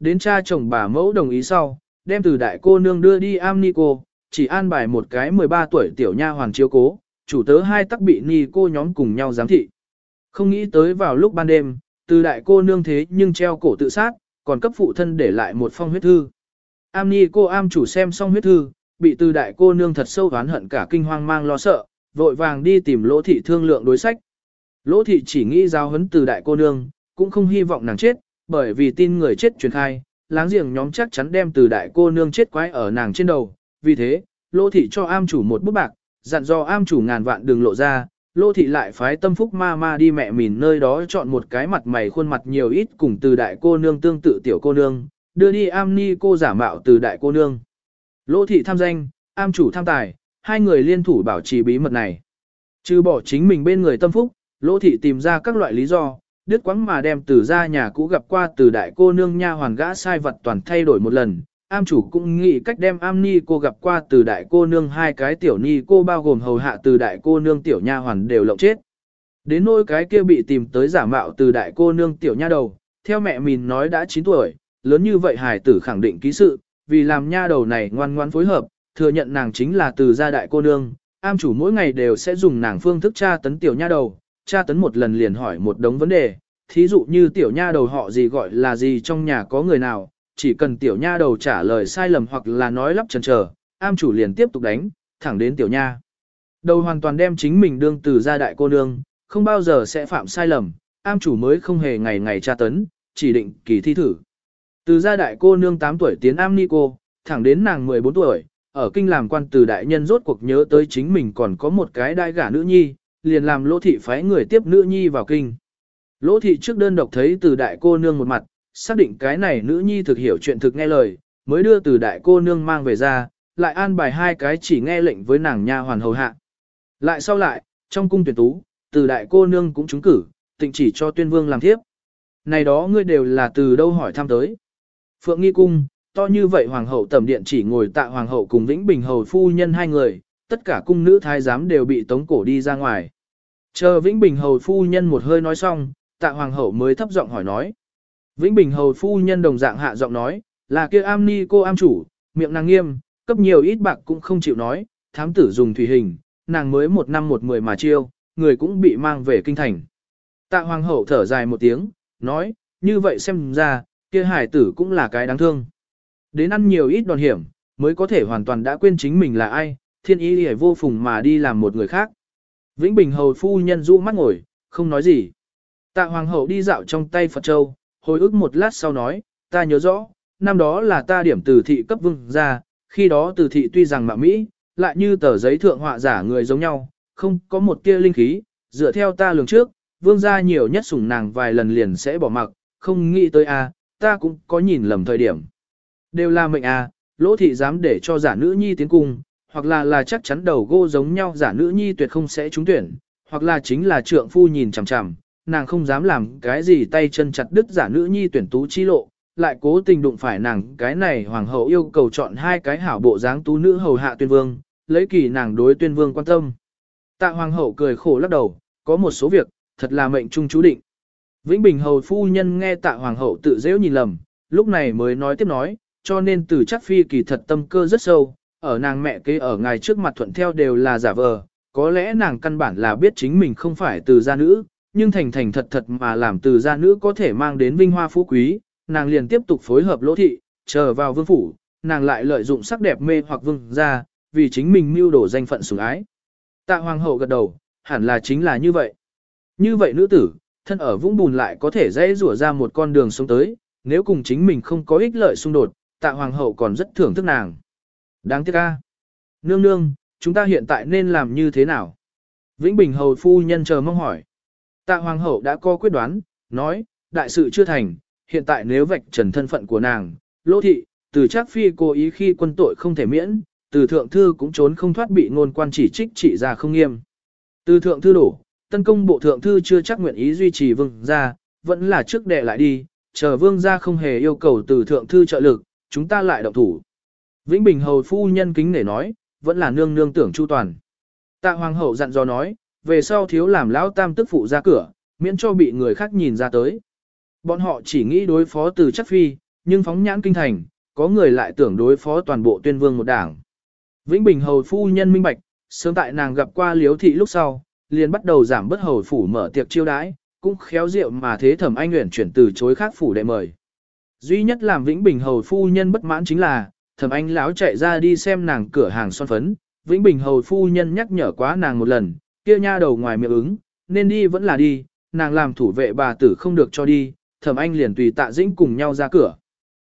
đến cha chồng bà mẫu đồng ý sau, đem từ đại cô nương đưa đi am Nico, cô, chỉ an bài một cái 13 tuổi tiểu nha hoàng chiếu cố, chủ tớ hai tắc bị ni cô nhóm cùng nhau giám thị. Không nghĩ tới vào lúc ban đêm, từ đại cô nương thế nhưng treo cổ tự sát, còn cấp phụ thân để lại một phong huyết thư. Am ni cô am chủ xem xong huyết thư, bị từ đại cô nương thật sâu oán hận cả kinh hoang mang lo sợ, vội vàng đi tìm lỗ thị thương lượng đối sách. Lỗ thị chỉ nghĩ giao hấn từ đại cô nương, cũng không hy vọng nàng chết, bởi vì tin người chết truyền khai, láng giềng nhóm chắc chắn đem từ đại cô nương chết quái ở nàng trên đầu. Vì thế, lô thị cho am chủ một bút bạc, dặn dò am chủ ngàn vạn đừng lộ ra, lô thị lại phái tâm phúc ma ma đi mẹ mìn nơi đó chọn một cái mặt mày khuôn mặt nhiều ít cùng từ đại cô nương tương tự tiểu cô nương, đưa đi am ni cô giả mạo từ đại cô nương. lô thị tham danh, am chủ tham tài, hai người liên thủ bảo trì bí mật này. Trừ bỏ chính mình bên người tâm phúc, lô thị tìm ra các loại lý do, đứt quãng mà đem từ ra nhà cũ gặp qua từ đại cô nương nha hoàn gã sai vật toàn thay đổi một lần. Am chủ cũng nghĩ cách đem am ni cô gặp qua từ đại cô nương hai cái tiểu ni cô bao gồm hầu hạ từ đại cô nương tiểu nha hoàn đều lộng chết. Đến nỗi cái kia bị tìm tới giả mạo từ đại cô nương tiểu nha đầu, theo mẹ mình nói đã 9 tuổi, lớn như vậy hải tử khẳng định ký sự, vì làm nha đầu này ngoan ngoan phối hợp, thừa nhận nàng chính là từ gia đại cô nương, am chủ mỗi ngày đều sẽ dùng nàng phương thức tra tấn tiểu nha đầu, tra tấn một lần liền hỏi một đống vấn đề, thí dụ như tiểu nha đầu họ gì gọi là gì trong nhà có người nào, chỉ cần tiểu nha đầu trả lời sai lầm hoặc là nói lắp chần chờ, am chủ liền tiếp tục đánh, thẳng đến tiểu nha. Đầu hoàn toàn đem chính mình đương từ gia đại cô nương, không bao giờ sẽ phạm sai lầm, am chủ mới không hề ngày ngày tra tấn, chỉ định kỳ thi thử. Từ gia đại cô nương 8 tuổi tiến am ni cô, thẳng đến nàng 14 tuổi, ở kinh làm quan từ đại nhân rốt cuộc nhớ tới chính mình còn có một cái đại gả nữ nhi, liền làm lỗ thị phái người tiếp nữ nhi vào kinh. Lỗ thị trước đơn độc thấy từ đại cô nương một mặt, xác định cái này nữ nhi thực hiểu chuyện thực nghe lời, mới đưa từ đại cô nương mang về ra, lại an bài hai cái chỉ nghe lệnh với nàng nha hoàn hầu hạ. Lại sau lại, trong cung tuyển tú, từ đại cô nương cũng trúng cử, tịnh chỉ cho tuyên vương làm thiếp. Này đó ngươi đều là từ đâu hỏi thăm tới. Phượng nghi cung, to như vậy hoàng hậu tẩm điện chỉ ngồi tạ hoàng hậu cùng Vĩnh Bình hầu phu nhân hai người, tất cả cung nữ thái giám đều bị tống cổ đi ra ngoài. Chờ Vĩnh Bình hầu phu nhân một hơi nói xong, tạ hoàng hậu mới thấp giọng hỏi nói. Vĩnh Bình hầu phu nhân đồng dạng hạ giọng nói, là kia am ni cô am chủ, miệng nàng nghiêm, cấp nhiều ít bạc cũng không chịu nói, thám tử dùng thủy hình, nàng mới một năm một mười mà chiêu, người cũng bị mang về kinh thành. Tạ hoàng hậu thở dài một tiếng, nói, như vậy xem ra, kia hải tử cũng là cái đáng thương. Đến ăn nhiều ít đòn hiểm, mới có thể hoàn toàn đã quên chính mình là ai, thiên ý hề vô phùng mà đi làm một người khác. Vĩnh Bình hầu phu nhân rũ mắt ngồi, không nói gì. Tạ hoàng hậu đi dạo trong tay Phật Châu, hồi ức một lát sau nói, ta nhớ rõ, năm đó là ta điểm từ thị cấp vương ra, khi đó từ thị tuy rằng mạ Mỹ, lại như tờ giấy thượng họa giả người giống nhau, không có một tia linh khí, dựa theo ta lường trước, vương gia nhiều nhất sủng nàng vài lần liền sẽ bỏ mặc, không nghĩ tới a, ta cũng có nhìn lầm thời điểm. Đều là mệnh a, lỗ thị dám để cho giả nữ nhi tiến cung, hoặc là là chắc chắn đầu gô giống nhau giả nữ nhi tuyệt không sẽ trúng tuyển, hoặc là chính là trượng phu nhìn chằm chằm, nàng không dám làm cái gì tay chân chặt đứt giả nữ nhi tuyển tú chi lộ, lại cố tình đụng phải nàng cái này hoàng hậu yêu cầu chọn hai cái hảo bộ dáng tú nữ hầu hạ tuyên vương, lấy kỳ nàng đối tuyên vương quan tâm. Tạ hoàng hậu cười khổ lắc đầu, có một số việc, thật là mệnh trung chú định. Vĩnh Bình hầu phu nhân nghe tạ hoàng hậu tự dễ nhìn lầm, lúc này mới nói tiếp nói, cho nên từ chắc phi kỳ thật tâm cơ rất sâu, ở nàng mẹ kế ở ngài trước mặt thuận theo đều là giả vờ, có lẽ nàng căn bản là biết chính mình không phải từ gia nữ, nhưng thành thành thật thật mà làm từ gia nữ có thể mang đến vinh hoa phú quý, nàng liền tiếp tục phối hợp lỗ thị, chờ vào vương phủ, nàng lại lợi dụng sắc đẹp mê hoặc vương gia, vì chính mình mưu đổ danh phận sủng ái. Tạ hoàng hậu gật đầu, hẳn là chính là như vậy. Như vậy nữ tử, thân ở vũng bùn lại có thể dễ rủa ra một con đường sống tới, nếu cùng chính mình không có ích lợi xung đột, tạ hoàng hậu còn rất thưởng thức nàng. Đáng tiếc ca. Nương nương, chúng ta hiện tại nên làm như thế nào? Vĩnh Bình hầu phu nhân chờ mong hỏi. Tạ hoàng hậu đã có quyết đoán, nói, đại sự chưa thành, hiện tại nếu vạch trần thân phận của nàng, lỗ thị, từ chắc phi cố ý khi quân tội không thể miễn, từ thượng thư cũng trốn không thoát bị ngôn quan chỉ trích trị ra không nghiêm. Từ thượng thư đổ, tân công bộ thượng thư chưa chắc nguyện ý duy trì vương gia, vẫn là trước đệ lại đi, chờ vương gia không hề yêu cầu từ thượng thư trợ lực, chúng ta lại động thủ. Vĩnh Bình hầu phu nhân kính để nói, vẫn là nương nương tưởng chu toàn. Tạ hoàng hậu dặn dò nói, về sau thiếu làm lão tam tức phụ ra cửa, miễn cho bị người khác nhìn ra tới. Bọn họ chỉ nghĩ đối phó từ chắc phi, nhưng phóng nhãn kinh thành, có người lại tưởng đối phó toàn bộ tuyên vương một đảng. Vĩnh Bình hầu phu nhân minh bạch, sớm tại nàng gặp qua liếu thị lúc sau, liền bắt đầu giảm bớt hầu phủ mở tiệc chiêu đãi, cũng khéo rượu mà thế thẩm anh nguyện chuyển từ chối khác phủ đệ mời. Duy nhất làm Vĩnh Bình hầu phu nhân bất mãn chính là, thẩm anh lão chạy ra đi xem nàng cửa hàng son phấn, Vĩnh Bình hầu phu nhân nhắc nhở quá nàng một lần, kia nha đầu ngoài miệng ứng, nên đi vẫn là đi, nàng làm thủ vệ bà tử không được cho đi, thẩm anh liền tùy tạ dĩnh cùng nhau ra cửa.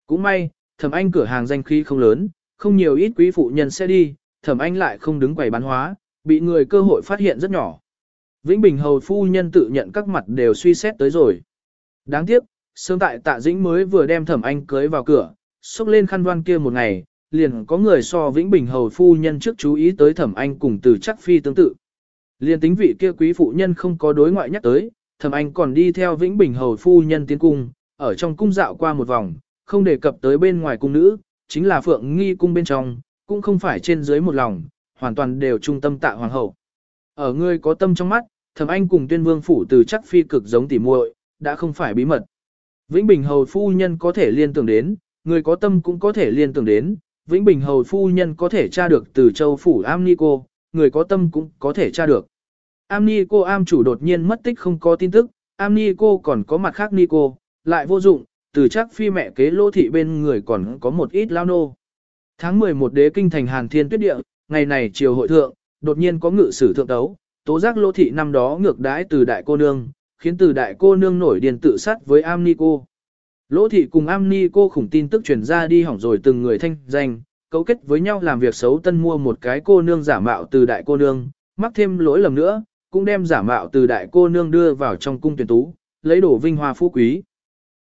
Cũng may, thẩm anh cửa hàng danh khí không lớn, không nhiều ít quý phụ nhân sẽ đi, thẩm anh lại không đứng quầy bán hóa, bị người cơ hội phát hiện rất nhỏ. Vĩnh Bình hầu phu nhân tự nhận các mặt đều suy xét tới rồi. Đáng tiếc, sớm tại tạ dĩnh mới vừa đem thẩm anh cưới vào cửa, xúc lên khăn đoan kia một ngày, liền có người so Vĩnh Bình hầu phu nhân trước chú ý tới thẩm anh cùng từ chắc phi tương tự liên tính vị kia quý phụ nhân không có đối ngoại nhắc tới, thẩm anh còn đi theo Vĩnh Bình hầu phu nhân tiến cung, ở trong cung dạo qua một vòng, không đề cập tới bên ngoài cung nữ, chính là phượng nghi cung bên trong, cũng không phải trên dưới một lòng, hoàn toàn đều trung tâm tạ hoàng hậu. Ở người có tâm trong mắt, thẩm anh cùng tuyên vương phủ từ chắc phi cực giống tỉ muội, đã không phải bí mật. Vĩnh Bình hầu phu nhân có thể liên tưởng đến, người có tâm cũng có thể liên tưởng đến, Vĩnh Bình hầu phu nhân có thể tra được từ châu phủ am ni cô, người có tâm cũng có thể tra được. Am ni cô am chủ đột nhiên mất tích không có tin tức, am ni cô còn có mặt khác ni cô, lại vô dụng, từ chắc phi mẹ kế lô thị bên người còn có một ít lao nô. Tháng 11 đế kinh thành Hàn Thiên Tuyết Địa, ngày này chiều hội thượng, đột nhiên có ngự sử thượng tấu, tố giác lô thị năm đó ngược đãi từ đại cô nương, khiến từ đại cô nương nổi điên tự sát với am ni cô. Lô thị cùng am ni cô khủng tin tức truyền ra đi hỏng rồi từng người thanh danh, cấu kết với nhau làm việc xấu tân mua một cái cô nương giả mạo từ đại cô nương, mắc thêm lỗi lầm nữa, cũng đem giả mạo từ đại cô nương đưa vào trong cung tuyển tú, lấy đổ vinh hoa phú quý.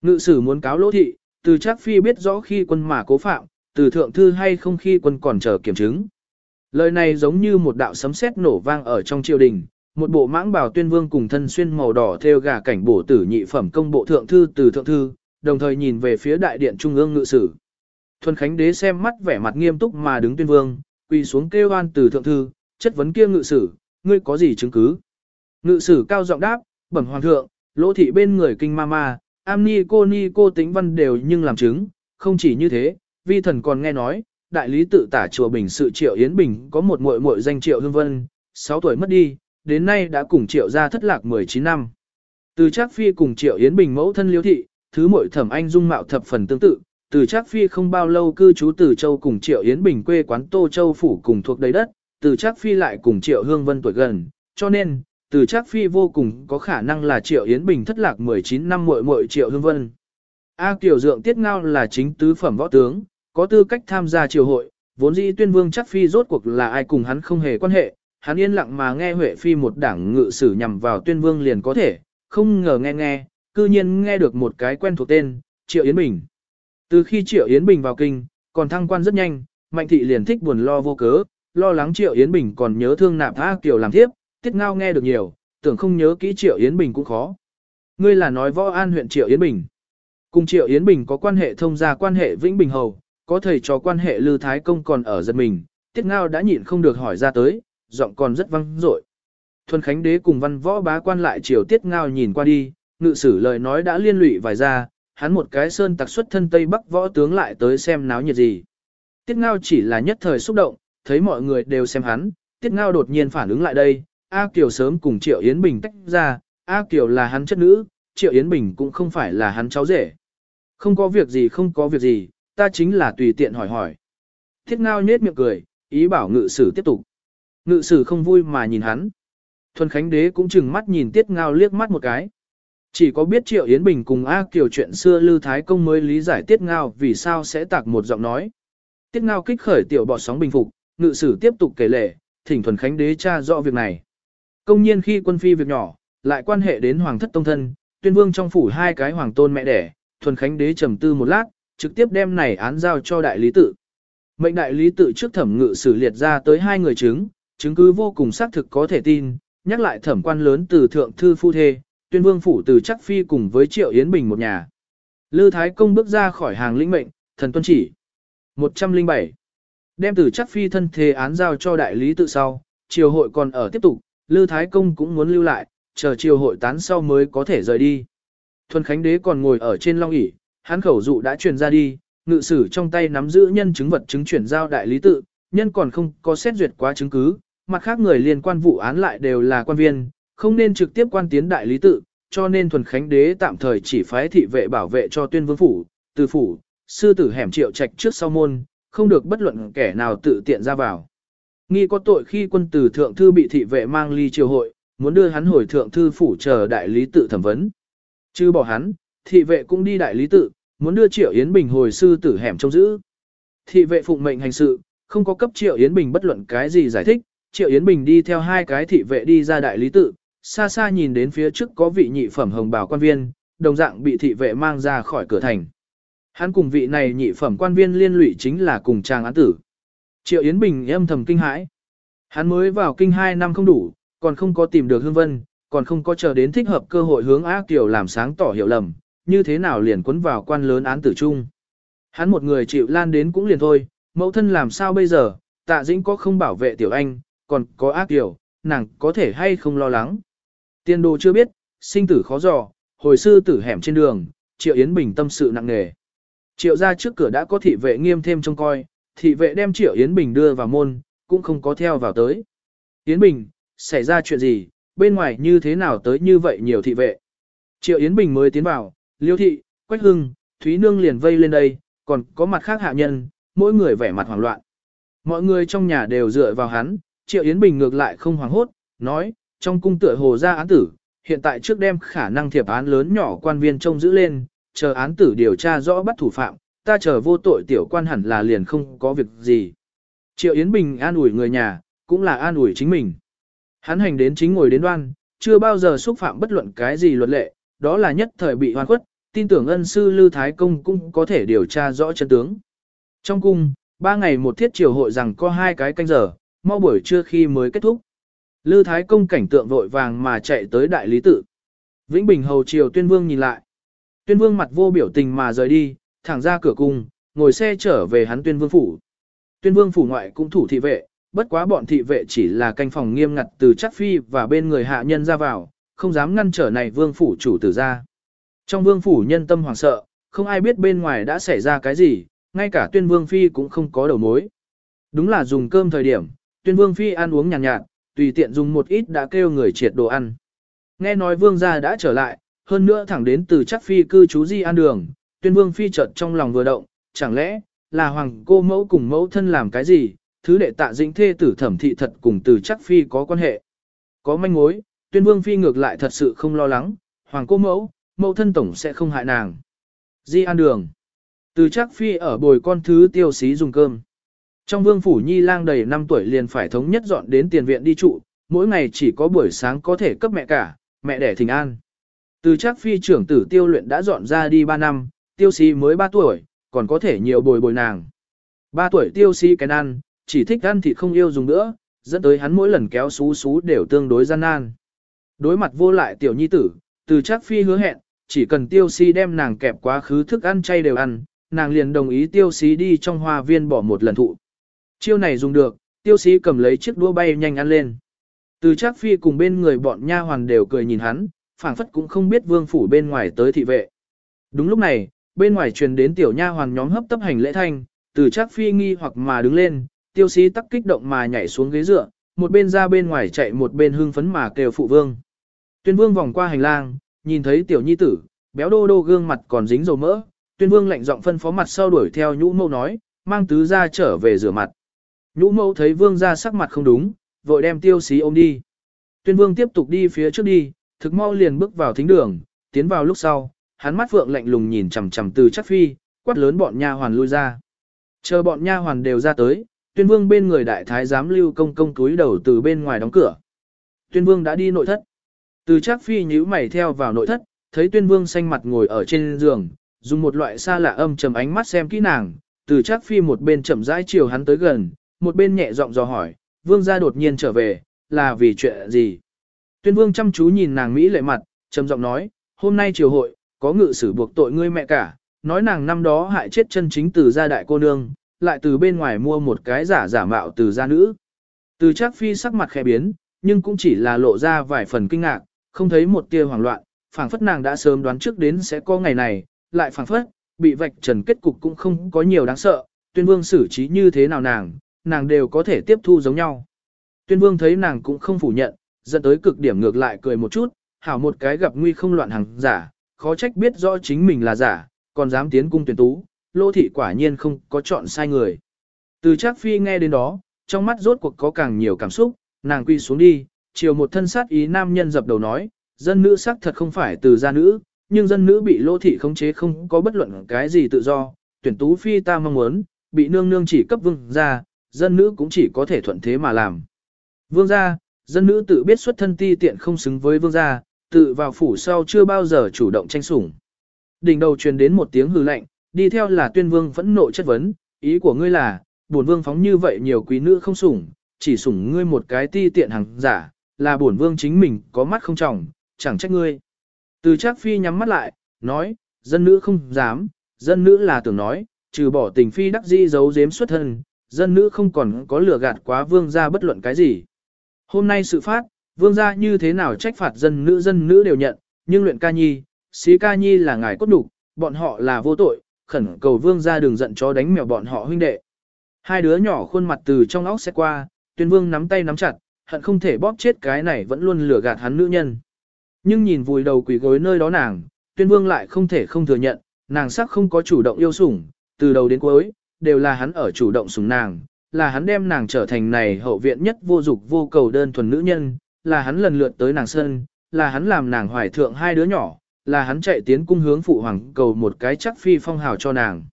Ngự sử muốn cáo lỗ thị, từ chắc phi biết rõ khi quân mà cố phạm, từ thượng thư hay không khi quân còn chờ kiểm chứng. Lời này giống như một đạo sấm sét nổ vang ở trong triều đình, một bộ mãng bào tuyên vương cùng thân xuyên màu đỏ theo gà cảnh bổ tử nhị phẩm công bộ thượng thư từ thượng thư, đồng thời nhìn về phía đại điện trung ương ngự sử. Thuần Khánh đế xem mắt vẻ mặt nghiêm túc mà đứng tuyên vương, quỳ xuống kêu oan từ thượng thư, chất vấn kia ngự sử, ngươi có gì chứng cứ? Ngự sử cao giọng đáp, bẩm hoàng thượng, lỗ thị bên người kinh ma ma, am ni cô ni cô tính văn đều nhưng làm chứng, không chỉ như thế, vi thần còn nghe nói, đại lý tự tả chùa Bình sự Triệu Yến Bình có một muội muội danh Triệu Hương Vân, 6 tuổi mất đi, đến nay đã cùng Triệu gia thất lạc 19 năm. Từ Trác Phi cùng Triệu Yến Bình mẫu thân Liêu thị, thứ muội Thẩm Anh dung mạo thập phần tương tự, từ Trác Phi không bao lâu cư trú từ Châu cùng Triệu Yến Bình quê quán Tô Châu phủ cùng thuộc đầy đất, từ Trác Phi lại cùng Triệu Hương Vân tuổi gần, cho nên từ Trác Phi vô cùng có khả năng là Triệu Yến Bình thất lạc 19 năm muội muội Triệu Hương Vân. A Kiều Dượng Tiết Ngao là chính tứ phẩm võ tướng, có tư cách tham gia triều hội, vốn dĩ tuyên vương Trác phi rốt cuộc là ai cùng hắn không hề quan hệ, hắn yên lặng mà nghe Huệ phi một đảng ngự sử nhằm vào tuyên vương liền có thể, không ngờ nghe nghe, cư nhiên nghe được một cái quen thuộc tên, Triệu Yến Bình. Từ khi Triệu Yến Bình vào kinh, còn thăng quan rất nhanh, Mạnh thị liền thích buồn lo vô cớ, lo lắng Triệu Yến Bình còn nhớ thương nạp A Kiều làm thiếp, tiết ngao nghe được nhiều, tưởng không nhớ kỹ Triệu Yến Bình cũng khó. Ngươi là nói võ an huyện Triệu Yến Bình. Cùng Triệu Yến Bình có quan hệ thông gia quan hệ Vĩnh Bình Hầu, có thầy trò quan hệ Lư Thái Công còn ở giật mình, Tiết Ngao đã nhịn không được hỏi ra tới, giọng còn rất văng dội. Thuần Khánh Đế cùng văn võ bá quan lại triệu Tiết Ngao nhìn qua đi, ngự sử lời nói đã liên lụy vài ra, hắn một cái sơn tặc xuất thân Tây Bắc võ tướng lại tới xem náo nhiệt gì. Tiết Ngao chỉ là nhất thời xúc động, thấy mọi người đều xem hắn, Tiết Ngao đột nhiên phản ứng lại đây, A Kiều sớm cùng Triệu Yến Bình tách ra, A Kiều là hắn chất nữ, Triệu Yến Bình cũng không phải là hắn cháu rể. Không có việc gì không có việc gì, ta chính là tùy tiện hỏi hỏi. tiết ngao nhết miệng cười, ý bảo ngự sử tiếp tục. Ngự sử không vui mà nhìn hắn. Thuần Khánh Đế cũng chừng mắt nhìn Tiết Ngao liếc mắt một cái. Chỉ có biết Triệu Yến Bình cùng A Kiều chuyện xưa Lư Thái Công mới lý giải Tiết Ngao vì sao sẽ tạc một giọng nói. Tiết Ngao kích khởi tiểu bọt sóng bình phục, ngự sử tiếp tục kể lể, thỉnh Thuần Khánh Đế tra rõ việc này. Công nhiên khi quân phi việc nhỏ, lại quan hệ đến Hoàng thất tông thân, tuyên vương trong phủ hai cái hoàng tôn mẹ đẻ, Thuần Khánh Đế trầm tư một lát, trực tiếp đem này án giao cho đại lý tự. Mệnh đại lý tự trước thẩm ngự xử liệt ra tới hai người chứng, chứng cứ vô cùng xác thực có thể tin, nhắc lại thẩm quan lớn từ thượng thư phu thê, tuyên vương phủ từ chắc phi cùng với triệu yến bình một nhà. Lư Thái Công bước ra khỏi hàng lĩnh mệnh, thần tuân chỉ. 107. Đem từ chắc phi thân thế án giao cho đại lý tự sau, triều hội còn ở tiếp tục, Lư Thái Công cũng muốn lưu lại, chờ triều hội tán sau mới có thể rời đi. Thuần Khánh Đế còn ngồi ở trên long ỷ Hắn khẩu dụ đã truyền ra đi, ngự sử trong tay nắm giữ nhân chứng vật chứng chuyển giao đại lý tự, nhân còn không có xét duyệt quá chứng cứ, mặt khác người liên quan vụ án lại đều là quan viên, không nên trực tiếp quan tiến đại lý tự, cho nên thuần khánh đế tạm thời chỉ phái thị vệ bảo vệ cho tuyên vương phủ, từ phủ, sư tử hẻm triệu trạch trước sau môn, không được bất luận kẻ nào tự tiện ra vào. Nghi có tội khi quân tử thượng thư bị thị vệ mang ly triều hội, muốn đưa hắn hồi thượng thư phủ chờ đại lý tự thẩm vấn. Chứ bỏ hắn, thị vệ cũng đi đại lý tự, muốn đưa Triệu Yến Bình hồi sư tử hẻm trông giữ. Thị vệ phụng mệnh hành sự, không có cấp Triệu Yến Bình bất luận cái gì giải thích, Triệu Yến Bình đi theo hai cái thị vệ đi ra đại lý tự, xa xa nhìn đến phía trước có vị nhị phẩm hồng bào quan viên, đồng dạng bị thị vệ mang ra khỏi cửa thành. Hắn cùng vị này nhị phẩm quan viên liên lụy chính là cùng chàng án tử. Triệu Yến Bình âm thầm kinh hãi. Hắn mới vào kinh hai năm không đủ, còn không có tìm được hương vân, còn không có chờ đến thích hợp cơ hội hướng ác tiểu làm sáng tỏ hiểu lầm, như thế nào liền quấn vào quan lớn án tử chung. Hắn một người chịu lan đến cũng liền thôi, mẫu thân làm sao bây giờ, tạ dĩnh có không bảo vệ tiểu anh, còn có ác tiểu, nàng có thể hay không lo lắng. Tiên đồ chưa biết, sinh tử khó dò, hồi sư tử hẻm trên đường, triệu Yến Bình tâm sự nặng nề. Triệu ra trước cửa đã có thị vệ nghiêm thêm trông coi, thị vệ đem triệu Yến Bình đưa vào môn, cũng không có theo vào tới. Yến Bình, xảy ra chuyện gì, bên ngoài như thế nào tới như vậy nhiều thị vệ. Triệu Yến Bình mới tiến vào, Liêu Thị, Quách Hưng, Thúy Nương liền vây lên đây, còn có mặt khác hạ nhân, mỗi người vẻ mặt hoảng loạn. Mọi người trong nhà đều dựa vào hắn, Triệu Yến Bình ngược lại không hoảng hốt, nói, trong cung tựa hồ ra án tử, hiện tại trước đem khả năng thiệp án lớn nhỏ quan viên trông giữ lên, chờ án tử điều tra rõ bắt thủ phạm, ta chờ vô tội tiểu quan hẳn là liền không có việc gì. Triệu Yến Bình an ủi người nhà, cũng là an ủi chính mình. Hắn hành đến chính ngồi đến đoan, chưa bao giờ xúc phạm bất luận cái gì luật lệ, đó là nhất thời bị hoàn khuất, tin tưởng ân sư Lư Thái Công cũng có thể điều tra rõ chân tướng. Trong cung, ba ngày một thiết triều hội rằng có hai cái canh giờ, mau buổi trưa khi mới kết thúc. Lư Thái Công cảnh tượng vội vàng mà chạy tới đại lý tự. Vĩnh Bình hầu triều tuyên vương nhìn lại. Tuyên vương mặt vô biểu tình mà rời đi, thẳng ra cửa cung, ngồi xe trở về hắn tuyên vương phủ. Tuyên vương phủ ngoại cũng thủ thị vệ, bất quá bọn thị vệ chỉ là canh phòng nghiêm ngặt từ chắc phi và bên người hạ nhân ra vào, không dám ngăn trở này vương phủ chủ tử ra. Trong vương phủ nhân tâm hoảng sợ, không ai biết bên ngoài đã xảy ra cái gì, ngay cả tuyên vương phi cũng không có đầu mối. Đúng là dùng cơm thời điểm, tuyên vương phi ăn uống nhàn nhạt, nhạt, tùy tiện dùng một ít đã kêu người triệt đồ ăn. Nghe nói vương gia đã trở lại, hơn nữa thẳng đến từ chắc phi cư trú di an đường, tuyên vương phi chợt trong lòng vừa động, chẳng lẽ là hoàng cô mẫu cùng mẫu thân làm cái gì, thứ đệ tạ dĩnh thê tử thẩm thị thật cùng từ chắc phi có quan hệ. Có manh mối, tuyên vương phi ngược lại thật sự không lo lắng, hoàng cô mẫu, mẫu thân tổng sẽ không hại nàng. Di an đường. Từ chắc phi ở bồi con thứ tiêu xí dùng cơm. Trong vương phủ nhi lang đầy 5 tuổi liền phải thống nhất dọn đến tiền viện đi trụ, mỗi ngày chỉ có buổi sáng có thể cấp mẹ cả, mẹ đẻ thỉnh an. Từ chắc phi trưởng tử tiêu luyện đã dọn ra đi 3 năm, tiêu sĩ mới 3 tuổi, còn có thể nhiều bồi bồi nàng. 3 tuổi tiêu sĩ cái ăn, chỉ thích ăn thịt không yêu dùng nữa, dẫn tới hắn mỗi lần kéo xú xú đều tương đối gian nan. Đối mặt vô lại tiểu nhi tử, từ chắc phi hứa hẹn, chỉ cần tiêu si đem nàng kẹp quá khứ thức ăn chay đều ăn, nàng liền đồng ý tiêu si đi trong hoa viên bỏ một lần thụ. Chiêu này dùng được, tiêu sĩ cầm lấy chiếc đũa bay nhanh ăn lên. Từ trác phi cùng bên người bọn nha hoàn đều cười nhìn hắn, phảng phất cũng không biết vương phủ bên ngoài tới thị vệ. Đúng lúc này, bên ngoài truyền đến tiểu nha hoàn nhóm hấp tấp hành lễ thanh, từ trác phi nghi hoặc mà đứng lên, tiêu sĩ tắc kích động mà nhảy xuống ghế dựa, một bên ra bên ngoài chạy một bên hưng phấn mà kêu phụ vương. Tuyên vương vòng qua hành lang, nhìn thấy tiểu nhi tử, béo đô đô gương mặt còn dính dầu mỡ, tuyên vương lạnh giọng phân phó mặt sau đuổi theo nhũ mâu nói, mang tứ ra trở về rửa mặt. Nhũ mẫu thấy vương ra sắc mặt không đúng, vội đem tiêu xí ôm đi. Tuyên vương tiếp tục đi phía trước đi, thực mau liền bước vào thính đường, tiến vào lúc sau, hắn mắt vượng lạnh lùng nhìn chằm chằm từ chắc phi, quát lớn bọn nha hoàn lui ra. Chờ bọn nha hoàn đều ra tới, tuyên vương bên người đại thái giám lưu công công túi đầu từ bên ngoài đóng cửa. Tuyên vương đã đi nội thất. Từ chắc phi nhíu mày theo vào nội thất, thấy tuyên vương xanh mặt ngồi ở trên giường, dùng một loại xa lạ âm trầm ánh mắt xem kỹ nàng, từ chắc phi một bên chậm rãi chiều hắn tới gần, một bên nhẹ giọng dò hỏi, vương gia đột nhiên trở về, là vì chuyện gì? Tuyên vương chăm chú nhìn nàng Mỹ lệ mặt, trầm giọng nói, hôm nay triều hội, có ngự sử buộc tội ngươi mẹ cả, nói nàng năm đó hại chết chân chính từ gia đại cô nương, lại từ bên ngoài mua một cái giả giả mạo từ gia nữ. Từ chắc phi sắc mặt khẽ biến, nhưng cũng chỉ là lộ ra vài phần kinh ngạc, không thấy một tia hoảng loạn, phảng phất nàng đã sớm đoán trước đến sẽ có ngày này, lại phảng phất, bị vạch trần kết cục cũng không có nhiều đáng sợ, tuyên vương xử trí như thế nào nàng, nàng đều có thể tiếp thu giống nhau. Tuyên vương thấy nàng cũng không phủ nhận, dẫn tới cực điểm ngược lại cười một chút, hảo một cái gặp nguy không loạn hàng giả, khó trách biết rõ chính mình là giả, còn dám tiến cung tuyển tú, lô thị quả nhiên không có chọn sai người. Từ trác phi nghe đến đó, trong mắt rốt cuộc có càng nhiều cảm xúc, nàng quy xuống đi, chiều một thân sát ý nam nhân dập đầu nói, dân nữ sắc thật không phải từ gia nữ, nhưng dân nữ bị lô thị khống chế không có bất luận cái gì tự do, tuyển tú phi ta mong muốn, bị nương nương chỉ cấp vương gia, dân nữ cũng chỉ có thể thuận thế mà làm. Vương gia, dân nữ tự biết xuất thân ti tiện không xứng với vương gia, tự vào phủ sau chưa bao giờ chủ động tranh sủng. Đỉnh đầu truyền đến một tiếng hư lạnh, đi theo là tuyên vương phẫn nộ chất vấn, ý của ngươi là, bổn vương phóng như vậy nhiều quý nữ không sủng, chỉ sủng ngươi một cái ti tiện hàng giả, là bổn vương chính mình có mắt không trọng, chẳng trách ngươi. Từ trác phi nhắm mắt lại, nói, dân nữ không dám, dân nữ là tưởng nói, trừ bỏ tình phi đắc di giấu giếm xuất thân, dân nữ không còn có lừa gạt quá vương gia bất luận cái gì. Hôm nay sự phát, vương gia như thế nào trách phạt dân nữ dân nữ đều nhận, nhưng luyện ca nhi, xí ca nhi là ngài cốt đục, bọn họ là vô tội, khẩn cầu vương gia đừng giận chó đánh mèo bọn họ huynh đệ. Hai đứa nhỏ khuôn mặt từ trong óc xét qua, tuyên vương nắm tay nắm chặt, hận không thể bóp chết cái này vẫn luôn lừa gạt hắn nữ nhân. Nhưng nhìn vùi đầu quỷ gối nơi đó nàng, tuyên vương lại không thể không thừa nhận, nàng sắc không có chủ động yêu sủng, từ đầu đến cuối, đều là hắn ở chủ động sủng nàng, là hắn đem nàng trở thành này hậu viện nhất vô dục vô cầu đơn thuần nữ nhân, là hắn lần lượt tới nàng sân, là hắn làm nàng hoài thượng hai đứa nhỏ, là hắn chạy tiến cung hướng phụ hoàng cầu một cái chắc phi phong hào cho nàng.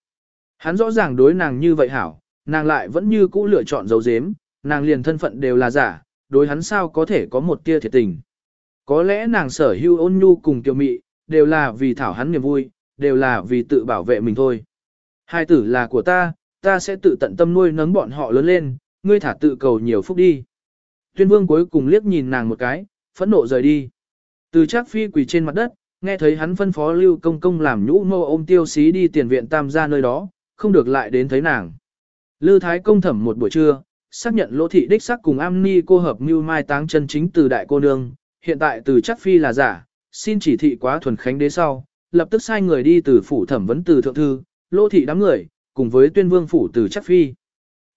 Hắn rõ ràng đối nàng như vậy hảo, nàng lại vẫn như cũ lựa chọn dấu dếm, nàng liền thân phận đều là giả, đối hắn sao có thể có một tia thiệt tình. Có lẽ nàng sở hưu ôn nhu cùng kiều mị, đều là vì thảo hắn niềm vui, đều là vì tự bảo vệ mình thôi. Hai tử là của ta, ta sẽ tự tận tâm nuôi nấng bọn họ lớn lên, ngươi thả tự cầu nhiều phúc đi. Tuyên vương cuối cùng liếc nhìn nàng một cái, phẫn nộ rời đi. Từ trác phi quỳ trên mặt đất, nghe thấy hắn phân phó lưu công công làm nhũ mô ôm tiêu xí đi tiền viện tam gia nơi đó, không được lại đến thấy nàng. Lư thái công thẩm một buổi trưa, xác nhận lỗ thị đích sắc cùng am ni cô hợp mưu mai táng chân chính từ đại cô nương, hiện tại từ trác phi là giả, xin chỉ thị quá thuần khánh đế sau, lập tức sai người đi từ phủ thẩm vấn từ thượng thư, lỗ thị đám người, cùng với tuyên vương phủ từ chắc phi.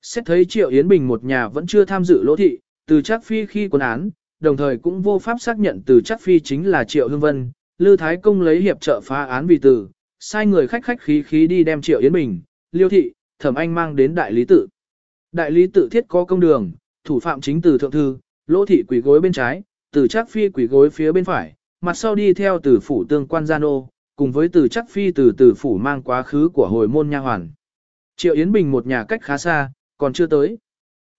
Xét thấy Triệu Yến Bình một nhà vẫn chưa tham dự lỗ thị, từ chắc phi khi quân án, đồng thời cũng vô pháp xác nhận từ chắc phi chính là Triệu Hương Vân, Lư Thái Công lấy hiệp trợ phá án vì từ, sai người khách khách khí khí đi đem Triệu Yến Bình, Liêu Thị, Thẩm Anh mang đến đại lý tự. Đại lý tự thiết có công đường, thủ phạm chính từ thượng thư, lỗ thị quỷ gối bên trái, từ chắc phi quỷ gối phía bên phải, mặt sau đi theo từ phủ tương quan gia nô, cùng với từ chắc phi từ từ phủ mang quá khứ của hồi môn nha hoàn. Triệu Yến Bình một nhà cách khá xa, còn chưa tới.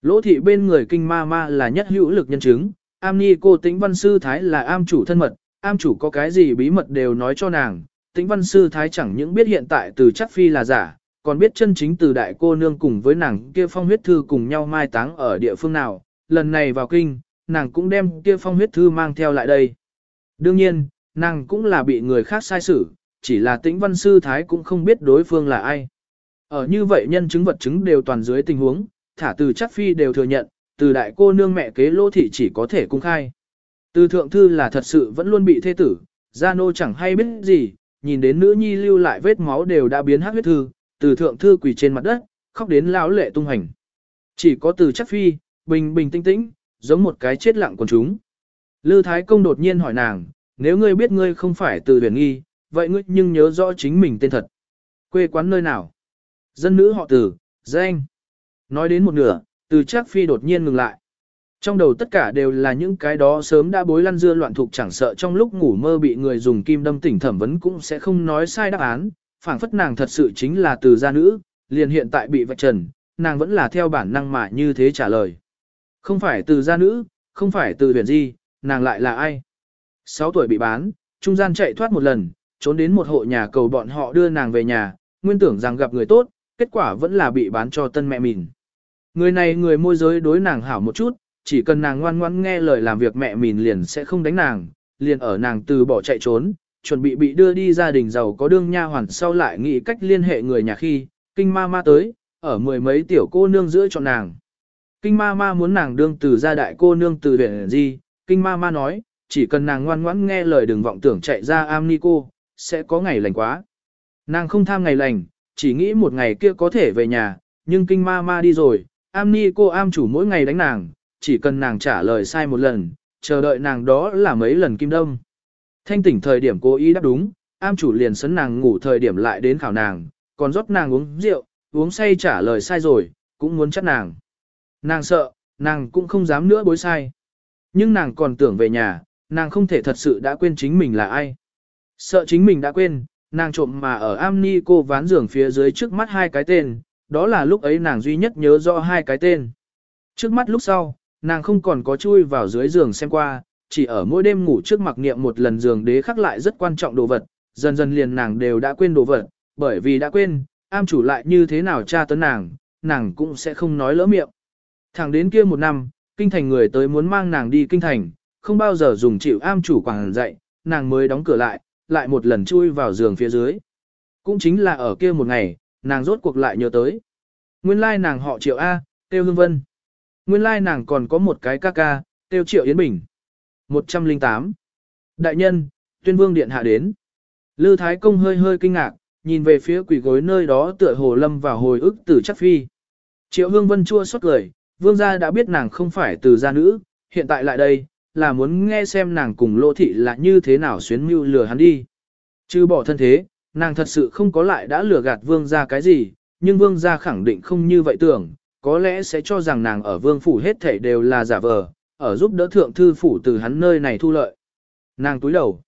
Lỗ thị bên người kinh ma ma là nhất hữu lực nhân chứng, am ni cô tĩnh văn sư thái là am chủ thân mật, am chủ có cái gì bí mật đều nói cho nàng, tĩnh văn sư thái chẳng những biết hiện tại từ chắc phi là giả, còn biết chân chính từ đại cô nương cùng với nàng kia phong huyết thư cùng nhau mai táng ở địa phương nào, lần này vào kinh, nàng cũng đem kia phong huyết thư mang theo lại đây. Đương nhiên, nàng cũng là bị người khác sai xử, chỉ là tĩnh văn sư thái cũng không biết đối phương là ai. Ở như vậy nhân chứng vật chứng đều toàn dưới tình huống, thả từ chắc phi đều thừa nhận, từ đại cô nương mẹ kế lô thị chỉ có thể cung khai. Từ thượng thư là thật sự vẫn luôn bị thê tử, gia nô chẳng hay biết gì, nhìn đến nữ nhi lưu lại vết máu đều đã biến hát huyết thư, từ thượng thư quỳ trên mặt đất, khóc đến lão lệ tung hành. Chỉ có từ chắc phi, bình bình tinh tĩnh, giống một cái chết lặng của chúng. Lư Thái Công đột nhiên hỏi nàng, nếu ngươi biết ngươi không phải từ huyền nghi, vậy ngươi nhưng nhớ rõ chính mình tên thật. Quê quán nơi nào? Dân nữ họ từ, danh. Nói đến một nửa, từ chắc phi đột nhiên ngừng lại. Trong đầu tất cả đều là những cái đó sớm đã bối lăn dưa loạn thục chẳng sợ trong lúc ngủ mơ bị người dùng kim đâm tỉnh thẩm vấn cũng sẽ không nói sai đáp án, phảng phất nàng thật sự chính là từ gia nữ, liền hiện tại bị vạch trần, nàng vẫn là theo bản năng mà như thế trả lời. Không phải từ gia nữ, không phải từ huyền di, nàng lại là ai? 6 tuổi bị bán, trung gian chạy thoát một lần, trốn đến một hộ nhà cầu bọn họ đưa nàng về nhà, nguyên tưởng rằng gặp người tốt, kết quả vẫn là bị bán cho tân mẹ mình. Người này người môi giới đối nàng hảo một chút, chỉ cần nàng ngoan ngoãn nghe lời làm việc mẹ mình liền sẽ không đánh nàng, liền ở nàng từ bỏ chạy trốn, chuẩn bị bị đưa đi gia đình giàu có đương nha hoàn sau lại nghĩ cách liên hệ người nhà khi, kinh ma ma tới, ở mười mấy tiểu cô nương giữa chọn nàng. Kinh ma ma muốn nàng đương từ gia đại cô nương từ huyện gì, kinh ma ma nói, chỉ cần nàng ngoan ngoãn nghe lời đừng vọng tưởng chạy ra am ni cô, sẽ có ngày lành quá. Nàng không tham ngày lành, chỉ nghĩ một ngày kia có thể về nhà, nhưng kinh ma ma đi rồi, am ni cô am chủ mỗi ngày đánh nàng, chỉ cần nàng trả lời sai một lần, chờ đợi nàng đó là mấy lần kim đông. Thanh tỉnh thời điểm cố ý đáp đúng, am chủ liền sấn nàng ngủ thời điểm lại đến khảo nàng, còn rót nàng uống rượu, uống say trả lời sai rồi, cũng muốn chắc nàng. Nàng sợ, nàng cũng không dám nữa bối sai. Nhưng nàng còn tưởng về nhà, nàng không thể thật sự đã quên chính mình là ai. Sợ chính mình đã quên, nàng trộm mà ở am ni cô ván giường phía dưới trước mắt hai cái tên, đó là lúc ấy nàng duy nhất nhớ rõ hai cái tên. Trước mắt lúc sau, nàng không còn có chui vào dưới giường xem qua, chỉ ở mỗi đêm ngủ trước mặc niệm một lần giường đế khắc lại rất quan trọng đồ vật, dần dần liền nàng đều đã quên đồ vật, bởi vì đã quên, am chủ lại như thế nào tra tấn nàng, nàng cũng sẽ không nói lỡ miệng. Thẳng đến kia một năm, kinh thành người tới muốn mang nàng đi kinh thành, không bao giờ dùng chịu am chủ quảng dạy, nàng mới đóng cửa lại, lại một lần chui vào giường phía dưới. Cũng chính là ở kia một ngày, nàng rốt cuộc lại nhớ tới. Nguyên lai nàng họ Triệu A, Tiêu Hương Vân. Nguyên lai nàng còn có một cái ca ca, Tiêu Triệu Yến Bình. 108. Đại nhân, tuyên vương điện hạ đến. Lư Thái Công hơi hơi kinh ngạc, nhìn về phía quỷ gối nơi đó tựa hồ lâm vào hồi ức từ chắc phi. Triệu Hương Vân chua xót cười, vương gia đã biết nàng không phải từ gia nữ, hiện tại lại đây, là muốn nghe xem nàng cùng lô thị là như thế nào xuyến mưu lừa hắn đi. Chứ bỏ thân thế, nàng thật sự không có lại đã lừa gạt vương gia cái gì, nhưng vương gia khẳng định không như vậy tưởng, có lẽ sẽ cho rằng nàng ở vương phủ hết thảy đều là giả vờ, ở giúp đỡ thượng thư phủ từ hắn nơi này thu lợi. Nàng túi đầu.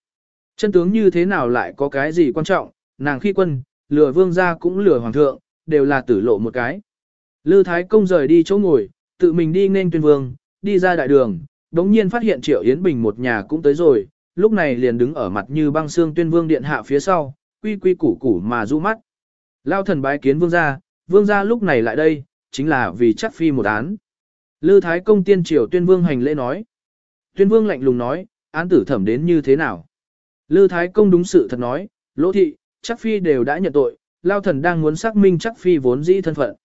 Chân tướng như thế nào lại có cái gì quan trọng, nàng khi quân, lừa vương gia cũng lừa hoàng thượng, đều là tử lộ một cái. Lư Thái Công rời đi chỗ ngồi, tự mình đi nên tuyên vương, đi ra đại đường, đống nhiên phát hiện Triệu Yến Bình một nhà cũng tới rồi, lúc này liền đứng ở mặt như băng xương tuyên vương điện hạ phía sau, quy quy củ củ mà du mắt. Lao thần bái kiến vương gia, vương gia lúc này lại đây, chính là vì chắc phi một án. Lư Thái Công tiên triều tuyên vương hành lễ nói. Tuyên vương lạnh lùng nói, án tử thẩm đến như thế nào? Lư Thái Công đúng sự thật nói, lỗ thị, chắc phi đều đã nhận tội, Lao thần đang muốn xác minh chắc phi vốn dĩ thân phận.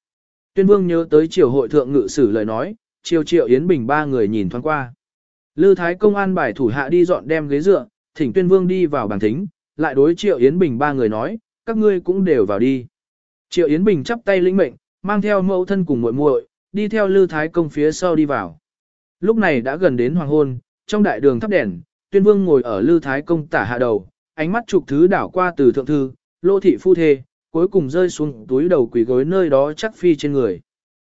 Tuyên vương nhớ tới triều hội thượng ngự sử lời nói, triều triệu Yến Bình ba người nhìn thoáng qua. Lư Thái Công an bài thủ hạ đi dọn đem ghế dựa, thỉnh tuyên vương đi vào bàn thính, lại đối triệu Yến Bình ba người nói, các ngươi cũng đều vào đi. Triệu Yến Bình chắp tay lĩnh mệnh, mang theo mẫu thân cùng muội muội, đi theo Lư Thái Công phía sau đi vào. Lúc này đã gần đến hoàng hôn, trong đại đường thắp đèn, tuyên vương ngồi ở Lư Thái Công tả hạ đầu, ánh mắt chụp thứ đảo qua từ thượng thư, lô thị phu thê, cuối cùng rơi xuống túi đầu quỷ gối nơi đó chắc phi trên người.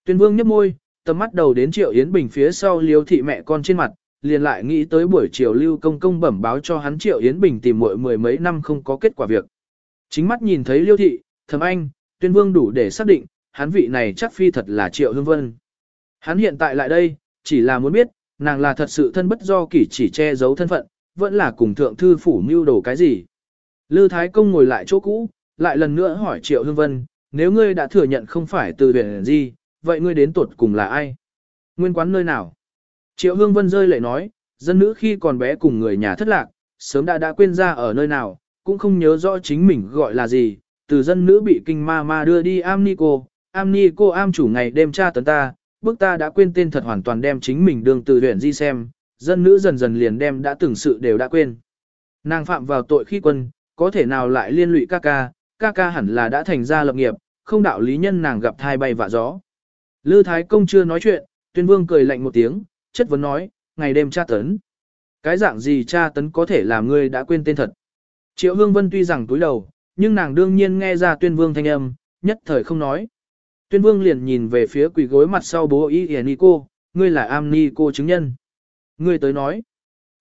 Tuyên vương nhếch môi, tầm mắt đầu đến Triệu Yến Bình phía sau liêu thị mẹ con trên mặt, liền lại nghĩ tới buổi chiều lưu công công bẩm báo cho hắn Triệu Yến Bình tìm muội mười mấy năm không có kết quả việc. Chính mắt nhìn thấy liêu thị, thầm anh, tuyên vương đủ để xác định, hắn vị này chắc phi thật là Triệu Hương Vân. Hắn hiện tại lại đây, chỉ là muốn biết, nàng là thật sự thân bất do kỷ chỉ che giấu thân phận, vẫn là cùng thượng thư phủ mưu đồ cái gì. Lư Thái Công ngồi lại chỗ cũ, lại lần nữa hỏi Triệu Hương Vân, nếu ngươi đã thừa nhận không phải từ biển gì, vậy ngươi đến tuột cùng là ai? Nguyên quán nơi nào? Triệu Hương Vân rơi lệ nói, dân nữ khi còn bé cùng người nhà thất lạc, sớm đã đã quên ra ở nơi nào, cũng không nhớ rõ chính mình gọi là gì, từ dân nữ bị kinh ma ma đưa đi am ni cô, am ni cô am chủ ngày đêm tra tấn ta, bức ta đã quên tên thật hoàn toàn đem chính mình đường từ huyện di xem, dân nữ dần dần liền đem đã từng sự đều đã quên. Nàng phạm vào tội khi quân, có thể nào lại liên lụy ca ca, ca ca hẳn là đã thành ra lập nghiệp, không đạo lý nhân nàng gặp thai bay vạ gió. Lư Thái Công chưa nói chuyện, tuyên vương cười lạnh một tiếng, chất vấn nói, ngày đêm tra tấn. Cái dạng gì tra tấn có thể làm ngươi đã quên tên thật. Triệu Hương Vân tuy rằng túi đầu, nhưng nàng đương nhiên nghe ra tuyên vương thanh âm, nhất thời không nói. Tuyên vương liền nhìn về phía quỷ gối mặt sau bố Ý hề cô, ngươi là am ni cô chứng nhân. Ngươi tới nói,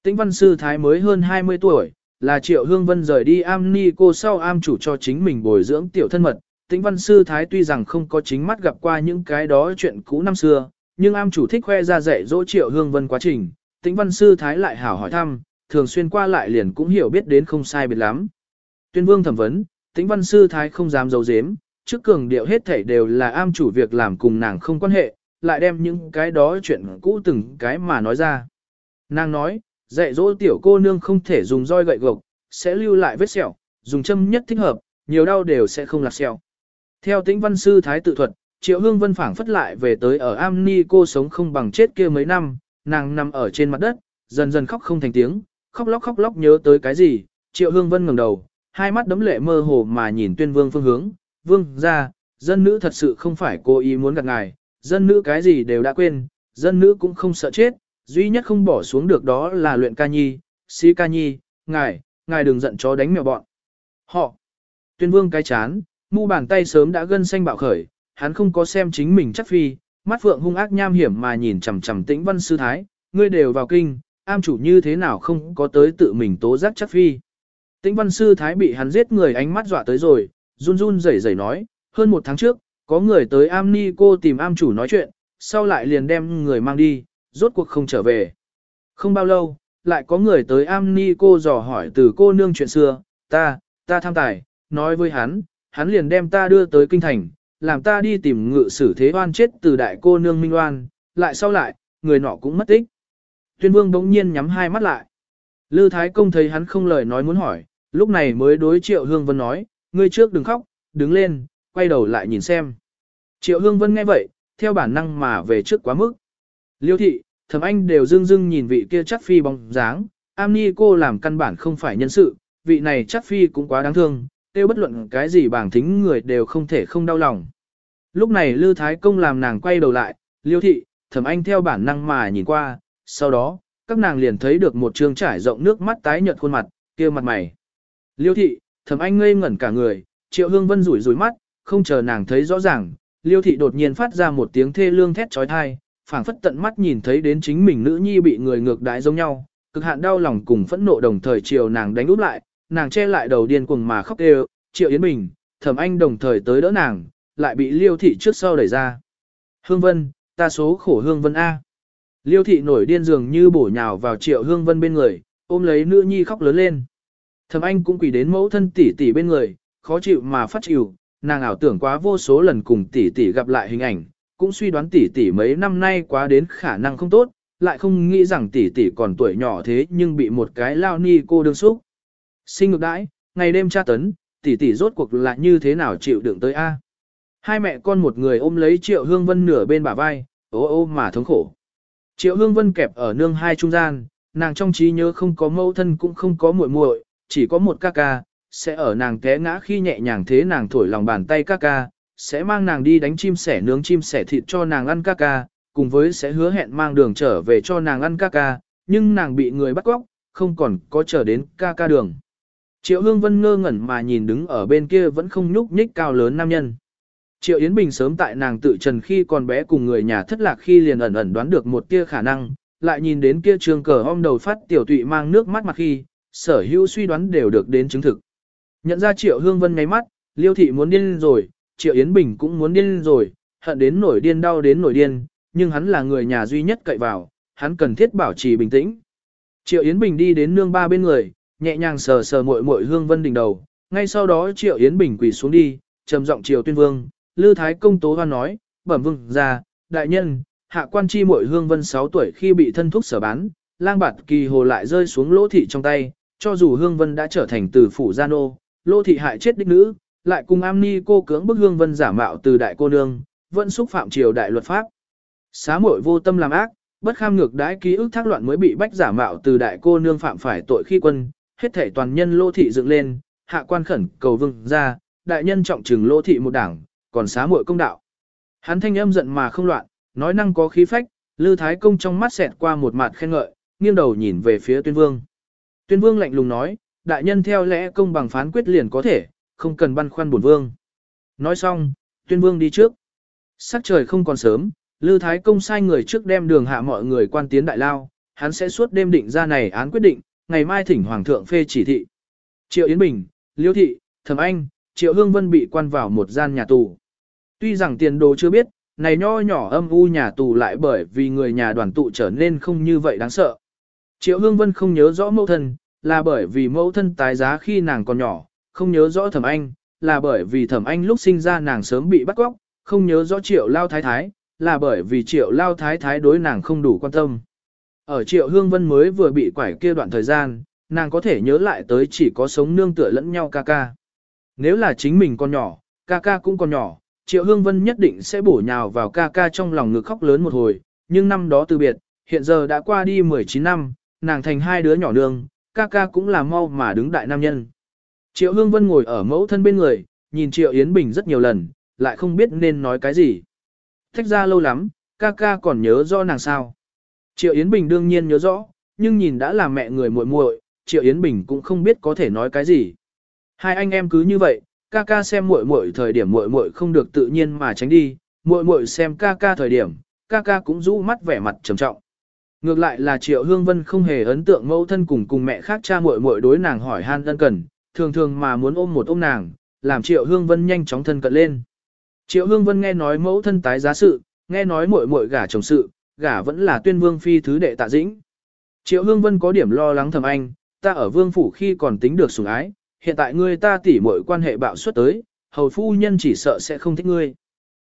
tĩnh văn sư thái mới hơn 20 tuổi, là triệu hương vân rời đi am ni cô sau am chủ cho chính mình bồi dưỡng tiểu thân mật. Tĩnh văn sư thái tuy rằng không có chính mắt gặp qua những cái đó chuyện cũ năm xưa, nhưng am chủ thích khoe ra dạy dỗ triệu hương vân quá trình. Tĩnh văn sư thái lại hảo hỏi thăm, thường xuyên qua lại liền cũng hiểu biết đến không sai biệt lắm. Tuyên vương thẩm vấn, tĩnh văn sư thái không dám giấu giếm, trước cường điệu hết thảy đều là am chủ việc làm cùng nàng không quan hệ, lại đem những cái đó chuyện cũ từng cái mà nói ra. Nàng nói, dạy dỗ tiểu cô nương không thể dùng roi gậy gộc, sẽ lưu lại vết sẹo, dùng châm nhất thích hợp, nhiều đau đều sẽ không lạc sẹo. Theo tĩnh văn sư thái tự thuật, triệu hương vân phảng phất lại về tới ở am ni cô sống không bằng chết kia mấy năm, nàng nằm ở trên mặt đất, dần dần khóc không thành tiếng, khóc lóc khóc lóc nhớ tới cái gì, triệu hương vân ngẩng đầu, hai mắt đấm lệ mơ hồ mà nhìn tuyên vương phương hướng, vương ra, dân nữ thật sự không phải cô ý muốn gặp ngài, dân nữ cái gì đều đã quên, dân nữ cũng không sợ chết, duy nhất không bỏ xuống được đó là luyện ca nhi, si ca nhi, ngài, ngài đừng giận chó đánh mèo bọn. Họ, tuyên vương cái chán, mu bàn tay sớm đã gân xanh bạo khởi, hắn không có xem chính mình chắc phi, mắt phượng hung ác nham hiểm mà nhìn chằm chằm tĩnh văn sư thái, ngươi đều vào kinh, am chủ như thế nào không có tới tự mình tố giác chắc phi. Tĩnh văn sư thái bị hắn giết người ánh mắt dọa tới rồi, run run rẩy rẩy nói, hơn một tháng trước, có người tới am ni cô tìm am chủ nói chuyện, sau lại liền đem người mang đi, rốt cuộc không trở về. Không bao lâu, lại có người tới am ni cô dò hỏi từ cô nương chuyện xưa, ta, ta tham tài, nói với hắn, hắn liền đem ta đưa tới kinh thành, làm ta đi tìm ngự sử thế oan chết từ đại cô nương minh oan, lại sau lại, người nọ cũng mất tích. Tuyên vương bỗng nhiên nhắm hai mắt lại. Lư Thái Công thấy hắn không lời nói muốn hỏi, lúc này mới đối Triệu Hương Vân nói, ngươi trước đừng khóc, đứng lên, quay đầu lại nhìn xem. Triệu Hương Vân nghe vậy, theo bản năng mà về trước quá mức. Liêu thị, thẩm anh đều dưng dưng nhìn vị kia chắc phi bóng dáng, am ni cô làm căn bản không phải nhân sự, vị này chắc phi cũng quá đáng thương, tiêu bất luận cái gì bảng thính người đều không thể không đau lòng. Lúc này Lư Thái Công làm nàng quay đầu lại, liêu thị, thẩm anh theo bản năng mà nhìn qua, sau đó, các nàng liền thấy được một trường trải rộng nước mắt tái nhợt khuôn mặt, kia mặt mày. Liêu thị, thẩm anh ngây ngẩn cả người, triệu hương vân rủi rủi mắt, không chờ nàng thấy rõ ràng, liêu thị đột nhiên phát ra một tiếng thê lương thét trói thai, phảng phất tận mắt nhìn thấy đến chính mình nữ nhi bị người ngược đãi giống nhau, cực hạn đau lòng cùng phẫn nộ đồng thời chiều nàng đánh úp lại, nàng che lại đầu điên cuồng mà khóc đều, triệu yến bình, thẩm anh đồng thời tới đỡ nàng, lại bị liêu thị trước sau đẩy ra. Hương vân, ta số khổ hương vân A. Liêu thị nổi điên dường như bổ nhào vào triệu hương vân bên người, ôm lấy nữ nhi khóc lớn lên. Thẩm anh cũng quỳ đến mẫu thân tỷ tỷ bên người, khó chịu mà phát chịu, nàng ảo tưởng quá vô số lần cùng tỷ tỷ gặp lại hình ảnh, cũng suy đoán tỷ tỷ mấy năm nay quá đến khả năng không tốt, lại không nghĩ rằng tỷ tỷ còn tuổi nhỏ thế nhưng bị một cái lao ni cô đương xúc. Sinh ngược đãi, ngày đêm tra tấn, tỷ tỷ rốt cuộc là như thế nào chịu đựng tới a? Hai mẹ con một người ôm lấy Triệu Hương Vân nửa bên bả vai, ô ô mà thống khổ. Triệu Hương Vân kẹp ở nương hai trung gian, nàng trong trí nhớ không có mẫu thân cũng không có muội muội, chỉ có một ca ca, sẽ ở nàng té ngã khi nhẹ nhàng thế nàng thổi lòng bàn tay ca ca, sẽ mang nàng đi đánh chim sẻ nướng chim sẻ thịt cho nàng ăn ca ca, cùng với sẽ hứa hẹn mang đường trở về cho nàng ăn ca ca, nhưng nàng bị người bắt cóc, không còn có trở đến ca ca đường. Triệu Hương Vân ngơ ngẩn mà nhìn đứng ở bên kia vẫn không nhúc nhích cao lớn nam nhân. Triệu Yến Bình sớm tại nàng tự trần khi còn bé cùng người nhà thất lạc khi liền ẩn ẩn đoán được một tia khả năng, lại nhìn đến kia trường cờ om đầu phát tiểu tụy mang nước mắt mặt khi, sở hữu suy đoán đều được đến chứng thực. Nhận ra Triệu Hương Vân ngáy mắt, Liêu Thị muốn điên rồi, Triệu Yến Bình cũng muốn điên rồi, hận đến nổi điên đau đến nổi điên, nhưng hắn là người nhà duy nhất cậy vào, hắn cần thiết bảo trì bình tĩnh. Triệu Yến Bình đi đến nương ba bên người, nhẹ nhàng sờ sờ muội muội Hương Vân đỉnh đầu, ngay sau đó Triệu Yến Bình quỳ xuống đi, trầm giọng Triều Tuyên Vương, Lư Thái Công Tố Hoan nói, bẩm vương ra, đại nhân, hạ quan chi muội Hương Vân 6 tuổi khi bị thân thúc sở bán, lang bạt kỳ hồ lại rơi xuống lỗ thị trong tay, cho dù Hương Vân đã trở thành từ phủ gia nô, lỗ thị hại chết đích nữ, lại cùng am ni cô cưỡng bức Hương Vân giả mạo từ đại cô nương, vẫn xúc phạm triều đại luật pháp. Xá muội vô tâm làm ác, bất kham ngược đãi ký ức thác loạn mới bị bách giả mạo từ đại cô nương phạm phải tội khi quân, hết thể toàn nhân lô thị dựng lên, hạ quan khẩn cầu vương ra, đại nhân trọng trừng lô thị một đảng, còn xá muội công đạo. Hắn thanh âm giận mà không loạn, nói năng có khí phách, Lư Thái Công trong mắt xẹt qua một mặt khen ngợi, nghiêng đầu nhìn về phía Tuyên Vương. Tuyên Vương lạnh lùng nói, đại nhân theo lẽ công bằng phán quyết liền có thể, không cần băn khoăn bổn vương. Nói xong, Tuyên Vương đi trước. Sắc trời không còn sớm, Lư Thái Công sai người trước đem đường hạ mọi người quan tiến đại lao, hắn sẽ suốt đêm định ra này án quyết định, ngày mai thỉnh Hoàng thượng phê chỉ thị. Triệu Yến Bình, Liêu Thị, Thẩm Anh, Triệu Hương Vân bị quan vào một gian nhà tù. Tuy rằng tiền đồ chưa biết, này nho nhỏ âm u nhà tù lại bởi vì người nhà đoàn tụ trở nên không như vậy đáng sợ. Triệu Hương Vân không nhớ rõ mẫu thân, là bởi vì mẫu thân tái giá khi nàng còn nhỏ, không nhớ rõ thẩm anh, là bởi vì thẩm anh lúc sinh ra nàng sớm bị bắt cóc, không nhớ rõ triệu lao thái thái, là bởi vì triệu lao thái thái đối nàng không đủ quan tâm. Ở triệu hương vân mới vừa bị quải kia đoạn thời gian, nàng có thể nhớ lại tới chỉ có sống nương tựa lẫn nhau ca ca. Nếu là chính mình còn nhỏ, ca ca cũng còn nhỏ, triệu hương vân nhất định sẽ bổ nhào vào ca ca trong lòng ngực khóc lớn một hồi, nhưng năm đó từ biệt, hiện giờ đã qua đi 19 năm, nàng thành hai đứa nhỏ nương, ca ca cũng là mau mà đứng đại nam nhân. Triệu Hương Vân ngồi ở mẫu thân bên người, nhìn Triệu Yến Bình rất nhiều lần, lại không biết nên nói cái gì. Thách ra lâu lắm, ca ca còn nhớ rõ nàng sao. Triệu Yến Bình đương nhiên nhớ rõ, nhưng nhìn đã là mẹ người muội muội, Triệu Yến Bình cũng không biết có thể nói cái gì. Hai anh em cứ như vậy, ca ca xem muội muội thời điểm muội muội không được tự nhiên mà tránh đi, muội muội xem ca ca thời điểm, ca ca cũng rũ mắt vẻ mặt trầm trọng. Ngược lại là Triệu Hương Vân không hề ấn tượng mẫu thân cùng cùng mẹ khác cha muội muội đối nàng hỏi han ân cần, thường thường mà muốn ôm một ôm nàng, làm Triệu Hương Vân nhanh chóng thân cận lên. Triệu Hương Vân nghe nói mẫu thân tái giá sự, nghe nói muội muội gả chồng sự, gả vẫn là tuyên vương phi thứ đệ tạ dĩnh. Triệu Hương Vân có điểm lo lắng thầm anh, ta ở vương phủ khi còn tính được sủng ái, hiện tại ngươi ta tỉ muội quan hệ bạo suất tới, hầu phu nhân chỉ sợ sẽ không thích ngươi.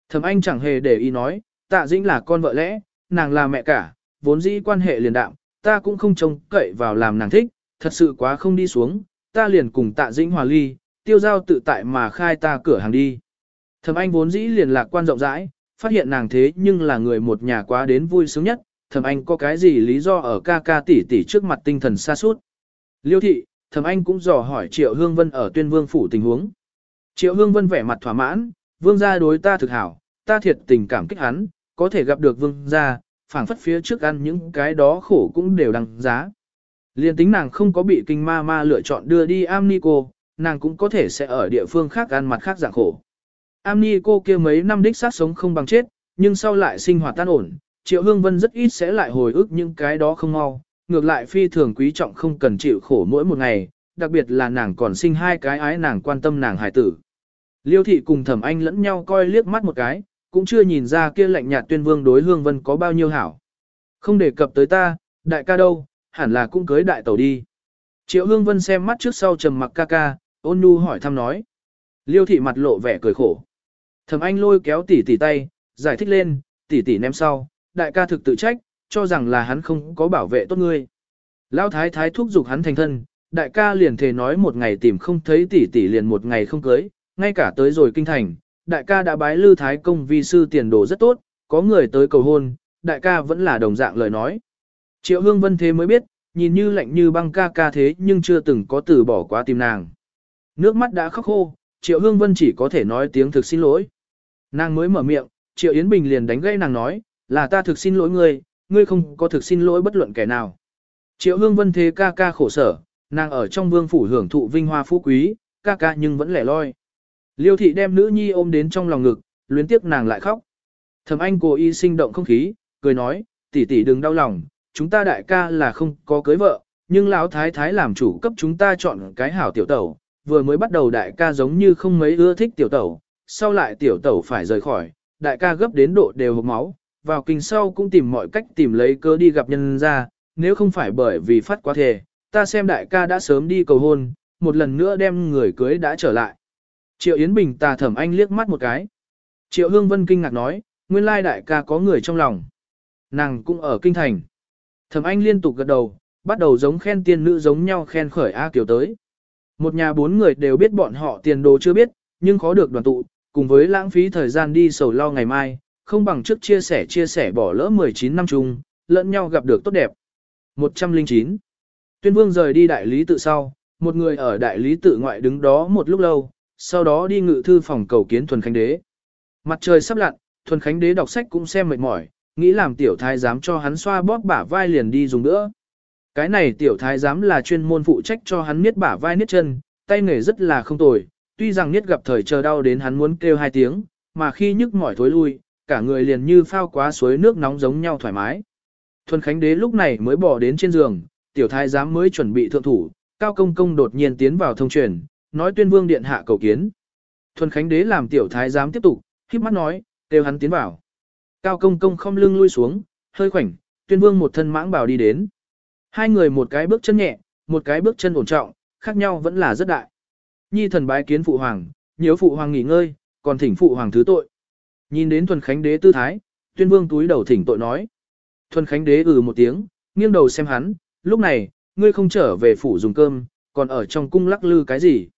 Thẩm anh chẳng hề để ý nói, tạ dĩnh là con vợ lẽ, nàng là mẹ cả, vốn dĩ quan hệ liền đạm, ta cũng không trông cậy vào làm nàng thích, thật sự quá không đi xuống, ta liền cùng tạ dĩnh hòa ly, tiêu giao tự tại mà khai ta cửa hàng đi. Thẩm anh vốn dĩ liền lạc quan rộng rãi, phát hiện nàng thế nhưng là người một nhà quá đến vui sướng nhất, thẩm anh có cái gì lý do ở ca ca tỷ tỷ trước mặt tinh thần xa suốt. Liêu thị, thẩm anh cũng dò hỏi Triệu Hương Vân ở tuyên vương phủ tình huống. Triệu Hương Vân vẻ mặt thỏa mãn, vương gia đối ta thực hảo, ta thiệt tình cảm kích hắn, có thể gặp được vương gia, phảng phất phía trước ăn những cái đó khổ cũng đều đăng giá. Liên tính nàng không có bị kinh ma ma lựa chọn đưa đi Amnico, nàng cũng có thể sẽ ở địa phương khác ăn mặt khác dạng khổ. Amnico kia mấy năm đích sát sống không bằng chết, nhưng sau lại sinh hoạt tan ổn, Triệu Hương Vân rất ít sẽ lại hồi ức những cái đó không mau, ngược lại phi thường quý trọng không cần chịu khổ mỗi một ngày, đặc biệt là nàng còn sinh hai cái ái nàng quan tâm nàng hài tử. Liêu thị cùng thẩm anh lẫn nhau coi liếc mắt một cái, cũng chưa nhìn ra kia lạnh nhạt tuyên vương đối hương vân có bao nhiêu hảo. Không đề cập tới ta, đại ca đâu, hẳn là cũng cưới đại tẩu đi. Triệu hương vân xem mắt trước sau trầm mặc ca ca, ôn nhu hỏi thăm nói. Liêu thị mặt lộ vẻ cười khổ. Thẩm anh lôi kéo tỷ tỷ tay, giải thích lên, tỷ tỷ ném sau, đại ca thực tự trách, cho rằng là hắn không có bảo vệ tốt ngươi. Lão thái thái thúc giục hắn thành thân, đại ca liền thề nói một ngày tìm không thấy tỷ tỷ liền một ngày không cưới, ngay cả tới rồi kinh thành, đại ca đã bái lư thái công vi sư tiền đồ rất tốt, có người tới cầu hôn, đại ca vẫn là đồng dạng lời nói. Triệu hương vân thế mới biết, nhìn như lạnh như băng ca ca thế nhưng chưa từng có từ bỏ quá tìm nàng. Nước mắt đã khóc khô, triệu hương vân chỉ có thể nói tiếng thực xin lỗi. Nàng mới mở miệng, triệu Yến Bình liền đánh gây nàng nói, là ta thực xin lỗi ngươi, ngươi không có thực xin lỗi bất luận kẻ nào. Triệu hương vân thế ca ca khổ sở, nàng ở trong vương phủ hưởng thụ vinh hoa phú quý, ca ca nhưng vẫn lẻ loi. Liêu thị đem nữ nhi ôm đến trong lòng ngực, luyến tiếc nàng lại khóc. Thẩm anh cố ý sinh động không khí, cười nói, tỷ tỷ đừng đau lòng, chúng ta đại ca là không có cưới vợ, nhưng lão thái thái làm chủ cấp chúng ta chọn cái hảo tiểu tẩu, vừa mới bắt đầu đại ca giống như không mấy ưa thích tiểu tẩu, sau lại tiểu tẩu phải rời khỏi, đại ca gấp đến độ đều hộp máu, vào kinh sau cũng tìm mọi cách tìm lấy cơ đi gặp nhân ra, nếu không phải bởi vì phát quá thề, ta xem đại ca đã sớm đi cầu hôn, một lần nữa đem người cưới đã trở lại. Triệu Yến Bình tà thẩm anh liếc mắt một cái. Triệu Hương Vân kinh ngạc nói, nguyên lai đại ca có người trong lòng. Nàng cũng ở kinh thành. Thẩm anh liên tục gật đầu, bắt đầu giống khen tiên nữ giống nhau khen khởi A Kiều tới. Một nhà bốn người đều biết bọn họ tiền đồ chưa biết, nhưng khó được đoàn tụ, cùng với lãng phí thời gian đi sầu lo ngày mai, không bằng trước chia sẻ chia sẻ bỏ lỡ 19 năm chung, lẫn nhau gặp được tốt đẹp. 109. Tuyên Vương rời đi đại lý tự sau, một người ở đại lý tự ngoại đứng đó một lúc lâu, sau đó đi ngự thư phòng cầu kiến Thuần Khánh Đế. Mặt trời sắp lặn, Thuần Khánh Đế đọc sách cũng xem mệt mỏi, nghĩ làm tiểu thái giám cho hắn xoa bóp bả vai liền đi dùng nữa. Cái này tiểu thái giám là chuyên môn phụ trách cho hắn niết bả vai niết chân, tay nghề rất là không tồi, tuy rằng niết gặp thời chờ đau đến hắn muốn kêu hai tiếng, mà khi nhức mỏi thối lui, cả người liền như phao quá suối nước nóng giống nhau thoải mái. Thuần Khánh Đế lúc này mới bỏ đến trên giường, tiểu thái giám mới chuẩn bị thượng thủ, Cao Công Công đột nhiên tiến vào thông truyền, nói tuyên vương điện hạ cầu kiến. Thuần Khánh Đế làm tiểu thái giám tiếp tục, khiếp mắt nói, kêu hắn tiến vào. Cao Công Công không lưng lui xuống, hơi khoảnh, tuyên vương một thân mãng bảo đi đến. Hai người một cái bước chân nhẹ, một cái bước chân ổn trọng, khác nhau vẫn là rất đại. Nhi thần bái kiến phụ hoàng, nhớ phụ hoàng nghỉ ngơi, còn thỉnh phụ hoàng thứ tội. Nhìn đến Thuần Khánh Đế tư thái, tuyên vương túi đầu thỉnh tội nói. Thuần Khánh Đế ừ một tiếng, nghiêng đầu xem hắn, lúc này, ngươi không trở về phủ dùng cơm, còn ở trong cung lắc lư cái gì.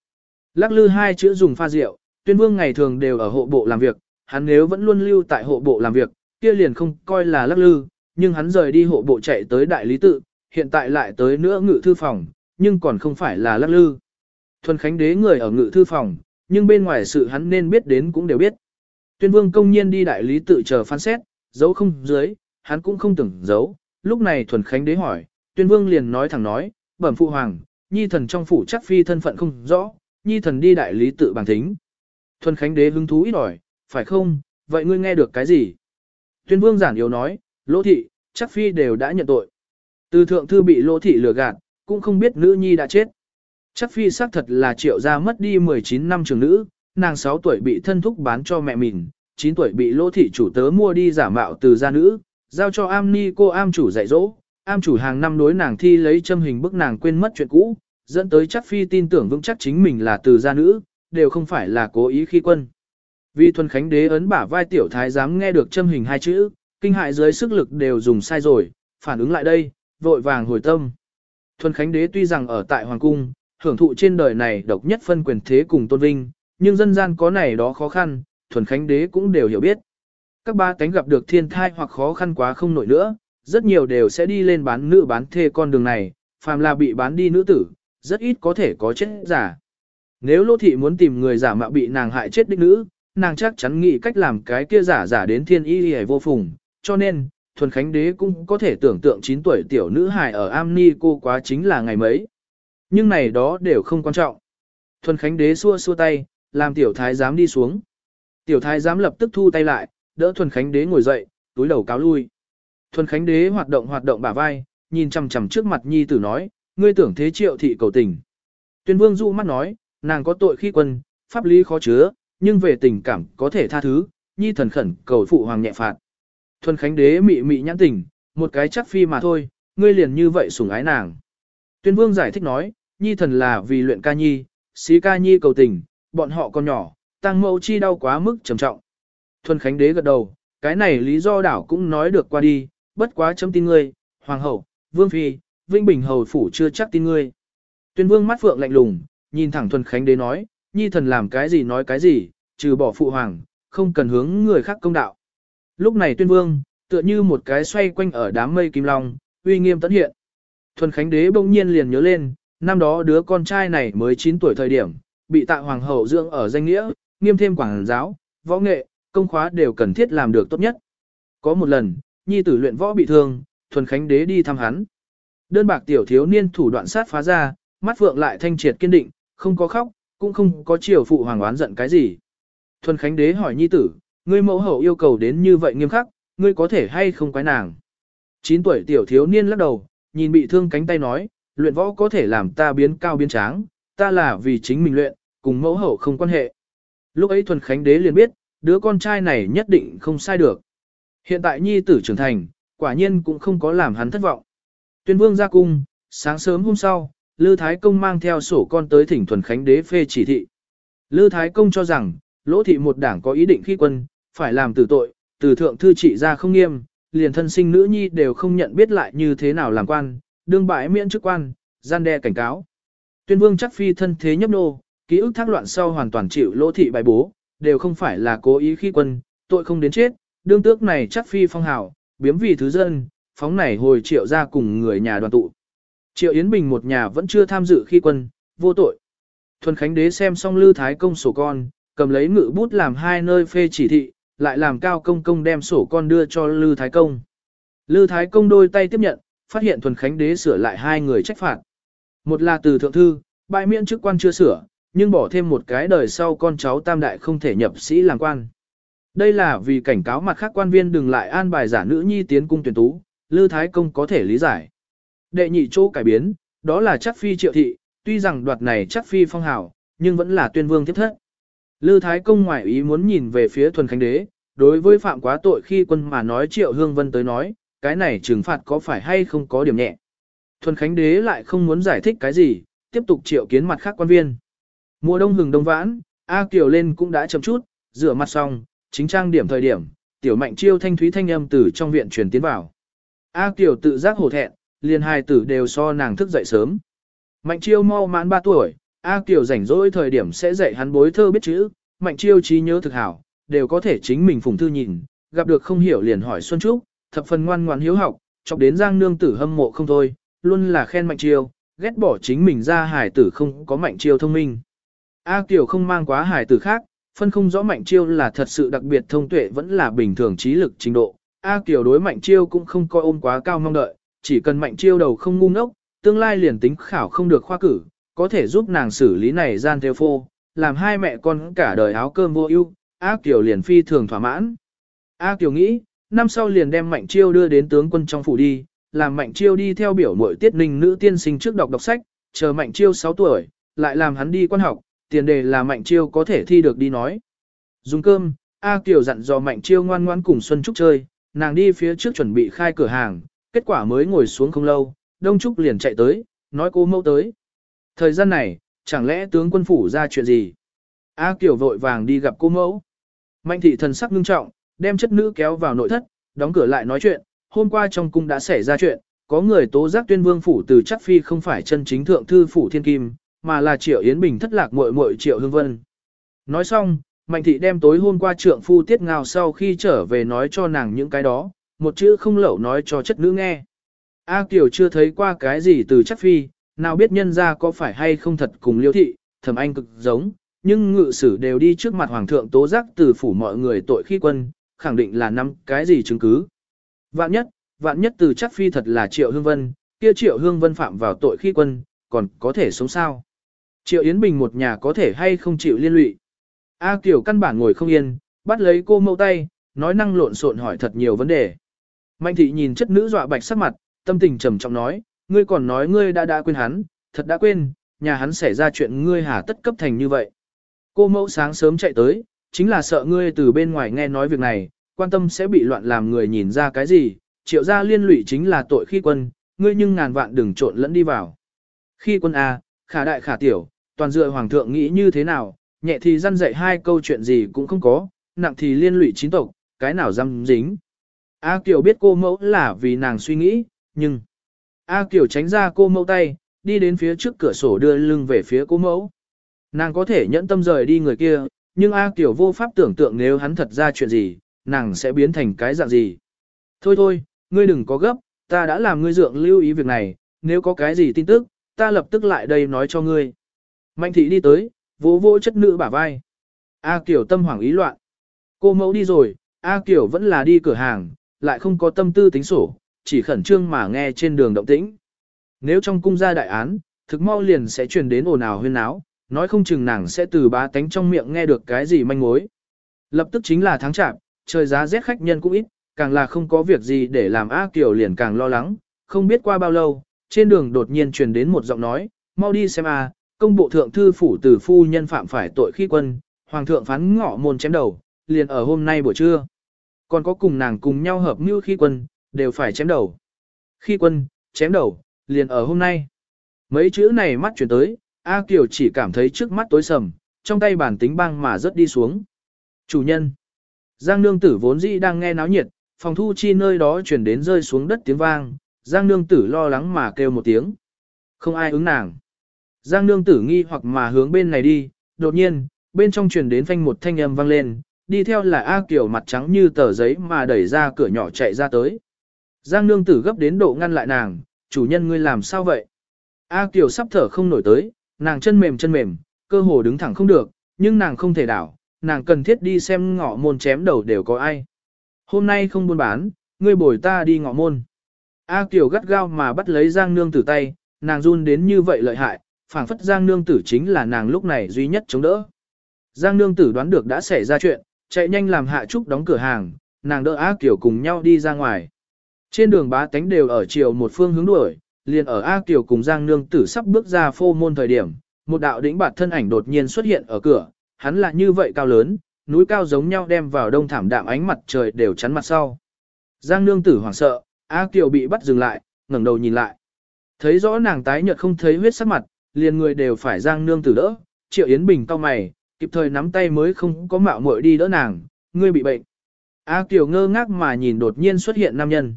Lắc lư hai chữ dùng pha rượu, tuyên vương ngày thường đều ở hộ bộ làm việc, hắn nếu vẫn luôn lưu tại hộ bộ làm việc, kia liền không coi là lắc lư, nhưng hắn rời đi hộ bộ chạy tới đại lý tự, hiện tại lại tới nữa ngự thư phòng, nhưng còn không phải là lắc lư. Thuần Khánh đế người ở ngự thư phòng, nhưng bên ngoài sự hắn nên biết đến cũng đều biết. Tuyên vương công nhiên đi đại lý tự chờ phán xét, giấu không dưới, hắn cũng không tưởng giấu. Lúc này Thuần Khánh đế hỏi, tuyên vương liền nói thẳng nói, bẩm phụ hoàng, nhi thần trong phủ chắc phi thân phận không rõ, nhi thần đi đại lý tự bằng thính. Thuần Khánh đế hứng thú ít ỏi, phải không, vậy ngươi nghe được cái gì? Tuyên vương giản yếu nói, lỗ thị, chắc phi đều đã nhận tội. Từ thượng thư bị lỗ thị lừa gạt, cũng không biết nữ nhi đã chết. Chắc phi xác thật là triệu gia mất đi 19 năm trường nữ, nàng 6 tuổi bị thân thúc bán cho mẹ mình, 9 tuổi bị lỗ thị chủ tớ mua đi giả mạo từ gia nữ, giao cho am ni cô am chủ dạy dỗ, am chủ hàng năm đối nàng thi lấy châm hình bức nàng quên mất chuyện cũ, dẫn tới chắc phi tin tưởng vững chắc chính mình là từ gia nữ, đều không phải là cố ý khi quân. Vì thuần khánh đế ấn bả vai tiểu thái dám nghe được châm hình hai chữ, kinh hại dưới sức lực đều dùng sai rồi, phản ứng lại đây, vội vàng hồi tâm. Thuần khánh đế tuy rằng ở tại hoàng cung, hưởng thụ trên đời này độc nhất phân quyền thế cùng tôn vinh, nhưng dân gian có này đó khó khăn, thuần khánh đế cũng đều hiểu biết. Các ba tánh gặp được thiên thai hoặc khó khăn quá không nổi nữa, rất nhiều đều sẽ đi lên bán nữ bán thê con đường này, phàm là bị bán đi nữ tử, rất ít có thể có chết giả. Nếu lô thị muốn tìm người giả mạo bị nàng hại chết đích nữ, nàng chắc chắn nghĩ cách làm cái kia giả giả đến thiên y hề vô phùng, cho nên, thuần khánh đế cũng có thể tưởng tượng 9 tuổi tiểu nữ hài ở am ni cô quá chính là ngày mấy. Nhưng này đó đều không quan trọng. Thuần khánh đế xua xua tay, làm tiểu thái giám đi xuống. Tiểu thái giám lập tức thu tay lại, đỡ thuần khánh đế ngồi dậy, túi đầu cáo lui. Thuần khánh đế hoạt động hoạt động bả vai, nhìn chằm chằm trước mặt nhi tử nói, ngươi tưởng thế triệu thị cầu tình. Tuyên vương du mắt nói, nàng có tội khi quân, pháp lý khó chứa, nhưng về tình cảm có thể tha thứ, nhi thần khẩn cầu phụ hoàng nhẹ phạt. Thuần khánh đế mị mị nhãn tình, một cái chắc phi mà thôi, ngươi liền như vậy sủng ái nàng. Tuyên vương giải thích nói, nhi thần là vì luyện ca nhi, xí ca nhi cầu tình, bọn họ còn nhỏ, tăng mẫu chi đau quá mức trầm trọng. Thuần khánh đế gật đầu, cái này lý do đảo cũng nói được qua đi, bất quá chấm tin ngươi, hoàng hậu, vương phi, vinh bình hầu phủ chưa chắc tin ngươi. Tuyên vương mắt phượng lạnh lùng, nhìn thẳng thuần khánh đế nói, nhi thần làm cái gì nói cái gì, trừ bỏ phụ hoàng, không cần hướng người khác công đạo. Lúc này tuyên vương, tựa như một cái xoay quanh ở đám mây kim long, uy nghiêm tận hiện. Thuần khánh đế bỗng nhiên liền nhớ lên, năm đó đứa con trai này mới 9 tuổi thời điểm, bị tạ hoàng hậu dưỡng ở danh nghĩa, nghiêm thêm quảng giáo, võ nghệ, công khóa đều cần thiết làm được tốt nhất. Có một lần, nhi tử luyện võ bị thương, thuần khánh đế đi thăm hắn. Đơn bạc tiểu thiếu niên thủ đoạn sát phá ra, mắt vượng lại thanh triệt kiên định, không có khóc, cũng không có chiều phụ hoàng oán giận cái gì. Thuần khánh đế hỏi nhi tử, ngươi mẫu hậu yêu cầu đến như vậy nghiêm khắc, ngươi có thể hay không quái nàng. 9 tuổi tiểu thiếu niên lắc đầu, nhìn bị thương cánh tay nói, luyện võ có thể làm ta biến cao biến tráng, ta là vì chính mình luyện, cùng mẫu hậu không quan hệ. Lúc ấy thuần khánh đế liền biết, đứa con trai này nhất định không sai được. Hiện tại nhi tử trưởng thành, quả nhiên cũng không có làm hắn thất vọng. Tuyên vương ra cung, sáng sớm hôm sau, Lư Thái Công mang theo sổ con tới thỉnh thuần khánh đế phê chỉ thị. Lư Thái Công cho rằng, lỗ thị một đảng có ý định khi quân, phải làm tử tội, từ thượng thư trị ra không nghiêm, liền thân sinh nữ nhi đều không nhận biết lại như thế nào làm quan, đương bãi miễn chức quan, gian đe cảnh cáo. Tuyên vương chắc phi thân thế nhấp nô, ký ức thác loạn sau hoàn toàn chịu lỗ thị bài bố, đều không phải là cố ý khi quân, tội không đến chết, đương tước này chắc phi phong hào, biếm vì thứ dân, phóng này hồi triệu ra cùng người nhà đoàn tụ. Triệu Yến Bình một nhà vẫn chưa tham dự khi quân, vô tội. Thuần Khánh Đế xem xong Lư Thái Công sổ con, cầm lấy ngự bút làm hai nơi phê chỉ thị, lại làm cao công công đem sổ con đưa cho Lư Thái Công. Lư Thái Công đôi tay tiếp nhận, phát hiện Thuần Khánh Đế sửa lại hai người trách phạt. Một là từ thượng thư, bại miễn chức quan chưa sửa, nhưng bỏ thêm một cái đời sau con cháu tam đại không thể nhập sĩ làm quan. Đây là vì cảnh cáo mặt khác quan viên đừng lại an bài giả nữ nhi tiến cung tuyển tú, Lư Thái Công có thể lý giải. Đệ nhị chỗ cải biến, đó là chắc phi triệu thị, tuy rằng đoạt này chắc phi phong hào, nhưng vẫn là tuyên vương tiếp thất. Lư Thái Công ngoại ý muốn nhìn về phía thuần khánh đế, đối với phạm quá tội khi quân mà nói triệu hương vân tới nói, cái này trừng phạt có phải hay không có điểm nhẹ. Thuần khánh đế lại không muốn giải thích cái gì, tiếp tục triệu kiến mặt khác quan viên. Mùa đông hừng đông vãn, A Kiều lên cũng đã chậm chút, rửa mặt xong, chính trang điểm thời điểm, tiểu mạnh chiêu thanh thúy thanh âm từ trong viện truyền tiến vào. A Kiều tự giác hổ thẹn, liền hai tử đều so nàng thức dậy sớm. Mạnh chiêu mau mãn 3 tuổi, A Kiều rảnh rỗi thời điểm sẽ dạy hắn bối thơ biết chữ, mạnh chiêu trí nhớ thực hảo, đều có thể chính mình phùng thư nhìn, gặp được không hiểu liền hỏi Xuân Trúc, thập phần ngoan ngoãn hiếu học, chọc đến Giang nương tử hâm mộ không thôi, luôn là khen mạnh chiêu, ghét bỏ chính mình ra hải tử không có mạnh chiêu thông minh. A Kiều không mang quá hải tử khác, phân không rõ mạnh chiêu là thật sự đặc biệt thông tuệ vẫn là bình thường trí lực trình độ. A Kiều đối mạnh chiêu cũng không coi ôm quá cao mong đợi, chỉ cần mạnh chiêu đầu không ngu ngốc, tương lai liền tính khảo không được khoa cử, có thể giúp nàng xử lý này gian theo phô, làm hai mẹ con cả đời áo cơm vô ưu. A Kiều liền phi thường thỏa mãn. A Kiều nghĩ, năm sau liền đem Mạnh Chiêu đưa đến tướng quân trong phủ đi, làm Mạnh Chiêu đi theo biểu muội tiết ninh nữ tiên sinh trước đọc đọc sách, chờ Mạnh Chiêu 6 tuổi, lại làm hắn đi quan học, tiền đề là Mạnh Chiêu có thể thi được đi nói. Dùng cơm, A Kiều dặn dò Mạnh Chiêu ngoan ngoãn cùng Xuân Trúc chơi, nàng đi phía trước chuẩn bị khai cửa hàng, kết quả mới ngồi xuống không lâu, Đông Trúc liền chạy tới, nói cô mâu tới. Thời gian này, chẳng lẽ tướng quân phủ ra chuyện gì? A Kiều vội vàng đi gặp cô mẫu. Mạnh thị thần sắc ngưng trọng, đem chất nữ kéo vào nội thất, đóng cửa lại nói chuyện, hôm qua trong cung đã xảy ra chuyện, có người tố giác tuyên vương phủ từ chắc phi không phải chân chính thượng thư phủ thiên kim, mà là triệu Yến Bình thất lạc muội muội triệu hương vân. Nói xong, Mạnh thị đem tối hôm qua trượng phu tiết ngào sau khi trở về nói cho nàng những cái đó, một chữ không lậu nói cho chất nữ nghe. A Kiều chưa thấy qua cái gì từ chắc phi, nào biết nhân ra có phải hay không thật cùng liêu thị, thầm anh cực giống, nhưng ngự sử đều đi trước mặt hoàng thượng tố giác từ phủ mọi người tội khi quân, khẳng định là năm cái gì chứng cứ. Vạn nhất, vạn nhất từ chắc phi thật là Triệu Hương Vân, kia Triệu Hương Vân phạm vào tội khi quân, còn có thể sống sao? Triệu Yến Bình một nhà có thể hay không chịu liên lụy? A Kiều căn bản ngồi không yên, bắt lấy cô mâu tay, nói năng lộn xộn hỏi thật nhiều vấn đề. Mạnh thị nhìn chất nữ dọa bạch sắc mặt, tâm tình trầm trọng nói, ngươi còn nói ngươi đã đã quên hắn, thật đã quên, nhà hắn xảy ra chuyện ngươi hà tất cấp thành như vậy. Cô mẫu sáng sớm chạy tới, chính là sợ ngươi từ bên ngoài nghe nói việc này, quan tâm sẽ bị loạn làm người nhìn ra cái gì, triệu gia liên lụy chính là tội khi quân, ngươi nhưng ngàn vạn đừng trộn lẫn đi vào. Khi quân A, khả đại khả tiểu, toàn dựa hoàng thượng nghĩ như thế nào, nhẹ thì răn dạy hai câu chuyện gì cũng không có, nặng thì liên lụy chính tộc, cái nào dăm dính. A Kiều biết cô mẫu là vì nàng suy nghĩ, nhưng... A Kiều tránh ra cô mẫu tay, đi đến phía trước cửa sổ đưa lưng về phía cô mẫu. Nàng có thể nhẫn tâm rời đi người kia, nhưng A Kiều vô pháp tưởng tượng nếu hắn thật ra chuyện gì, nàng sẽ biến thành cái dạng gì. Thôi thôi, ngươi đừng có gấp, ta đã làm ngươi dượng lưu ý việc này, nếu có cái gì tin tức, ta lập tức lại đây nói cho ngươi. Mạnh thị đi tới, vỗ vỗ chất nữ bả vai. A Kiều tâm hoảng ý loạn. Cô mẫu đi rồi, A Kiều vẫn là đi cửa hàng, lại không có tâm tư tính sổ, chỉ khẩn trương mà nghe trên đường động tĩnh. Nếu trong cung gia đại án, thực mau liền sẽ truyền đến ồn ào huyên náo, nói không chừng nàng sẽ từ bá tánh trong miệng nghe được cái gì manh mối. Lập tức chính là tháng chạp, trời giá rét khách nhân cũng ít, càng là không có việc gì để làm A Kiều liền càng lo lắng, không biết qua bao lâu, trên đường đột nhiên truyền đến một giọng nói, mau đi xem A, công bộ thượng thư phủ từ phu nhân phạm phải tội khi quân, hoàng thượng phán ngọ môn chém đầu, liền ở hôm nay buổi trưa. Còn có cùng nàng cùng nhau hợp mưu khi quân, đều phải chém đầu. Khi quân, chém đầu, liền ở hôm nay. Mấy chữ này mắt chuyển tới, A Kiều chỉ cảm thấy trước mắt tối sầm, trong tay bản tính băng mà rớt đi xuống. Chủ nhân. Giang nương tử vốn dĩ đang nghe náo nhiệt, phòng thu chi nơi đó chuyển đến rơi xuống đất tiếng vang, Giang nương tử lo lắng mà kêu một tiếng. Không ai ứng nàng. Giang nương tử nghi hoặc mà hướng bên này đi, đột nhiên, bên trong truyền đến phanh một thanh âm vang lên, đi theo là A Kiều mặt trắng như tờ giấy mà đẩy ra cửa nhỏ chạy ra tới. Giang nương tử gấp đến độ ngăn lại nàng, chủ nhân ngươi làm sao vậy? A Kiều sắp thở không nổi tới, nàng chân mềm chân mềm, cơ hồ đứng thẳng không được, nhưng nàng không thể đảo, nàng cần thiết đi xem ngõ môn chém đầu đều có ai. Hôm nay không buôn bán, ngươi bồi ta đi ngõ môn. A Kiều gắt gao mà bắt lấy Giang Nương tử tay, nàng run đến như vậy lợi hại, phảng phất Giang Nương tử chính là nàng lúc này duy nhất chống đỡ. Giang Nương tử đoán được đã xảy ra chuyện, chạy nhanh làm Hạ Trúc đóng cửa hàng, nàng đỡ A Kiều cùng nhau đi ra ngoài. Trên đường bá tánh đều ở chiều một phương hướng đuổi, liền ở A Kiều cùng Giang Nương tử sắp bước ra phô môn thời điểm, một đạo đỉnh bạt thân ảnh đột nhiên xuất hiện ở cửa, hắn là như vậy cao lớn, núi cao giống nhau đem vào đông thảm đạm ánh mặt trời đều chắn mặt sau. Giang Nương tử hoảng sợ, A Kiều bị bắt dừng lại, ngẩng đầu nhìn lại. Thấy rõ nàng tái nhợt không thấy huyết sắc mặt, liền người đều phải Giang Nương tử đỡ, Triệu Yến Bình cau mày, kịp thời nắm tay mới không có mạo muội đi đỡ nàng, ngươi bị bệnh. A Kiều ngơ ngác mà nhìn đột nhiên xuất hiện nam nhân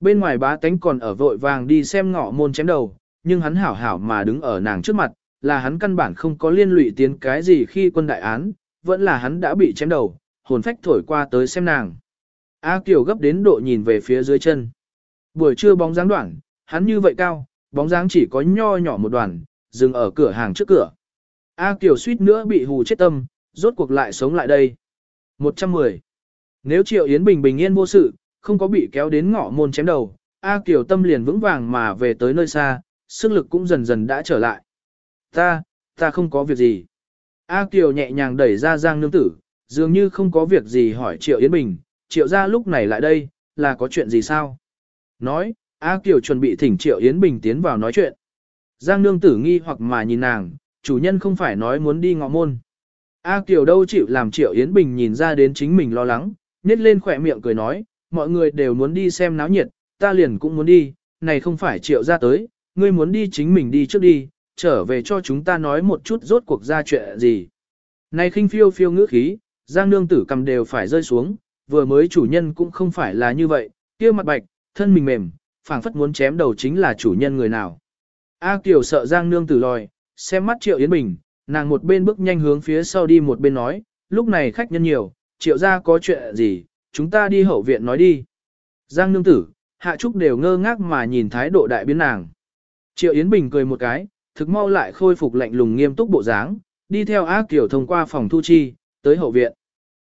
bên ngoài bá tánh còn ở vội vàng đi xem ngọ môn chém đầu, nhưng hắn hảo hảo mà đứng ở nàng trước mặt, là hắn căn bản không có liên lụy tiến cái gì khi quân đại án, vẫn là hắn đã bị chém đầu, hồn phách thổi qua tới xem nàng. A Kiều gấp đến độ nhìn về phía dưới chân. Buổi trưa bóng dáng đoạn, hắn như vậy cao, bóng dáng chỉ có nho nhỏ một đoàn, dừng ở cửa hàng trước cửa. A Kiều suýt nữa bị hù chết tâm, rốt cuộc lại sống lại đây. 110. Nếu Triệu Yến Bình bình yên vô sự, không có bị kéo đến ngõ môn chém đầu, A Kiều tâm liền vững vàng mà về tới nơi xa, sức lực cũng dần dần đã trở lại. Ta, ta không có việc gì. A Kiều nhẹ nhàng đẩy ra Giang Nương Tử, dường như không có việc gì hỏi Triệu Yến Bình, Triệu ra lúc này lại đây, là có chuyện gì sao? Nói, A Kiều chuẩn bị thỉnh Triệu Yến Bình tiến vào nói chuyện. Giang Nương Tử nghi hoặc mà nhìn nàng, chủ nhân không phải nói muốn đi ngõ môn. A Kiều đâu chịu làm Triệu Yến Bình nhìn ra đến chính mình lo lắng, nhét lên khỏe miệng cười nói, mọi người đều muốn đi xem náo nhiệt, ta liền cũng muốn đi, này không phải Triệu ra tới, ngươi muốn đi chính mình đi trước đi, trở về cho chúng ta nói một chút rốt cuộc ra chuyện gì. Này khinh phiêu phiêu ngữ khí, Giang Nương Tử cầm đều phải rơi xuống, vừa mới chủ nhân cũng không phải là như vậy, kia mặt bạch, thân mình mềm, phảng phất muốn chém đầu chính là chủ nhân người nào. A Kiều sợ Giang Nương Tử lòi, xem mắt Triệu Yến Bình, nàng một bên bước nhanh hướng phía sau đi một bên nói, lúc này khách nhân nhiều, Triệu ra có chuyện gì, chúng ta đi hậu viện nói đi. Giang Nương Tử, Hạ Trúc đều ngơ ngác mà nhìn thái độ đại biến nàng. Triệu Yến Bình cười một cái, thực mau lại khôi phục lạnh lùng nghiêm túc bộ dáng, đi theo A Kiều thông qua phòng thu chi, tới hậu viện.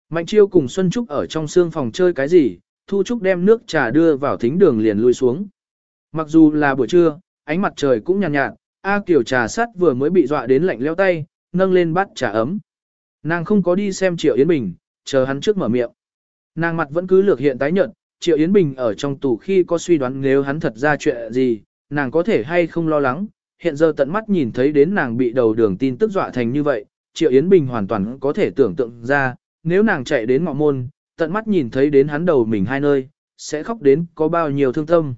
Mạnh Chiêu cùng Xuân Trúc ở trong xương phòng chơi cái gì, Thu Trúc đem nước trà đưa vào thính đường liền lui xuống. Mặc dù là buổi trưa, ánh mặt trời cũng nhàn nhạt, nhạt, A Kiều trà sắt vừa mới bị dọa đến lạnh leo tay, nâng lên bát trà ấm. Nàng không có đi xem Triệu Yến Bình, chờ hắn trước mở miệng. Nàng mặt vẫn cứ lược hiện tái nhợt, Triệu Yến Bình ở trong tù khi có suy đoán nếu hắn thật ra chuyện gì, nàng có thể hay không lo lắng, hiện giờ tận mắt nhìn thấy đến nàng bị đầu đường tin tức dọa thành như vậy, Triệu Yến Bình hoàn toàn có thể tưởng tượng ra, nếu nàng chạy đến ngọ môn, tận mắt nhìn thấy đến hắn đầu mình hai nơi, sẽ khóc đến có bao nhiêu thương tâm.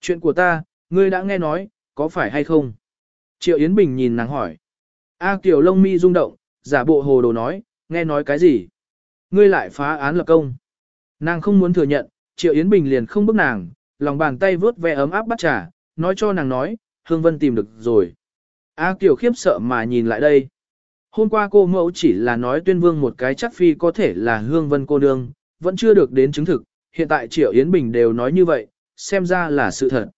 Chuyện của ta, ngươi đã nghe nói, có phải hay không? Triệu Yến Bình nhìn nàng hỏi. A Kiều lông mi rung động, giả bộ hồ đồ nói, nghe nói cái gì? Ngươi lại phá án lập công. Nàng không muốn thừa nhận, Triệu Yến Bình liền không bức nàng, lòng bàn tay vớt ve ấm áp bắt trà, nói cho nàng nói, Hương Vân tìm được rồi. A Kiều khiếp sợ mà nhìn lại đây. Hôm qua cô mẫu chỉ là nói tuyên vương một cái chắc phi có thể là Hương Vân cô nương, vẫn chưa được đến chứng thực, hiện tại Triệu Yến Bình đều nói như vậy, xem ra là sự thật.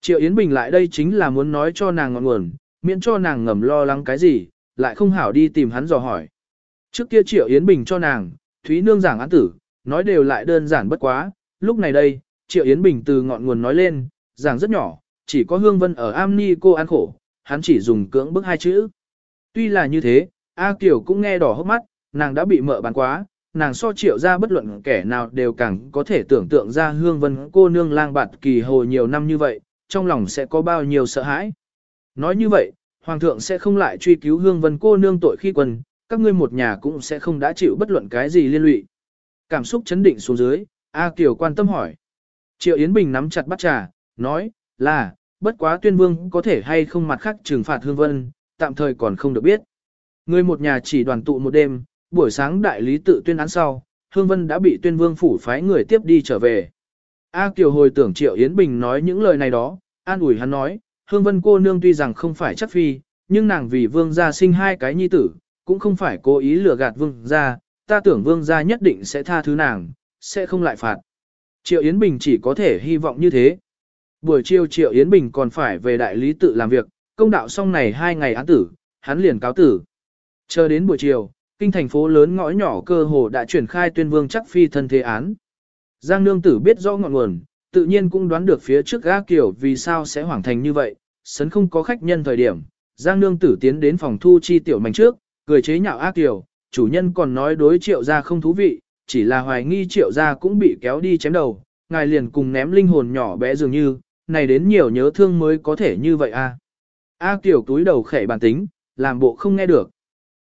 Triệu Yến Bình lại đây chính là muốn nói cho nàng ngọn nguồn, miễn cho nàng ngầm lo lắng cái gì, lại không hảo đi tìm hắn dò hỏi. Trước kia Triệu Yến Bình cho nàng, Thúy Nương giảng án tử, nói đều lại đơn giản bất quá, lúc này đây, Triệu Yến Bình từ ngọn nguồn nói lên, giảng rất nhỏ, chỉ có Hương Vân ở am ni cô ăn khổ, hắn chỉ dùng cưỡng bức hai chữ. Tuy là như thế, A Kiều cũng nghe đỏ hốc mắt, nàng đã bị mợ bán quá, nàng so triệu ra bất luận kẻ nào đều càng có thể tưởng tượng ra Hương Vân cô nương lang bạt kỳ hồ nhiều năm như vậy, trong lòng sẽ có bao nhiêu sợ hãi. Nói như vậy, Hoàng thượng sẽ không lại truy cứu Hương Vân cô nương tội khi quân, các ngươi một nhà cũng sẽ không đã chịu bất luận cái gì liên lụy. Cảm xúc chấn định xuống dưới, A Kiều quan tâm hỏi. Triệu Yến Bình nắm chặt bắt trà, nói, là, bất quá tuyên vương có thể hay không mặt khác trừng phạt Hương Vân, tạm thời còn không được biết. Người một nhà chỉ đoàn tụ một đêm, buổi sáng đại lý tự tuyên án sau, Hương Vân đã bị tuyên vương phủ phái người tiếp đi trở về. A Kiều hồi tưởng Triệu Yến Bình nói những lời này đó, an ủi hắn nói, Hương Vân cô nương tuy rằng không phải chắc phi, nhưng nàng vì vương gia sinh hai cái nhi tử, cũng không phải cố ý lừa gạt vương gia, ta tưởng vương gia nhất định sẽ tha thứ nàng, sẽ không lại phạt. Triệu Yến Bình chỉ có thể hy vọng như thế. Buổi chiều Triệu Yến Bình còn phải về đại lý tự làm việc, công đạo xong này hai ngày án tử, hắn liền cáo tử. Chờ đến buổi chiều, kinh thành phố lớn ngõ nhỏ cơ hồ đã chuyển khai tuyên vương chắc phi thân thế án. Giang nương tử biết rõ ngọn nguồn, tự nhiên cũng đoán được phía trước gã kiểu vì sao sẽ hoảng thành như vậy, sấn không có khách nhân thời điểm. Giang nương tử tiến đến phòng thu chi tiểu mảnh trước, cười chế nhạo ác kiểu, chủ nhân còn nói đối triệu gia không thú vị, chỉ là hoài nghi triệu gia cũng bị kéo đi chém đầu, ngài liền cùng ném linh hồn nhỏ bé dường như, này đến nhiều nhớ thương mới có thể như vậy à? a. A tiểu túi đầu khẽ bản tính, làm bộ không nghe được.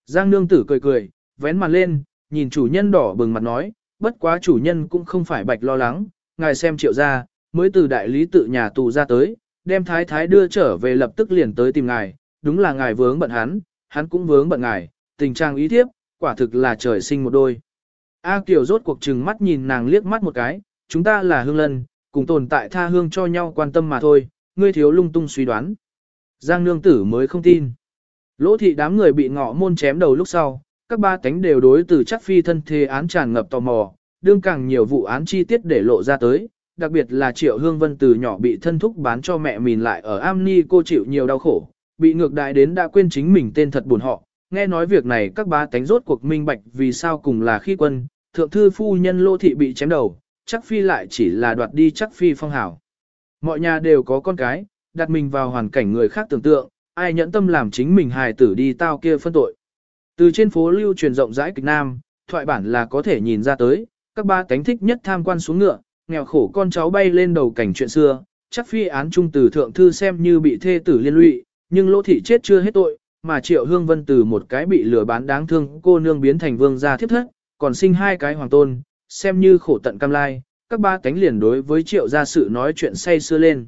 Giang nương tử cười cười, vén mặt lên, nhìn chủ nhân đỏ bừng mặt nói, bất quá chủ nhân cũng không phải bạch lo lắng, ngài xem triệu gia, mới từ đại lý tự nhà tù ra tới, đem thái thái đưa trở về lập tức liền tới tìm ngài, đúng là ngài vướng bận hắn, hắn cũng vướng bận ngài, tình trạng ý thiếp, quả thực là trời sinh một đôi. A Kiều rốt cuộc trừng mắt nhìn nàng liếc mắt một cái, chúng ta là hương lân, cùng tồn tại tha hương cho nhau quan tâm mà thôi, ngươi thiếu lung tung suy đoán. Giang nương tử mới không tin. Lỗ thị đám người bị ngọ môn chém đầu lúc sau, các ba tánh đều đối từ chắc phi thân thế án tràn ngập tò mò, đương càng nhiều vụ án chi tiết để lộ ra tới, đặc biệt là Triệu Hương Vân từ nhỏ bị thân thúc bán cho mẹ mình lại ở Amni cô chịu nhiều đau khổ, bị ngược đại đến đã quên chính mình tên thật buồn họ. Nghe nói việc này các bá tánh rốt cuộc minh bạch vì sao cùng là khi quân, thượng thư phu nhân lô thị bị chém đầu, chắc phi lại chỉ là đoạt đi chắc phi phong hảo. Mọi nhà đều có con cái, đặt mình vào hoàn cảnh người khác tưởng tượng, ai nhẫn tâm làm chính mình hài tử đi tao kia phân tội. Từ trên phố lưu truyền rộng rãi kịch nam, thoại bản là có thể nhìn ra tới, các ba cánh thích nhất tham quan xuống ngựa, nghèo khổ con cháu bay lên đầu cảnh chuyện xưa, chắc phi án trung từ thượng thư xem như bị thê tử liên lụy, nhưng lỗ thị chết chưa hết tội, mà triệu hương vân từ một cái bị lừa bán đáng thương cô nương biến thành vương gia thiếp thất, còn sinh hai cái hoàng tôn, xem như khổ tận cam lai, các ba cánh liền đối với triệu gia sự nói chuyện say xưa lên.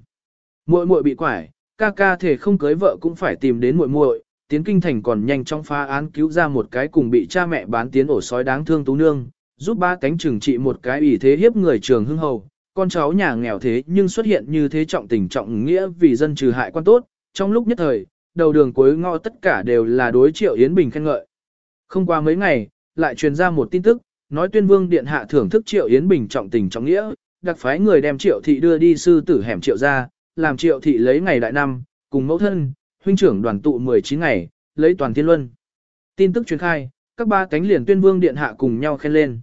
Muội muội bị quải, ca ca thể không cưới vợ cũng phải tìm đến muội muội, tiến kinh thành còn nhanh chóng phá án cứu ra một cái cùng bị cha mẹ bán tiến ổ sói đáng thương tú nương, giúp ba cánh trừng trị một cái ủy thế hiếp người trường hưng hầu, con cháu nhà nghèo thế nhưng xuất hiện như thế trọng tình trọng nghĩa vì dân trừ hại quan tốt, trong lúc nhất thời, đầu đường cuối ngõ tất cả đều là đối triệu Yến Bình khen ngợi. Không qua mấy ngày, lại truyền ra một tin tức, nói tuyên vương điện hạ thưởng thức triệu Yến Bình trọng tình trọng nghĩa, đặc phái người đem triệu thị đưa đi sư tử hẻm triệu ra, làm triệu thị lấy ngày đại năm, cùng mẫu thân, huynh trưởng đoàn tụ 19 ngày, lấy toàn thiên luân. Tin tức truyền khai, các ba cánh liền tuyên vương điện hạ cùng nhau khen lên.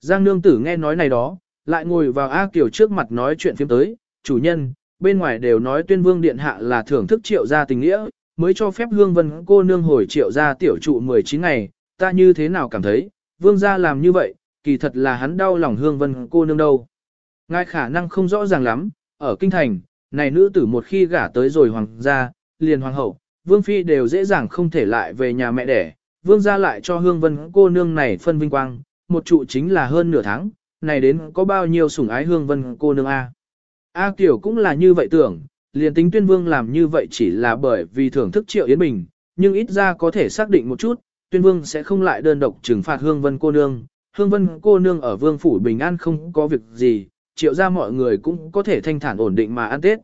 Giang nương tử nghe nói này đó, lại ngồi vào A Kiều trước mặt nói chuyện phiếm tới, chủ nhân, bên ngoài đều nói tuyên vương điện hạ là thưởng thức triệu gia tình nghĩa, mới cho phép hương vân cô nương hồi triệu gia tiểu trụ 19 ngày, ta như thế nào cảm thấy, vương gia làm như vậy, kỳ thật là hắn đau lòng hương vân cô nương đâu. Ngài khả năng không rõ ràng lắm, ở kinh thành, này nữ tử một khi gả tới rồi hoàng gia, liền hoàng hậu, vương phi đều dễ dàng không thể lại về nhà mẹ đẻ, vương gia lại cho hương vân cô nương này phân vinh quang, một trụ chính là hơn nửa tháng, này đến có bao nhiêu sủng ái hương vân cô nương A. A Kiều cũng là như vậy tưởng, liền tính tuyên vương làm như vậy chỉ là bởi vì thưởng thức triệu Yến Bình, nhưng ít ra có thể xác định một chút, tuyên vương sẽ không lại đơn độc trừng phạt hương vân cô nương. Hương vân cô nương ở vương phủ bình an không có việc gì, triệu ra mọi người cũng có thể thanh thản ổn định mà ăn Tết.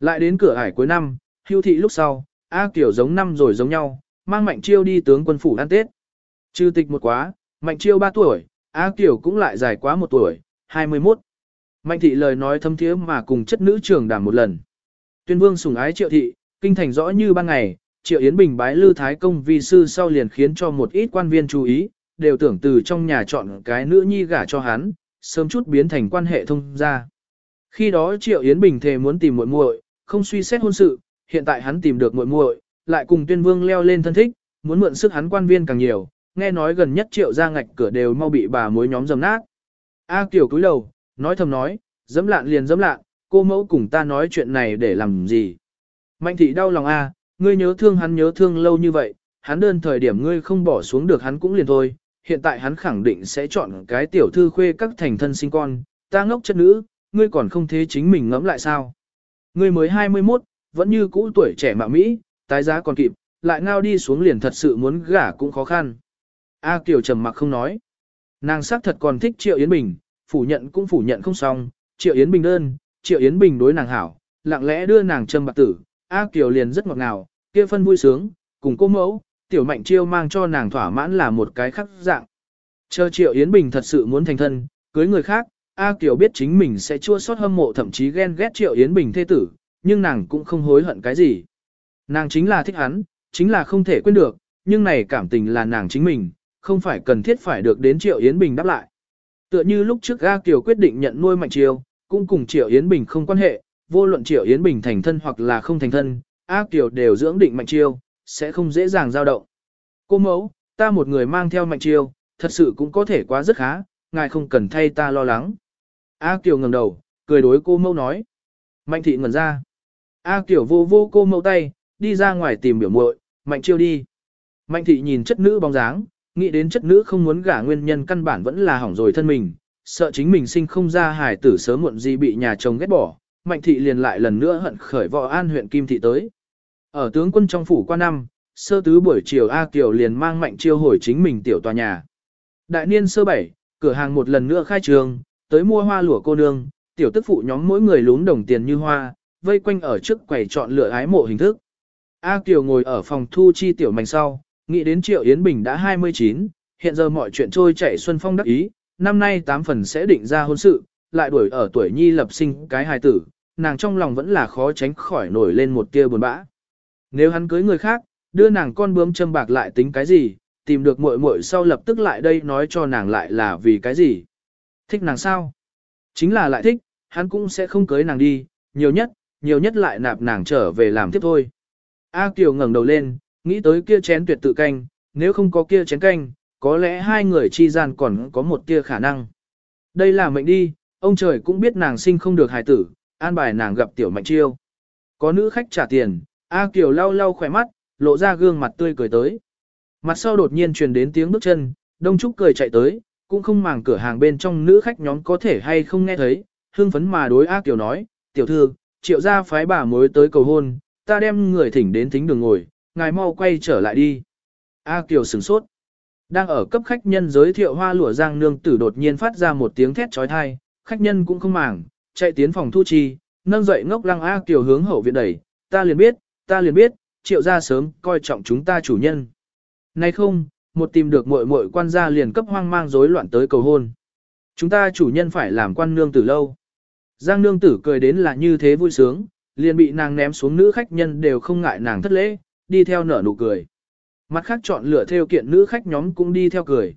Lại đến cửa ải cuối năm, hưu thị lúc sau, A Kiều giống năm rồi giống nhau, mang Mạnh Chiêu đi tướng quân phủ ăn Tết. Chư tịch một quá, Mạnh Chiêu 3 tuổi, A Kiều cũng lại dài quá một tuổi, 21. Mạnh thị lời nói thâm thiế mà cùng chất nữ trưởng đàm một lần. Tuyên vương sủng ái triệu thị, kinh thành rõ như ban ngày, triệu Yến Bình bái Lư Thái Công vi sư sau liền khiến cho một ít quan viên chú ý, đều tưởng từ trong nhà chọn cái nữ nhi gả cho hắn, sớm chút biến thành quan hệ thông gia. Khi đó triệu Yến Bình thề muốn tìm muội muội, không suy xét hôn sự, hiện tại hắn tìm được muội muội, lại cùng tuyên vương leo lên thân thích, muốn mượn sức hắn quan viên càng nhiều, nghe nói gần nhất triệu ra ngạch cửa đều mau bị bà mối nhóm dầm nát. A Kiều cúi đầu, nói thầm nói, dẫm lạn liền dẫm lạn, cô mẫu cùng ta nói chuyện này để làm gì. Mạnh thị đau lòng A, ngươi nhớ thương hắn nhớ thương lâu như vậy, hắn đơn thời điểm ngươi không bỏ xuống được hắn cũng liền thôi, hiện tại hắn khẳng định sẽ chọn cái tiểu thư khuê các thành thân sinh con, ta ngốc chất nữ, ngươi còn không thế chính mình ngẫm lại sao. Ngươi mới 21, vẫn như cũ tuổi trẻ mạ Mỹ, tái giá còn kịp, lại ngao đi xuống liền thật sự muốn gả cũng khó khăn. A Kiều trầm mặc không nói. Nàng xác thật còn thích Triệu Yến Bình, phủ nhận cũng phủ nhận không xong, Triệu Yến Bình đơn, Triệu Yến Bình đối nàng hảo, lặng lẽ đưa nàng châm bạc tử, A Kiều liền rất ngọt ngào, kia phân vui sướng, cùng cô mẫu, tiểu mạnh chiêu mang cho nàng thỏa mãn là một cái khác dạng. Chờ Triệu Yến Bình thật sự muốn thành thân, cưới người khác, A Kiều biết chính mình sẽ chua xót hâm mộ thậm chí ghen ghét Triệu Yến Bình thê tử, nhưng nàng cũng không hối hận cái gì. Nàng chính là thích hắn, chính là không thể quên được, nhưng này cảm tình là nàng chính mình, không phải cần thiết phải được đến Triệu Yến Bình đáp lại. Tựa như lúc trước A Kiều quyết định nhận nuôi Mạnh Chiêu, cũng cùng Triệu Yến Bình không quan hệ, vô luận Triệu Yến Bình thành thân hoặc là không thành thân, A Kiều đều dưỡng định Mạnh Chiêu, sẽ không dễ dàng dao động. Cô mẫu, ta một người mang theo Mạnh Chiêu, thật sự cũng có thể quá rất khá, ngài không cần thay ta lo lắng. A Kiều ngẩng đầu, cười đối cô mẫu nói. Mạnh thị ngẩn ra. A Kiều vô vô cô mẫu tay, đi ra ngoài tìm biểu muội, Mạnh Chiêu đi. Mạnh thị nhìn chất nữ bóng dáng, nghĩ đến chất nữ không muốn gả nguyên nhân căn bản vẫn là hỏng rồi thân mình, sợ chính mình sinh không ra hài tử sớm muộn gì bị nhà chồng ghét bỏ, mạnh thị liền lại lần nữa hận khởi võ an huyện Kim Thị tới. Ở tướng quân trong phủ qua năm, sơ tứ buổi chiều A Kiều liền mang mạnh chiêu hồi chính mình tiểu tòa nhà. Đại niên sơ bảy, cửa hàng một lần nữa khai trường, tới mua hoa lụa cô nương, tiểu tức phụ nhóm mỗi người lún đồng tiền như hoa, vây quanh ở trước quầy chọn lựa ái mộ hình thức. A Kiều ngồi ở phòng thu chi tiểu mảnh sau, nghĩ đến Triệu Yến Bình đã 29, hiện giờ mọi chuyện trôi chảy xuân phong đắc ý, năm nay tám phần sẽ định ra hôn sự, lại đuổi ở tuổi nhi lập sinh cái hài tử, nàng trong lòng vẫn là khó tránh khỏi nổi lên một tia buồn bã. Nếu hắn cưới người khác, đưa nàng con bướm châm bạc lại tính cái gì, tìm được muội muội sau lập tức lại đây nói cho nàng lại là vì cái gì. Thích nàng sao? Chính là lại thích, hắn cũng sẽ không cưới nàng đi, nhiều nhất, nhiều nhất lại nạp nàng trở về làm tiếp thôi. A Kiều ngẩng đầu lên, nghĩ tới kia chén tuyệt tự canh, nếu không có kia chén canh, có lẽ hai người chi gian còn có một tia khả năng. Đây là mệnh đi, ông trời cũng biết nàng sinh không được hài tử, an bài nàng gặp tiểu mạnh chiêu. Có nữ khách trả tiền, A Kiều lau lau khỏe mắt, lộ ra gương mặt tươi cười tới. Mặt sau đột nhiên truyền đến tiếng bước chân, Đông Trúc cười chạy tới, cũng không màng cửa hàng bên trong nữ khách nhóm có thể hay không nghe thấy, hương phấn mà đối A Kiều nói, tiểu thư, triệu gia phái bà mối tới cầu hôn, ta đem người thỉnh đến thính đường ngồi, ngài mau quay trở lại đi. A Kiều sửng sốt. Đang ở cấp khách nhân giới thiệu hoa lụa giang nương tử đột nhiên phát ra một tiếng thét trói thai, khách nhân cũng không màng, chạy tiến phòng thu chi, nâng dậy ngốc lăng A Kiều hướng hậu viện đẩy, ta liền biết, ta liền biết, triệu gia sớm coi trọng chúng ta chủ nhân. Nay không, một tìm được muội muội quan gia liền cấp hoang mang rối loạn tới cầu hôn. Chúng ta chủ nhân phải làm quan nương tử lâu. Giang nương tử cười đến là như thế vui sướng, liền bị nàng ném xuống nữ khách nhân đều không ngại nàng thất lễ, đi theo nở nụ cười. Mặt khác chọn lựa theo kiện nữ khách nhóm cũng đi theo cười.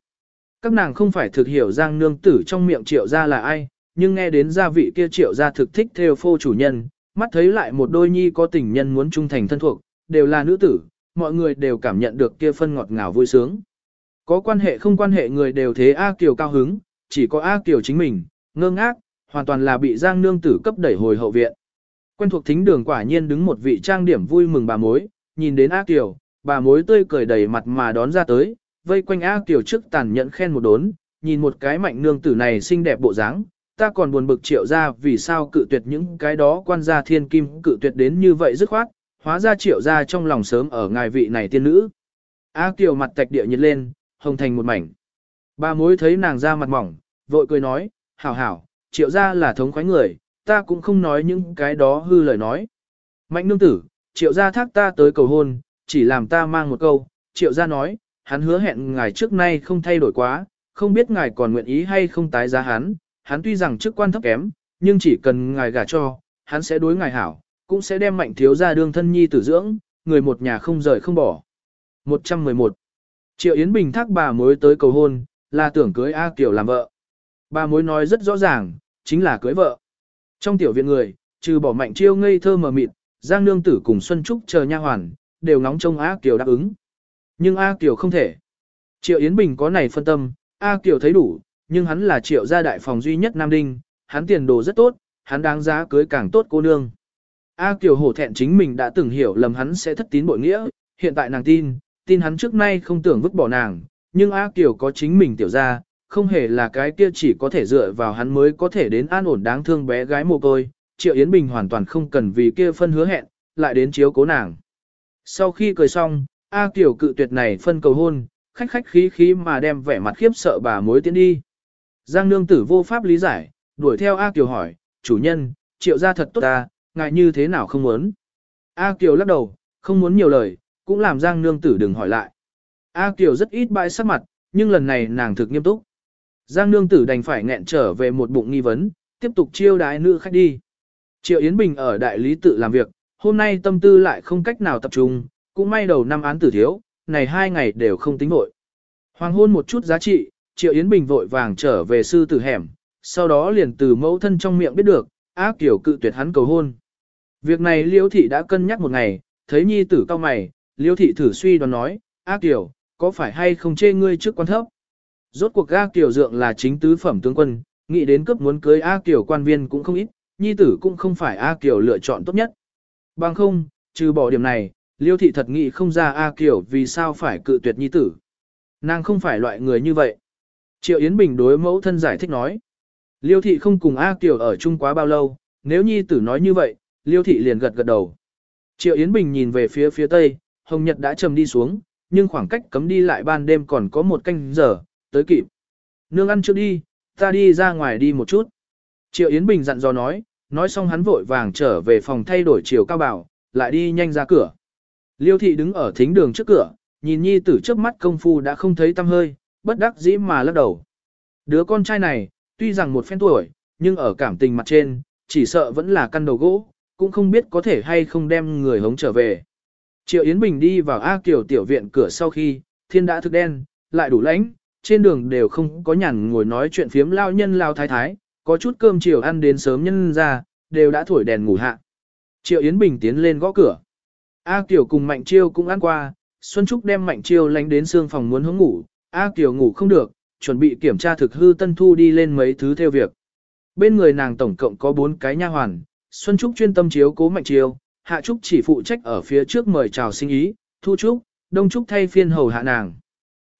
Các nàng không phải thực hiểu Giang nương tử trong miệng triệu gia là ai, nhưng nghe đến gia vị kia triệu gia thực thích theo phô chủ nhân, mắt thấy lại một đôi nhi có tình nhân muốn trung thành thân thuộc, đều là nữ tử, mọi người đều cảm nhận được kia phân ngọt ngào vui sướng. Có quan hệ không quan hệ người đều thế A Kiều cao hứng, chỉ có A Kiều chính mình, ngơ ngác, hoàn toàn là bị Giang Nương tử cấp đẩy hồi hậu viện. Quen thuộc thính đường quả nhiên đứng một vị trang điểm vui mừng bà mối, nhìn đến A Kiều, bà mối tươi cười đầy mặt mà đón ra tới, vây quanh A Kiều trước tàn nhẫn khen một đốn, nhìn một cái mạnh nương tử này xinh đẹp bộ dáng, ta còn buồn bực triệu ra vì sao cự tuyệt những cái đó quan gia thiên kim cự tuyệt đến như vậy dứt khoát, hóa ra triệu ra trong lòng sớm ở ngài vị này tiên nữ. A Kiều mặt tạch địa nhiệt lên, hồng thành một mảnh. Bà mối thấy nàng ra mặt mỏng, vội cười nói, hảo hảo, triệu ra là thống khoái người, ta cũng không nói những cái đó hư lời nói. Mạnh nương tử, triệu gia thác ta tới cầu hôn, chỉ làm ta mang một câu, triệu gia nói, hắn hứa hẹn ngài trước nay không thay đổi quá, không biết ngài còn nguyện ý hay không tái giá hắn, hắn tuy rằng chức quan thấp kém, nhưng chỉ cần ngài gả cho, hắn sẽ đối ngài hảo, cũng sẽ đem mạnh thiếu gia đương thân nhi tử dưỡng, người một nhà không rời không bỏ. 111. Triệu Yến Bình thác bà mối tới cầu hôn, là tưởng cưới A Kiều làm vợ. Bà mối nói rất rõ ràng, chính là cưới vợ. Trong tiểu viện người, trừ bỏ mạnh chiêu ngây thơ mờ mịt, Giang Nương Tử cùng Xuân Trúc chờ nha hoàn, đều ngóng trông A Kiều đáp ứng. Nhưng A Kiều không thể. Triệu Yến Bình có này phân tâm, A Kiều thấy đủ, nhưng hắn là triệu gia đại phòng duy nhất Nam Đinh, hắn tiền đồ rất tốt, hắn đáng giá cưới càng tốt cô nương. A Kiều hổ thẹn chính mình đã từng hiểu lầm hắn sẽ thất tín bội nghĩa, hiện tại nàng tin, tin hắn trước nay không tưởng vứt bỏ nàng, nhưng A Kiều có chính mình tiểu ra, không hề là cái kia chỉ có thể dựa vào hắn mới có thể đến an ổn đáng thương bé gái mồ côi, Triệu Yến Bình hoàn toàn không cần vì kia phân hứa hẹn, lại đến chiếu cố nàng. Sau khi cười xong, A Kiều cự tuyệt này phân cầu hôn, khách khách khí khí mà đem vẻ mặt khiếp sợ bà mối tiến đi. Giang nương tử vô pháp lý giải, đuổi theo A Kiều hỏi, chủ nhân, triệu gia thật tốt ta, ngại như thế nào không muốn. A Kiều lắc đầu, không muốn nhiều lời, cũng làm Giang nương tử đừng hỏi lại. A Kiều rất ít bãi sắc mặt, nhưng lần này nàng thực nghiêm túc. Giang nương tử đành phải nghẹn trở về một bụng nghi vấn, tiếp tục chiêu đái nữ khách đi. Triệu Yến Bình ở đại lý tự làm việc, hôm nay tâm tư lại không cách nào tập trung, cũng may đầu năm án tử thiếu, này hai ngày đều không tính vội. Hoàng hôn một chút giá trị, Triệu Yến Bình vội vàng trở về sư tử hẻm, sau đó liền từ mẫu thân trong miệng biết được, ác kiểu cự tuyệt hắn cầu hôn. Việc này Liêu thị đã cân nhắc một ngày, thấy nhi tử cao mày, Liêu thị thử suy đoán nói, ác kiểu, có phải hay không chê ngươi trước quan thấp? Rốt cuộc ác kiểu dượng là chính tứ phẩm tướng quân, nghĩ đến cấp muốn cưới ác kiểu quan viên cũng không ít, nhi tử cũng không phải ác kiểu lựa chọn tốt nhất. Bằng không, trừ bỏ điểm này, Liêu thị thật nghĩ không ra A Kiều vì sao phải cự tuyệt nhi tử. Nàng không phải loại người như vậy. Triệu Yến Bình đối mẫu thân giải thích nói. Liêu thị không cùng A Kiều ở chung quá bao lâu, nếu nhi tử nói như vậy, Liêu thị liền gật gật đầu. Triệu Yến Bình nhìn về phía phía tây, Hồng Nhật đã trầm đi xuống, nhưng khoảng cách cấm đi lại ban đêm còn có một canh giờ, tới kịp. Nương ăn trước đi, ta đi ra ngoài đi một chút. Triệu Yến Bình dặn dò nói, nói xong hắn vội vàng trở về phòng thay đổi chiều cao bảo, lại đi nhanh ra cửa. Liêu thị đứng ở thính đường trước cửa, nhìn nhi tử trước mắt công phu đã không thấy tâm hơi, bất đắc dĩ mà lắc đầu. Đứa con trai này, tuy rằng một phen tuổi, nhưng ở cảm tình mặt trên, chỉ sợ vẫn là căn đầu gỗ, cũng không biết có thể hay không đem người hống trở về. Triệu Yến Bình đi vào A Kiều tiểu viện cửa sau khi, thiên đã thức đen, lại đủ lãnh, trên đường đều không có nhàn ngồi nói chuyện phiếm lao nhân lao thái thái, có chút cơm chiều ăn đến sớm nhân ra, đều đã thổi đèn ngủ hạ. Triệu Yến Bình tiến lên gõ cửa. A Kiều cùng Mạnh Chiêu cũng ăn qua, Xuân Trúc đem Mạnh Chiêu lánh đến xương phòng muốn hướng ngủ, A Kiều ngủ không được, chuẩn bị kiểm tra thực hư Tân Thu đi lên mấy thứ theo việc. Bên người nàng tổng cộng có 4 cái nha hoàn, Xuân Trúc chuyên tâm chiếu cố Mạnh Chiêu, Hạ Trúc chỉ phụ trách ở phía trước mời chào sinh ý, Thu Trúc, Đông Trúc thay phiên hầu hạ nàng.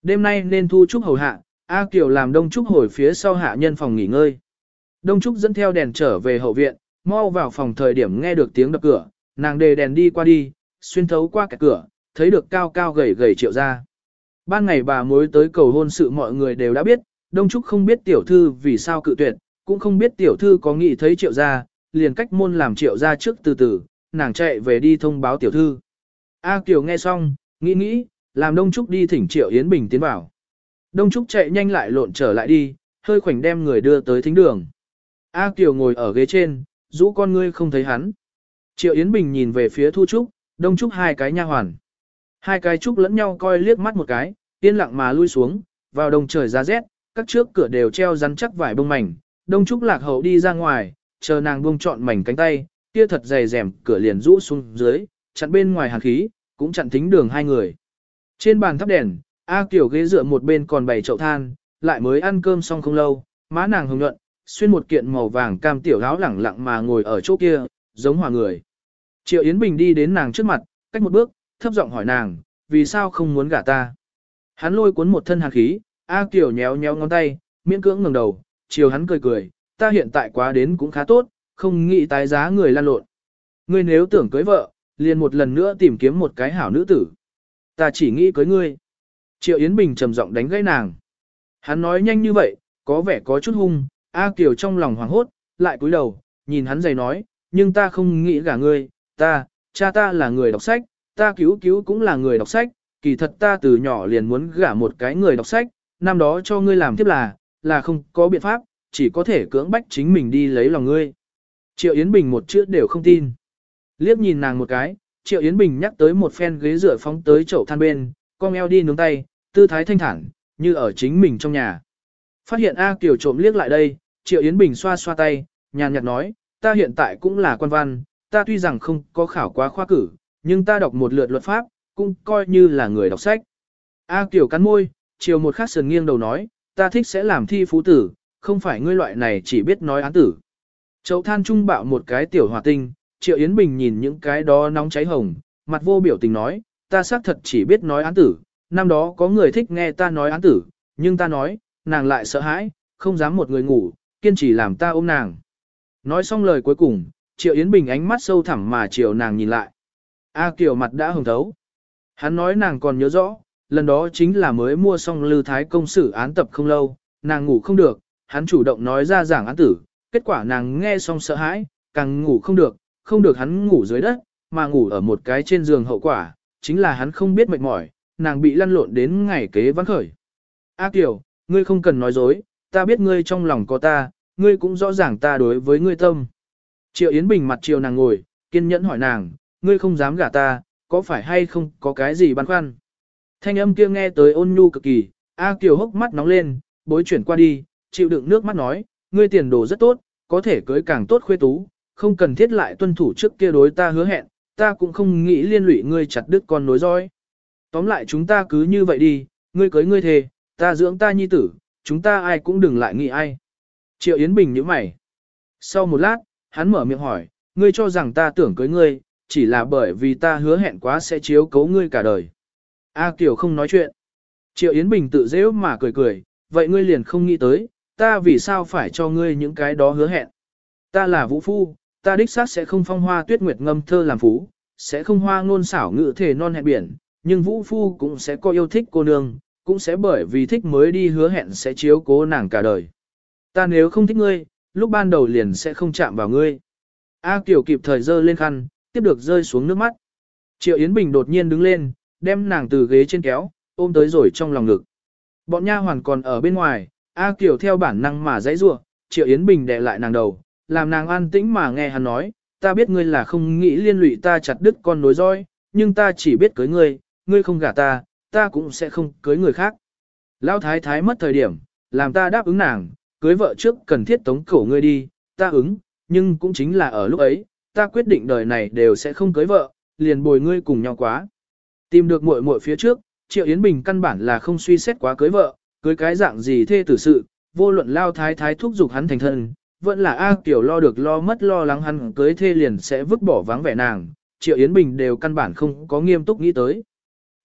Đêm nay nên Thu Trúc hầu hạ, A Kiều làm Đông Trúc hồi phía sau hạ nhân phòng nghỉ ngơi. Đông Trúc dẫn theo đèn trở về hậu viện, mau vào phòng thời điểm nghe được tiếng đập cửa, nàng đề đèn đi qua đi, xuyên thấu qua cái cửa, thấy được cao cao gầy gầy triệu ra. Ban ngày bà mối tới cầu hôn sự mọi người đều đã biết, Đông Trúc không biết tiểu thư vì sao cự tuyệt, cũng không biết tiểu thư có nghĩ thấy triệu ra, liền cách môn làm triệu ra trước từ từ, nàng chạy về đi thông báo tiểu thư. A Kiều nghe xong, nghĩ nghĩ, làm Đông Trúc đi thỉnh triệu Yến Bình tiến vào. Đông Trúc chạy nhanh lại lộn trở lại đi, hơi khoảnh đem người đưa tới thính đường. A Kiều ngồi ở ghế trên, rũ con ngươi không thấy hắn. Triệu Yến Bình nhìn về phía Thu Trúc, Đông Trúc hai cái nha hoàn. Hai cái trúc lẫn nhau coi liếc mắt một cái, yên lặng mà lui xuống, vào đông trời giá rét, các trước cửa đều treo rắn chắc vải bông mảnh. Đông Trúc lạc hậu đi ra ngoài, chờ nàng buông chọn mảnh cánh tay, kia thật dày rèm cửa liền rũ xuống dưới, chặn bên ngoài hàn khí, cũng chặn thính đường hai người. Trên bàn thắp đèn, A Kiều ghế dựa một bên còn bày chậu than, lại mới ăn cơm xong không lâu, má nàng hồng nhuận, xuyên một kiện màu vàng cam tiểu áo lẳng lặng mà ngồi ở chỗ kia, giống hòa người. Triệu Yến Bình đi đến nàng trước mặt, cách một bước, thấp giọng hỏi nàng, vì sao không muốn gả ta? Hắn lôi cuốn một thân hàn khí, A Kiều nhéo nhéo ngón tay, miễn cưỡng ngẩng đầu, chiều hắn cười cười, ta hiện tại quá đến cũng khá tốt, không nghĩ tái giá người lan lộn. Ngươi nếu tưởng cưới vợ, liền một lần nữa tìm kiếm một cái hảo nữ tử. Ta chỉ nghĩ cưới ngươi. Triệu Yến Bình trầm giọng đánh gãy nàng. Hắn nói nhanh như vậy, có vẻ có chút hung, A Kiều trong lòng hoảng hốt, lại cúi đầu, nhìn hắn giày nói, nhưng ta không nghĩ gả ngươi, ta, cha ta là người đọc sách, ta cứu cứu cũng là người đọc sách, kỳ thật ta từ nhỏ liền muốn gả một cái người đọc sách, năm đó cho ngươi làm tiếp là, là không có biện pháp, chỉ có thể cưỡng bách chính mình đi lấy lòng ngươi. Triệu Yến Bình một chữ đều không tin. Liếc nhìn nàng một cái, Triệu Yến Bình nhắc tới một phen ghế rửa phóng tới chậu than bên, con eo đi nướng tay, tư thái thanh thản, như ở chính mình trong nhà. Phát hiện A Kiều trộm liếc lại đây, Triệu Yến Bình xoa xoa tay, nhàn nhạt nói, ta hiện tại cũng là quan văn, ta tuy rằng không có khảo quá khoa cử, nhưng ta đọc một lượt luật pháp, cũng coi như là người đọc sách. A Kiều cắn môi, chiều một khắc sườn nghiêng đầu nói, ta thích sẽ làm thi phú tử, không phải ngươi loại này chỉ biết nói án tử. Chậu than trung bạo một cái tiểu hòa tinh, Triệu Yến Bình nhìn những cái đó nóng cháy hồng, mặt vô biểu tình nói, ta xác thật chỉ biết nói án tử, năm đó có người thích nghe ta nói án tử, nhưng ta nói, nàng lại sợ hãi, không dám một người ngủ, kiên trì làm ta ôm nàng. Nói xong lời cuối cùng, Triệu Yến Bình ánh mắt sâu thẳm mà chiều nàng nhìn lại. A Kiều mặt đã hồng thấu. Hắn nói nàng còn nhớ rõ, lần đó chính là mới mua xong Lư Thái công sử án tập không lâu, nàng ngủ không được, hắn chủ động nói ra giảng án tử, kết quả nàng nghe xong sợ hãi, càng ngủ không được, không được hắn ngủ dưới đất, mà ngủ ở một cái trên giường hậu quả, chính là hắn không biết mệt mỏi, nàng bị lăn lộn đến ngày kế vắng khởi. A Kiều, ngươi không cần nói dối, ta biết ngươi trong lòng có ta, ngươi cũng rõ ràng ta đối với ngươi tâm. Triệu Yến Bình mặt chiều nàng ngồi, kiên nhẫn hỏi nàng, ngươi không dám gả ta, có phải hay không có cái gì băn khoăn. Thanh âm kia nghe tới ôn nhu cực kỳ, A Kiều hốc mắt nóng lên, bối chuyển qua đi, chịu đựng nước mắt nói, ngươi tiền đồ rất tốt, có thể cưới càng tốt khuê tú, không cần thiết lại tuân thủ trước kia đối ta hứa hẹn, ta cũng không nghĩ liên lụy ngươi chặt đứt con nối dõi. Tóm lại chúng ta cứ như vậy đi, ngươi cưới ngươi thề, ta dưỡng ta nhi tử, chúng ta ai cũng đừng lại nghĩ ai. Triệu Yến Bình nhíu mày. Sau một lát, hắn mở miệng hỏi, ngươi cho rằng ta tưởng cưới ngươi, chỉ là bởi vì ta hứa hẹn quá sẽ chiếu cấu ngươi cả đời. A Kiều không nói chuyện. Triệu Yến Bình tự dễ mà cười cười, vậy ngươi liền không nghĩ tới, ta vì sao phải cho ngươi những cái đó hứa hẹn. Ta là vũ phu, ta đích xác sẽ không phong hoa tuyết nguyệt ngâm thơ làm phú, sẽ không hoa ngôn xảo ngữ thể non hẹn biển, nhưng vũ phu cũng sẽ có yêu thích cô nương, cũng sẽ bởi vì thích mới đi hứa hẹn sẽ chiếu cố nàng cả đời. Ta nếu không thích ngươi, lúc ban đầu liền sẽ không chạm vào ngươi. A Kiều kịp thời dơ lên khăn, tiếp được rơi xuống nước mắt. Triệu Yến Bình đột nhiên đứng lên, đem nàng từ ghế trên kéo, ôm tới rồi trong lòng ngực. Bọn nha hoàn còn ở bên ngoài, A Kiều theo bản năng mà dãy rủa, Triệu Yến Bình đè lại nàng đầu, làm nàng an tĩnh mà nghe hắn nói, ta biết ngươi là không nghĩ liên lụy ta chặt đứt con nối roi, nhưng ta chỉ biết cưới ngươi, ngươi không gả ta, ta cũng sẽ không cưới người khác. Lão thái thái mất thời điểm, làm ta đáp ứng nàng, cưới vợ trước cần thiết tống cổ ngươi đi, ta ứng, nhưng cũng chính là ở lúc ấy, ta quyết định đời này đều sẽ không cưới vợ, liền bồi ngươi cùng nhau quá. Tìm được muội muội phía trước, Triệu Yến Bình căn bản là không suy xét quá cưới vợ, cưới cái dạng gì thê tử sự, vô luận lao thái thái thúc giục hắn thành thân, vẫn là A Kiều lo được lo mất lo lắng hắn cưới thê liền sẽ vứt bỏ vắng vẻ nàng, Triệu Yến Bình đều căn bản không có nghiêm túc nghĩ tới.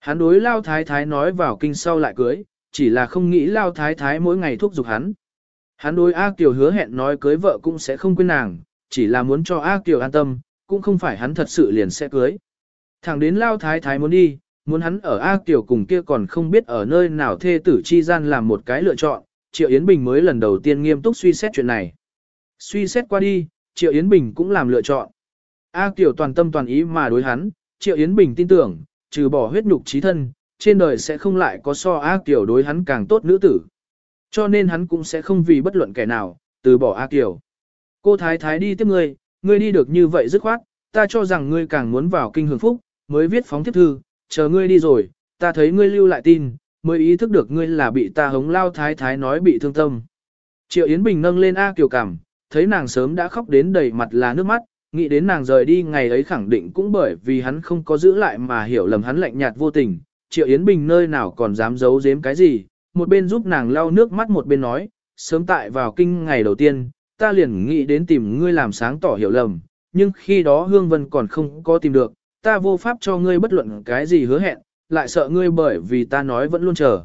Hắn đối lao thái thái nói vào kinh sau lại cưới, chỉ là không nghĩ lao thái thái mỗi ngày thúc giục hắn. Hắn đối A Kiều hứa hẹn nói cưới vợ cũng sẽ không quên nàng, chỉ là muốn cho A Kiều an tâm, cũng không phải hắn thật sự liền sẽ cưới. Thẳng đến lao thái thái muốn đi, muốn hắn ở A Kiều cùng kia còn không biết ở nơi nào thê tử chi gian làm một cái lựa chọn, Triệu Yến Bình mới lần đầu tiên nghiêm túc suy xét chuyện này. Suy xét qua đi, Triệu Yến Bình cũng làm lựa chọn. A Kiều toàn tâm toàn ý mà đối hắn, Triệu Yến Bình tin tưởng, trừ bỏ huyết nhục trí thân, trên đời sẽ không lại có so A Kiều đối hắn càng tốt nữ tử. Cho nên hắn cũng sẽ không vì bất luận kẻ nào, từ bỏ A Kiều. Cô Thái Thái đi tiếp ngươi, ngươi đi được như vậy dứt khoát, ta cho rằng ngươi càng muốn vào kinh hưởng phúc, mới viết phóng tiếp thư, chờ ngươi đi rồi, ta thấy ngươi lưu lại tin, mới ý thức được ngươi là bị ta hống lao Thái Thái nói bị thương tâm. Triệu Yến Bình nâng lên A Kiều cảm, thấy nàng sớm đã khóc đến đầy mặt là nước mắt, nghĩ đến nàng rời đi ngày ấy khẳng định cũng bởi vì hắn không có giữ lại mà hiểu lầm hắn lạnh nhạt vô tình, Triệu Yến Bình nơi nào còn dám giấu giếm cái gì, một bên giúp nàng lau nước mắt một bên nói, sớm tại vào kinh ngày đầu tiên, ta liền nghĩ đến tìm ngươi làm sáng tỏ hiểu lầm, nhưng khi đó Hương Vân còn không có tìm được, ta vô pháp cho ngươi bất luận cái gì hứa hẹn, lại sợ ngươi bởi vì ta nói vẫn luôn chờ.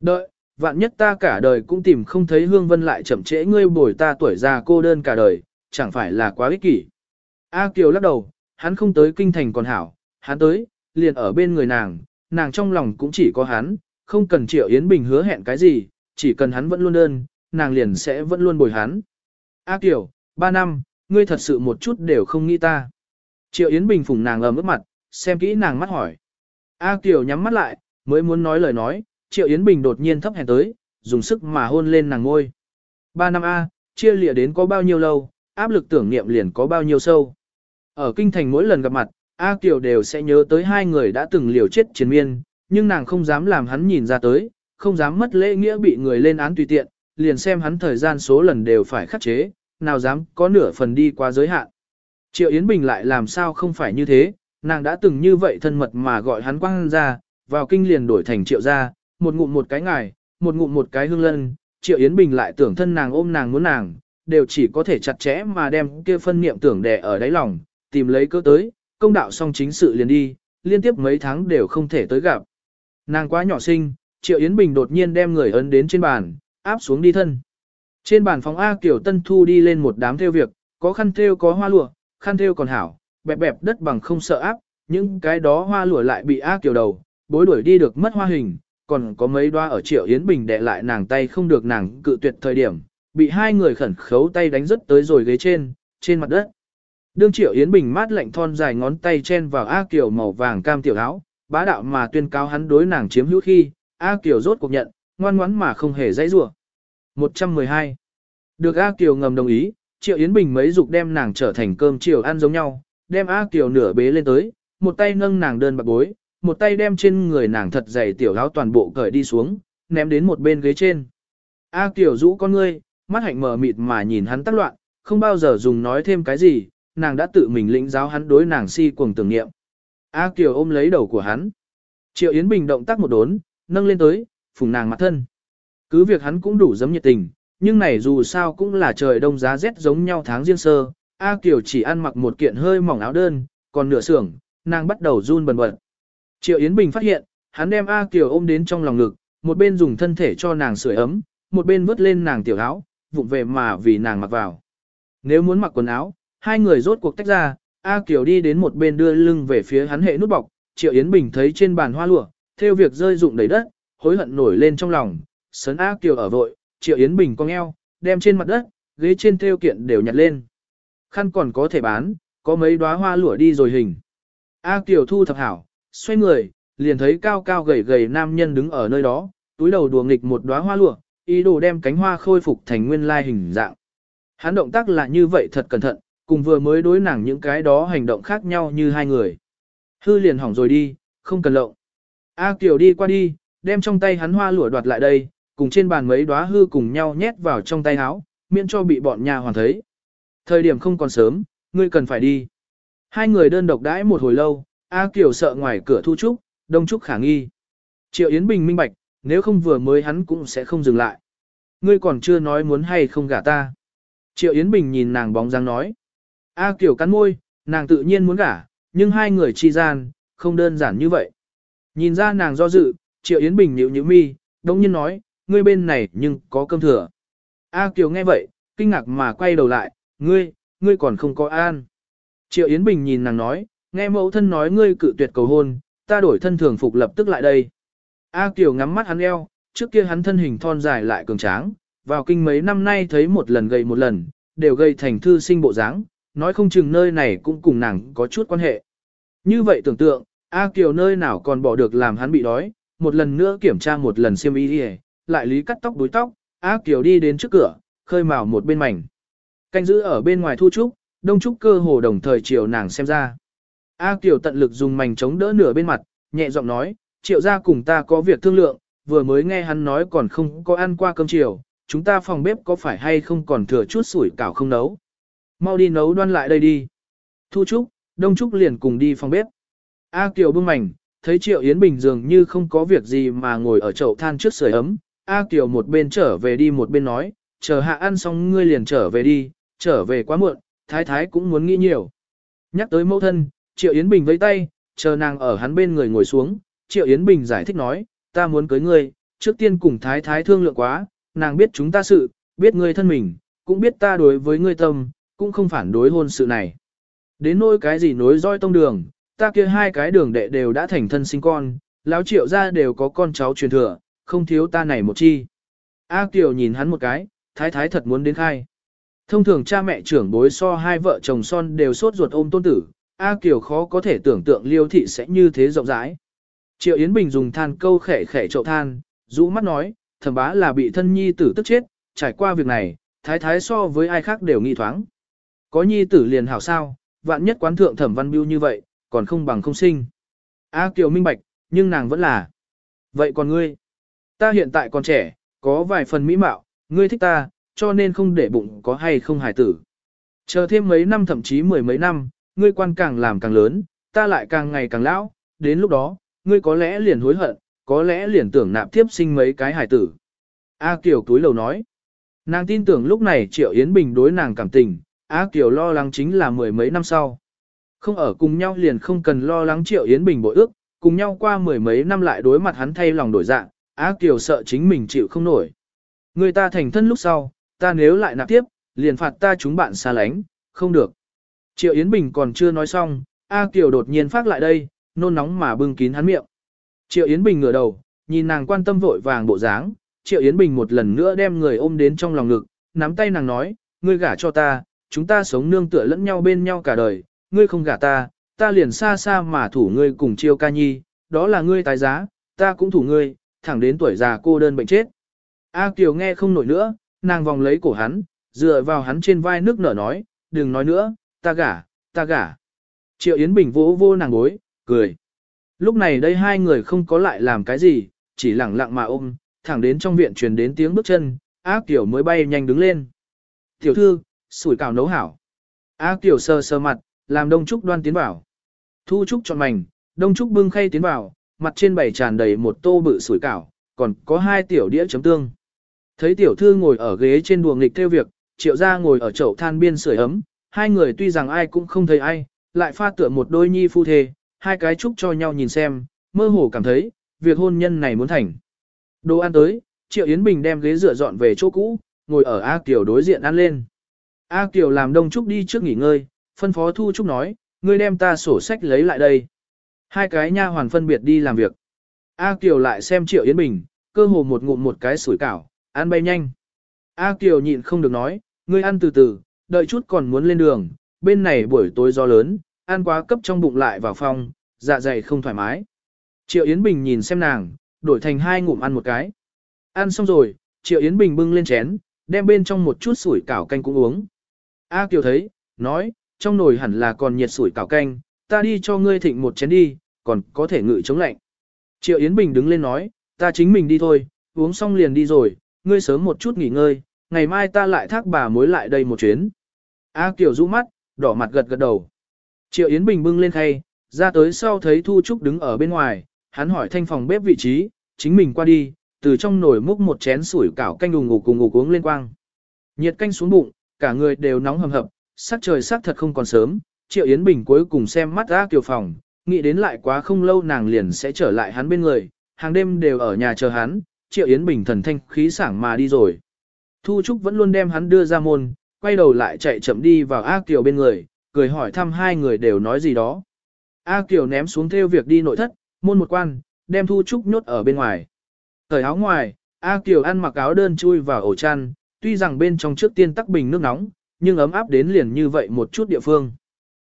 Đợi, vạn nhất ta cả đời cũng tìm không thấy Hương Vân lại chậm trễ ngươi bồi ta tuổi già cô đơn cả đời, chẳng phải là quá ích kỷ. A Kiều lắc đầu, hắn không tới kinh thành còn hảo, hắn tới, liền ở bên người nàng, nàng trong lòng cũng chỉ có hắn, không cần Triệu Yến Bình hứa hẹn cái gì, chỉ cần hắn vẫn luôn đơn, nàng liền sẽ vẫn luôn bồi hắn. A Kiều, ba năm, ngươi thật sự một chút đều không nghĩ ta. Triệu Yến Bình phủng nàng ấm ướt mặt, xem kỹ nàng mắt hỏi. A Kiều nhắm mắt lại, mới muốn nói lời nói, Triệu Yến Bình đột nhiên thấp hèn tới, dùng sức mà hôn lên nàng ngôi. Ba năm A, chia lịa đến có bao nhiêu lâu, áp lực tưởng niệm liền có bao nhiêu sâu. Ở kinh thành mỗi lần gặp mặt, A Kiều đều sẽ nhớ tới hai người đã từng liều chết chiến miên, nhưng nàng không dám làm hắn nhìn ra tới, không dám mất lễ nghĩa bị người lên án tùy tiện, liền xem hắn thời gian số lần đều phải khắc chế, nào dám có nửa phần đi qua giới hạn. Triệu Yến Bình lại làm sao không phải như thế, nàng đã từng như vậy thân mật mà gọi hắn quang ra, vào kinh liền đổi thành triệu gia, một ngụm một cái ngài, một ngụm một cái hương lân, Triệu Yến Bình lại tưởng thân nàng ôm nàng muốn nàng, đều chỉ có thể chặt chẽ mà đem kia phân niệm tưởng đè ở đáy lòng, tìm lấy cơ tới, công đạo xong chính sự liền đi, liên tiếp mấy tháng đều không thể tới gặp. Nàng quá nhỏ sinh, Triệu Yến Bình đột nhiên đem người ấn đến trên bàn, áp xuống đi thân. Trên bàn phòng A Kiều Tân Thu đi lên một đám theo việc, có khăn theo có hoa lụa, khăn theo còn hảo, bẹp bẹp đất bằng không sợ áp, những cái đó hoa lụa lại bị A Kiều đầu, bối đuổi đi được mất hoa hình, còn có mấy đoa ở Triệu Yến Bình đè lại nàng tay không được nàng cự tuyệt thời điểm, bị hai người khẩn khấu tay đánh rất tới rồi ghế trên, trên mặt đất. Đương Triệu Yến Bình mát lạnh thon dài ngón tay chen vào A Kiều màu vàng cam tiểu áo, bá đạo mà tuyên cáo hắn đối nàng chiếm hữu khi, A Kiều rốt cuộc nhận, ngoan ngoãn mà không hề dãy rủa. 112. Được A Kiều ngầm đồng ý, Triệu Yến Bình mấy dục đem nàng trở thành cơm chiều ăn giống nhau, đem A Kiều nửa bế lên tới, một tay nâng nàng đơn bạc bối, một tay đem trên người nàng thật dày tiểu áo toàn bộ cởi đi xuống, ném đến một bên ghế trên. A Kiều rũ con ngươi, mắt hạnh mở mịt mà nhìn hắn tác loạn, không bao giờ dùng nói thêm cái gì, nàng đã tự mình lĩnh giáo hắn đối nàng si cuồng tưởng niệm. A Kiều ôm lấy đầu của hắn. Triệu Yến Bình động tác một đốn, nâng lên tới, phùng nàng mặt thân. Cứ việc hắn cũng đủ giấm nhiệt tình, nhưng này dù sao cũng là trời đông giá rét giống nhau tháng riêng sơ. A Kiều chỉ ăn mặc một kiện hơi mỏng áo đơn, còn nửa sưởng, nàng bắt đầu run bần bật. Triệu Yến Bình phát hiện, hắn đem A Kiều ôm đến trong lòng ngực, một bên dùng thân thể cho nàng sưởi ấm, một bên vớt lên nàng tiểu áo, vụng về mà vì nàng mặc vào. Nếu muốn mặc quần áo, hai người rốt cuộc tách ra, A Kiều đi đến một bên đưa lưng về phía hắn hệ nút bọc, Triệu Yến Bình thấy trên bàn hoa lụa, theo việc rơi rụng đầy đất, hối hận nổi lên trong lòng, sấn A Kiều ở vội, Triệu Yến Bình cong eo, đem trên mặt đất, ghế trên theo kiện đều nhặt lên. Khăn còn có thể bán, có mấy đóa hoa lụa đi rồi hình. A Kiều thu thập hảo, xoay người, liền thấy cao cao gầy gầy nam nhân đứng ở nơi đó, túi đầu đùa nghịch một đóa hoa lụa, ý đồ đem cánh hoa khôi phục thành nguyên lai hình dạng. Hắn động tác là như vậy thật cẩn thận, cùng vừa mới đối nàng những cái đó hành động khác nhau như hai người. Hư liền hỏng rồi đi, không cần lộng. A Kiều đi qua đi, đem trong tay hắn hoa lụa đoạt lại đây, cùng trên bàn mấy đóa hư cùng nhau nhét vào trong tay áo, miễn cho bị bọn nhà hoàn thấy. Thời điểm không còn sớm, ngươi cần phải đi. Hai người đơn độc đãi một hồi lâu, A Kiều sợ ngoài cửa thu trúc, đông trúc khả nghi. Triệu Yến Bình minh bạch, nếu không vừa mới hắn cũng sẽ không dừng lại. Ngươi còn chưa nói muốn hay không gả ta. Triệu Yến Bình nhìn nàng bóng dáng nói. A Kiều cắn môi, nàng tự nhiên muốn gả, nhưng hai người chi gian, không đơn giản như vậy. Nhìn ra nàng do dự, Triệu Yến Bình nhíu nhíu mi, đống nhiên nói, ngươi bên này nhưng có cơm thừa. A Kiều nghe vậy, kinh ngạc mà quay đầu lại, ngươi, ngươi còn không có an. Triệu Yến Bình nhìn nàng nói, nghe mẫu thân nói ngươi cự tuyệt cầu hôn, ta đổi thân thường phục lập tức lại đây. A Kiều ngắm mắt hắn eo, trước kia hắn thân hình thon dài lại cường tráng, vào kinh mấy năm nay thấy một lần gầy một lần, đều gây thành thư sinh bộ dáng, nói không chừng nơi này cũng cùng nàng có chút quan hệ. Như vậy tưởng tượng, A Kiều nơi nào còn bỏ được làm hắn bị đói, một lần nữa kiểm tra một lần xiêm y đi lại lý cắt tóc đuối tóc, A Kiều đi đến trước cửa, khơi mào một bên mảnh. Canh giữ ở bên ngoài thu trúc, đông trúc cơ hồ đồng thời chiều nàng xem ra. A Kiều tận lực dùng mảnh chống đỡ nửa bên mặt, nhẹ giọng nói, triệu gia cùng ta có việc thương lượng, vừa mới nghe hắn nói còn không có ăn qua cơm chiều, chúng ta phòng bếp có phải hay không còn thừa chút sủi cảo không nấu. Mau đi nấu đoan lại đây đi. Thu Trúc, Đông Trúc liền cùng đi phòng bếp. A Kiều bưng mảnh, thấy Triệu Yến Bình dường như không có việc gì mà ngồi ở chậu than trước sưởi ấm. A Kiều một bên trở về đi một bên nói, chờ hạ ăn xong ngươi liền trở về đi, trở về quá muộn, thái thái cũng muốn nghĩ nhiều. Nhắc tới mẫu thân, Triệu Yến Bình vẫy tay, chờ nàng ở hắn bên người ngồi xuống, Triệu Yến Bình giải thích nói, ta muốn cưới ngươi, trước tiên cùng thái thái thương lượng quá, nàng biết chúng ta sự, biết ngươi thân mình, cũng biết ta đối với ngươi tâm, cũng không phản đối hôn sự này. Đến nỗi cái gì nối roi tông đường, ta kia hai cái đường đệ đều đã thành thân sinh con, lão triệu ra đều có con cháu truyền thừa, không thiếu ta này một chi. A Kiều nhìn hắn một cái, thái thái thật muốn đến khai. Thông thường cha mẹ trưởng bối so hai vợ chồng son đều sốt ruột ôm tôn tử, A Kiều khó có thể tưởng tượng liêu thị sẽ như thế rộng rãi. Triệu Yến Bình dùng than câu khẻ khẻ chậu than, rũ mắt nói, thẩm bá là bị thân nhi tử tức chết, trải qua việc này, thái thái so với ai khác đều nghi thoáng. Có nhi tử liền hảo sao, vạn nhất quán thượng thẩm văn biêu như vậy, còn không bằng không sinh. A Kiều minh bạch, nhưng nàng vẫn là. Vậy còn ngươi? Ta hiện tại còn trẻ, có vài phần mỹ mạo, ngươi thích ta, cho nên không để bụng có hay không hài tử. Chờ thêm mấy năm thậm chí mười mấy năm, ngươi quan càng làm càng lớn, ta lại càng ngày càng lão, đến lúc đó, ngươi có lẽ liền hối hận, có lẽ liền tưởng nạp tiếp sinh mấy cái hài tử. A Kiều túi lầu nói. Nàng tin tưởng lúc này Triệu Yến Bình đối nàng cảm tình, A Kiều lo lắng chính là mười mấy năm sau. Không ở cùng nhau liền không cần lo lắng Triệu Yến Bình bội ước, cùng nhau qua mười mấy năm lại đối mặt hắn thay lòng đổi dạng, A Kiều sợ chính mình chịu không nổi. Người ta thành thân lúc sau, ta nếu lại nạp tiếp, liền phạt ta chúng bạn xa lánh, không được. Triệu Yến Bình còn chưa nói xong, A Kiều đột nhiên phát lại đây, nôn nóng mà bưng kín hắn miệng. Triệu Yến Bình ngửa đầu, nhìn nàng quan tâm vội vàng bộ dáng, Triệu Yến Bình một lần nữa đem người ôm đến trong lòng ngực, nắm tay nàng nói, ngươi gả cho ta, chúng ta sống nương tựa lẫn nhau bên nhau cả đời, ngươi không gả ta, ta liền xa xa mà thủ ngươi cùng chiêu ca nhi, đó là ngươi tài giá, ta cũng thủ ngươi, thẳng đến tuổi già cô đơn bệnh chết. A Kiều nghe không nổi nữa, nàng vòng lấy cổ hắn, dựa vào hắn trên vai nước nở nói, đừng nói nữa, ta gả, ta gả. Triệu Yến Bình vỗ vô nàng gối, cười. Lúc này đây hai người không có lại làm cái gì, chỉ lẳng lặng mà ôm, thẳng đến trong viện truyền đến tiếng bước chân, A Kiều mới bay nhanh đứng lên. Tiểu thư, sủi cảo nấu hảo. A Kiều sờ sờ mặt, làm Đông Trúc đoan tiến vào. Thu Trúc chọn mảnh, Đông Trúc bưng khay tiến vào, mặt trên bày tràn đầy một tô bự sủi cảo, còn có hai tiểu đĩa chấm tương. Thấy tiểu thư ngồi ở ghế trên đùa nghịch theo việc, triệu gia ngồi ở chậu than biên sưởi ấm, hai người tuy rằng ai cũng không thấy ai, lại pha tựa một đôi nhi phu thê, hai cái chúc cho nhau nhìn xem, mơ hồ cảm thấy, việc hôn nhân này muốn thành. Đồ ăn tới, Triệu Yến Bình đem ghế dựa dọn về chỗ cũ, ngồi ở A Kiều đối diện ăn lên. A Kiều làm Đông Trúc đi trước nghỉ ngơi, phân phó Thu Trúc nói, ngươi đem ta sổ sách lấy lại đây. Hai cái nha hoàn phân biệt đi làm việc. A Kiều lại xem Triệu Yến Bình, cơ hồ một ngụm một cái sủi cảo, ăn bay nhanh. A Kiều nhịn không được nói, ngươi ăn từ từ, đợi chút còn muốn lên đường, bên này buổi tối gió lớn, ăn quá cấp trong bụng lại vào phòng, dạ dày không thoải mái. Triệu Yến Bình nhìn xem nàng, đổi thành hai ngụm ăn một cái. Ăn xong rồi, Triệu Yến Bình bưng lên chén, đem bên trong một chút sủi cảo canh cũng uống. A Kiều thấy, nói, trong nồi hẳn là còn nhiệt sủi cảo canh, ta đi cho ngươi thịnh một chén đi, còn có thể ngự chống lạnh. Triệu Yến Bình đứng lên nói, ta chính mình đi thôi, uống xong liền đi rồi, ngươi sớm một chút nghỉ ngơi, ngày mai ta lại thác bà mối lại đây một chuyến. A Kiều rũ mắt, đỏ mặt gật gật đầu. Triệu Yến Bình bưng lên khay, ra tới sau thấy Thu Trúc đứng ở bên ngoài, hắn hỏi thanh phòng bếp vị trí, chính mình qua đi, từ trong nồi múc một chén sủi cảo canh ngủ ngủ cùng ngủ uống lên quang. Nhiệt canh xuống bụng, cả người đều nóng hầm hập, sắc trời sắc thật không còn sớm, Triệu Yến Bình cuối cùng xem mắt A Kiều phòng, nghĩ đến lại quá không lâu nàng liền sẽ trở lại hắn bên người, hàng đêm đều ở nhà chờ hắn, Triệu Yến Bình thần thanh khí sảng mà đi rồi. Thu Trúc vẫn luôn đem hắn đưa ra môn, quay đầu lại chạy chậm đi vào A Kiều bên người, cười hỏi thăm hai người đều nói gì đó. A Kiều ném xuống theo việc đi nội thất, môn một quan, đem Thu Trúc nhốt ở bên ngoài. Thời áo ngoài, A Kiều ăn mặc áo đơn chui vào ổ chăn, tuy rằng bên trong trước tiên tắc bình nước nóng, nhưng ấm áp đến liền như vậy một chút địa phương.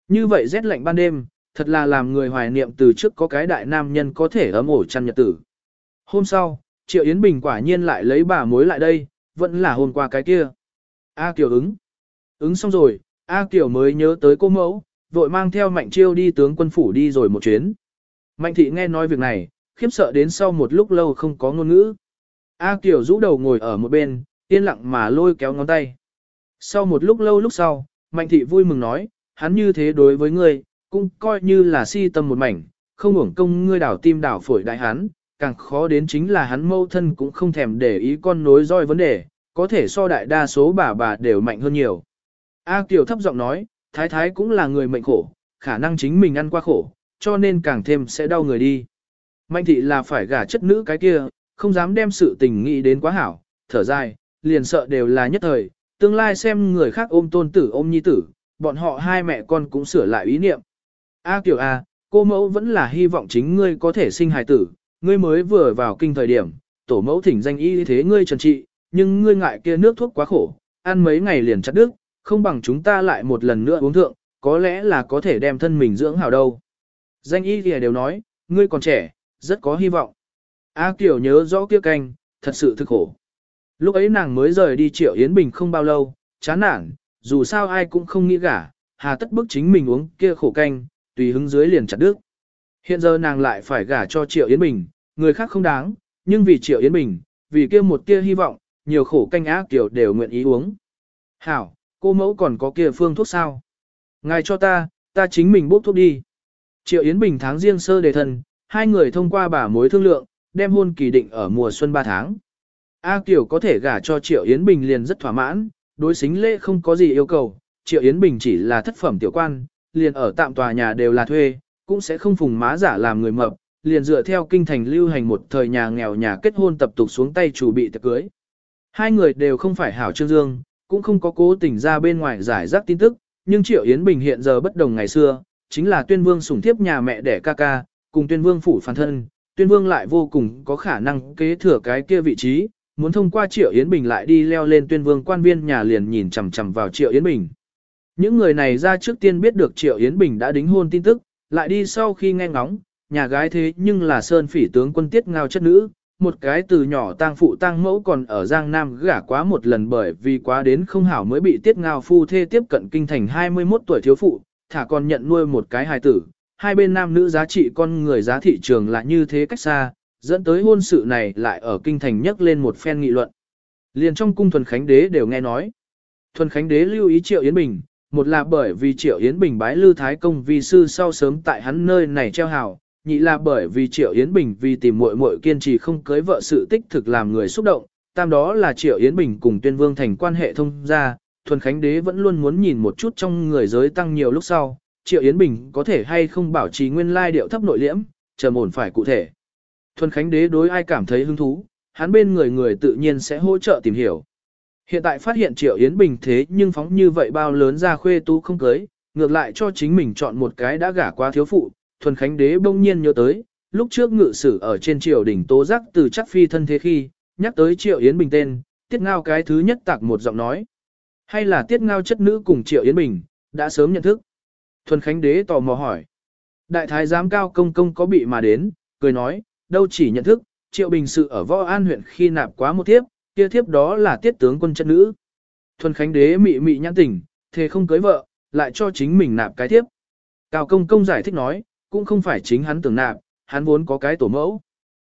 Như vậy rét lạnh ban đêm, thật là làm người hoài niệm từ trước có cái đại nam nhân có thể ấm ổ chăn nhật tử. Hôm sau, Triệu Yến Bình quả nhiên lại lấy bà mối lại đây, vẫn là hôm qua cái kia. A Kiều ứng. Ứng xong rồi, A Kiều mới nhớ tới cô mẫu, vội mang theo Mạnh Chiêu đi tướng quân phủ đi rồi một chuyến. Mạnh Thị nghe nói việc này, khiếp sợ đến sau một lúc lâu không có ngôn ngữ. A Kiều rũ đầu ngồi ở một bên, yên lặng mà lôi kéo ngón tay. Sau một lúc lâu lúc sau, Mạnh Thị vui mừng nói, hắn như thế đối với ngươi, cũng coi như là si tâm một mảnh, không uổng công ngươi đảo tim đảo phổi đại hắn, càng khó đến chính là hắn mâu thân cũng không thèm để ý con nối roi vấn đề, có thể so đại đa số bà bà đều mạnh hơn nhiều. A Kiều thấp giọng nói, thái thái cũng là người mệnh khổ, khả năng chính mình ăn qua khổ, cho nên càng thêm sẽ đau người đi. Mạnh thị là phải gả chất nữ cái kia, không dám đem sự tình nghĩ đến quá hảo, thở dài, liền sợ đều là nhất thời, tương lai xem người khác ôm tôn tử ôm nhi tử, bọn họ hai mẹ con cũng sửa lại ý niệm. A tiểu A, cô mẫu vẫn là hy vọng chính ngươi có thể sinh hài tử, ngươi mới vừa vào kinh thời điểm, tổ mẫu thỉnh danh y thế ngươi trần trị, nhưng ngươi ngại kia nước thuốc quá khổ, ăn mấy ngày liền chặt đứt, không bằng chúng ta lại một lần nữa uống thượng, có lẽ là có thể đem thân mình dưỡng hảo đâu. Danh y thì đều nói, ngươi còn trẻ, rất có hy vọng. A Kiều nhớ rõ kia canh, thật sự thực khổ. Lúc ấy nàng mới rời đi Triệu Yến Bình không bao lâu, chán nản, dù sao ai cũng không nghĩ gả, hà tất bức chính mình uống kia khổ canh, tùy hứng dưới liền chặt đứt. Hiện giờ nàng lại phải gả cho Triệu Yến Bình, người khác không đáng, nhưng vì Triệu Yến Bình, vì kia một kia hy vọng, nhiều khổ canh ác tiểu đều nguyện ý uống. Hảo, cô mẫu còn có kia phương thuốc sao? Ngài cho ta, ta chính mình bốc thuốc đi. Triệu Yến Bình tháng riêng sơ đề thân, hai người thông qua bà mối thương lượng, đem hôn kỳ định ở mùa xuân 3 tháng. A Kiều có thể gả cho Triệu Yến Bình liền rất thỏa mãn, đối xính lễ không có gì yêu cầu, Triệu Yến Bình chỉ là thất phẩm tiểu quan, liền ở tạm tòa nhà đều là thuê, cũng sẽ không phùng má giả làm người mập, liền dựa theo kinh thành lưu hành một thời nhà nghèo nhà kết hôn tập tục xuống tay chủ bị tiệc cưới. Hai người đều không phải hảo trương dương, cũng không có cố tình ra bên ngoài giải rác tin tức, nhưng Triệu Yến Bình hiện giờ bất đồng ngày xưa, chính là tuyên vương sủng thiếp nhà mẹ đẻ ca ca, cùng tuyên vương phủ phản thân, tuyên vương lại vô cùng có khả năng kế thừa cái kia vị trí, muốn thông qua Triệu Yến Bình lại đi leo lên tuyên vương quan viên nhà liền nhìn chằm chằm vào Triệu Yến Bình. Những người này ra trước tiên biết được Triệu Yến Bình đã đính hôn tin tức, lại đi sau khi nghe ngóng, nhà gái thế nhưng là sơn phỉ tướng quân tiết ngao chất nữ, một cái từ nhỏ tang phụ tang mẫu còn ở Giang Nam gả quá một lần bởi vì quá đến không hảo mới bị tiết ngao phu thê tiếp cận kinh thành 21 tuổi thiếu phụ, thả còn nhận nuôi một cái hài tử, hai bên nam nữ giá trị con người giá thị trường là như thế cách xa, dẫn tới hôn sự này lại ở kinh thành nhắc lên một phen nghị luận. Liền trong cung thuần khánh đế đều nghe nói. Thuần khánh đế lưu ý triệu Yến Bình, một là bởi vì triệu Yến Bình bái lưu thái công vi sư sau sớm tại hắn nơi này treo hào, nhị là bởi vì Triệu Yến Bình vì tìm muội muội kiên trì không cưới vợ sự tích thực làm người xúc động, tam đó là Triệu Yến Bình cùng Tuyên Vương thành quan hệ thông gia, Thuần Khánh Đế vẫn luôn muốn nhìn một chút trong người giới tăng nhiều lúc sau, Triệu Yến Bình có thể hay không bảo trì nguyên lai điệu thấp nội liễm, chờ ổn phải cụ thể. Thuần Khánh Đế đối ai cảm thấy hứng thú, hắn bên người người tự nhiên sẽ hỗ trợ tìm hiểu. Hiện tại phát hiện Triệu Yến Bình thế nhưng phóng như vậy bao lớn ra khuê tú không cưới, ngược lại cho chính mình chọn một cái đã gả qua thiếu phụ, thuần khánh đế bỗng nhiên nhớ tới, lúc trước ngự sử ở trên triều đỉnh tố giác từ chắc phi thân thế khi, nhắc tới triệu Yến Bình tên, tiết ngao cái thứ nhất tạc một giọng nói. Hay là tiết ngao chất nữ cùng triệu Yến Bình, đã sớm nhận thức. Thuần khánh đế tò mò hỏi. Đại thái giám cao công công có bị mà đến, cười nói, đâu chỉ nhận thức, triệu bình sự ở võ an huyện khi nạp quá một tiếp, kia thiếp đó là tiết tướng quân chất nữ. Thuần Khánh đế mị mị nhãn tỉnh, thề không cưới vợ, lại cho chính mình nạp cái thiếp. Cao công công giải thích nói, cũng không phải chính hắn tưởng nạp, hắn vốn có cái tổ mẫu.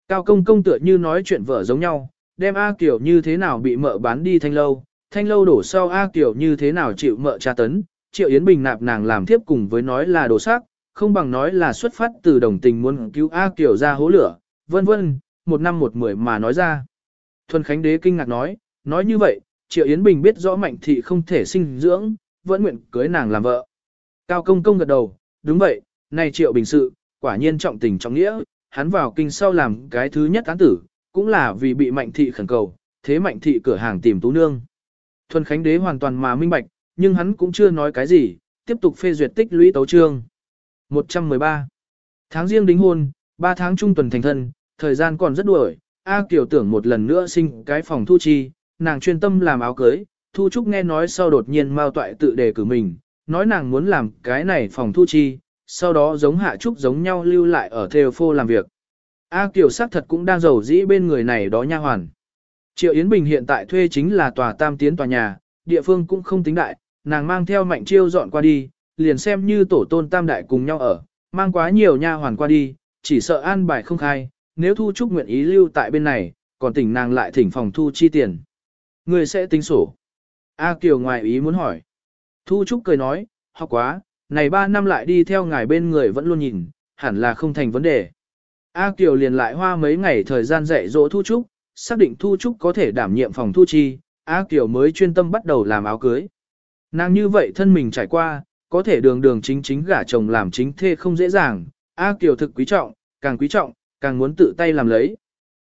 Cao công công tựa như nói chuyện vợ giống nhau, đem A Kiều như thế nào bị mợ bán đi thanh lâu, thanh lâu đổ sau A Kiều như thế nào chịu mợ tra tấn, Triệu Yến Bình nạp nàng làm thiếp cùng với nói là đồ xác không bằng nói là xuất phát từ đồng tình muốn cứu A Kiều ra hố lửa, vân vân, một năm một mười mà nói ra. Thuần Khánh Đế kinh ngạc nói, nói như vậy, Triệu Yến Bình biết rõ Mạnh Thị không thể sinh dưỡng, vẫn nguyện cưới nàng làm vợ. Cao công công gật đầu, đúng vậy, này Triệu Bình sự, quả nhiên trọng tình trọng nghĩa, hắn vào kinh sau làm cái thứ nhất án tử, cũng là vì bị Mạnh Thị khẩn cầu, thế Mạnh Thị cửa hàng tìm tú nương. Thuần Khánh Đế hoàn toàn mà minh bạch, nhưng hắn cũng chưa nói cái gì, tiếp tục phê duyệt tích lũy tấu trương. 113. Tháng riêng đính hôn, Ba tháng trung tuần thành thân, thời gian còn rất đuổi, A Kiều tưởng một lần nữa sinh cái phòng thu chi, nàng chuyên tâm làm áo cưới, Thu Trúc nghe nói sau đột nhiên Mao Toại tự đề cử mình, nói nàng muốn làm cái này phòng thu chi, sau đó giống Hạ Trúc giống nhau lưu lại ở theo phô làm việc. A Kiều xác thật cũng đang giàu dĩ bên người này đó nha hoàn. Triệu Yến Bình hiện tại thuê chính là tòa tam tiến tòa nhà, địa phương cũng không tính đại, nàng mang theo mạnh chiêu dọn qua đi, liền xem như tổ tôn tam đại cùng nhau ở, mang quá nhiều nha hoàn qua đi, chỉ sợ an bài không khai, nếu Thu Trúc nguyện ý lưu tại bên này, còn tỉnh nàng lại thỉnh phòng thu chi tiền. Người sẽ tính sổ. A Kiều ngoài ý muốn hỏi. Thu Trúc cười nói, học quá, này ba năm lại đi theo ngài bên người vẫn luôn nhìn, hẳn là không thành vấn đề. A Kiều liền lại hoa mấy ngày thời gian dạy dỗ Thu Trúc, xác định Thu Trúc có thể đảm nhiệm phòng thu chi, A Kiều mới chuyên tâm bắt đầu làm áo cưới. Nàng như vậy thân mình trải qua, có thể đường đường chính chính gả chồng làm chính thê không dễ dàng, A Kiều thực quý trọng, càng quý trọng, càng muốn tự tay làm lấy.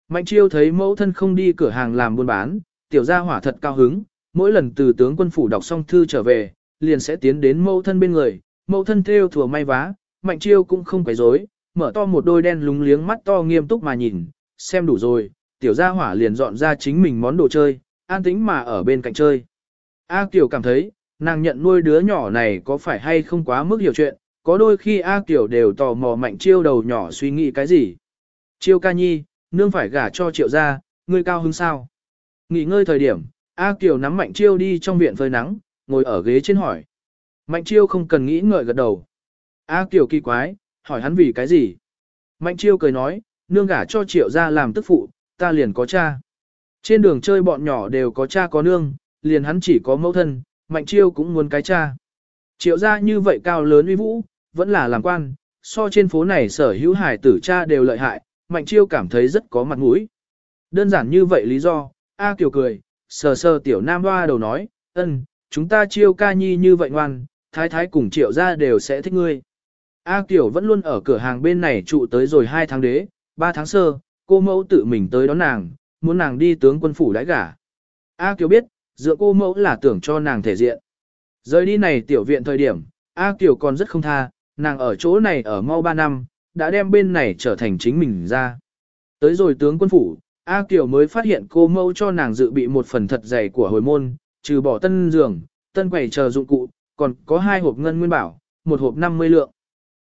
Mạnh chiêu thấy mẫu thân không đi cửa hàng làm buôn bán, tiểu gia hỏa thật cao hứng, mỗi lần từ tướng quân phủ đọc xong thư trở về, liền sẽ tiến đến mẫu thân bên người, mẫu thân theo thừa may vá, mạnh chiêu cũng không quấy rối, mở to một đôi đen lúng liếng mắt to nghiêm túc mà nhìn, xem đủ rồi, tiểu gia hỏa liền dọn ra chính mình món đồ chơi, an tĩnh mà ở bên cạnh chơi. A Kiều cảm thấy, nàng nhận nuôi đứa nhỏ này có phải hay không quá mức hiểu chuyện, có đôi khi A Kiều đều tò mò mạnh chiêu đầu nhỏ suy nghĩ cái gì. Chiêu ca nhi, nương phải gả cho triệu gia, ngươi cao hứng sao? Nghỉ ngơi thời điểm, A Kiều nắm mạnh chiêu đi trong viện phơi nắng, ngồi ở ghế trên hỏi. Mạnh chiêu không cần nghĩ ngợi gật đầu. A Kiều kỳ quái, hỏi hắn vì cái gì? Mạnh chiêu cười nói, nương gả cho triệu gia làm tức phụ, ta liền có cha. Trên đường chơi bọn nhỏ đều có cha có nương, liền hắn chỉ có mẫu thân, mạnh chiêu cũng muốn cái cha. Triệu gia như vậy cao lớn uy vũ, vẫn là làm quan, so trên phố này sở hữu hải tử cha đều lợi hại, mạnh chiêu cảm thấy rất có mặt mũi. Đơn giản như vậy lý do, A Kiều cười, sờ sờ tiểu nam hoa đầu nói, ân, chúng ta chiêu ca nhi như vậy ngoan, thái thái cùng triệu gia đều sẽ thích ngươi. A Kiều vẫn luôn ở cửa hàng bên này trụ tới rồi 2 tháng đế, 3 tháng sơ, cô mẫu tự mình tới đón nàng, muốn nàng đi tướng quân phủ đãi gả. A Kiều biết, dựa cô mẫu là tưởng cho nàng thể diện. Rời đi này tiểu viện thời điểm, A Kiều còn rất không tha, nàng ở chỗ này ở mau 3 năm, đã đem bên này trở thành chính mình ra. Tới rồi tướng quân phủ, A Kiều mới phát hiện cô mẫu cho nàng dự bị một phần thật dày của hồi môn, trừ bỏ tân giường, tân quầy chờ dụng cụ, còn có hai hộp ngân nguyên bảo, một hộp 50 lượng.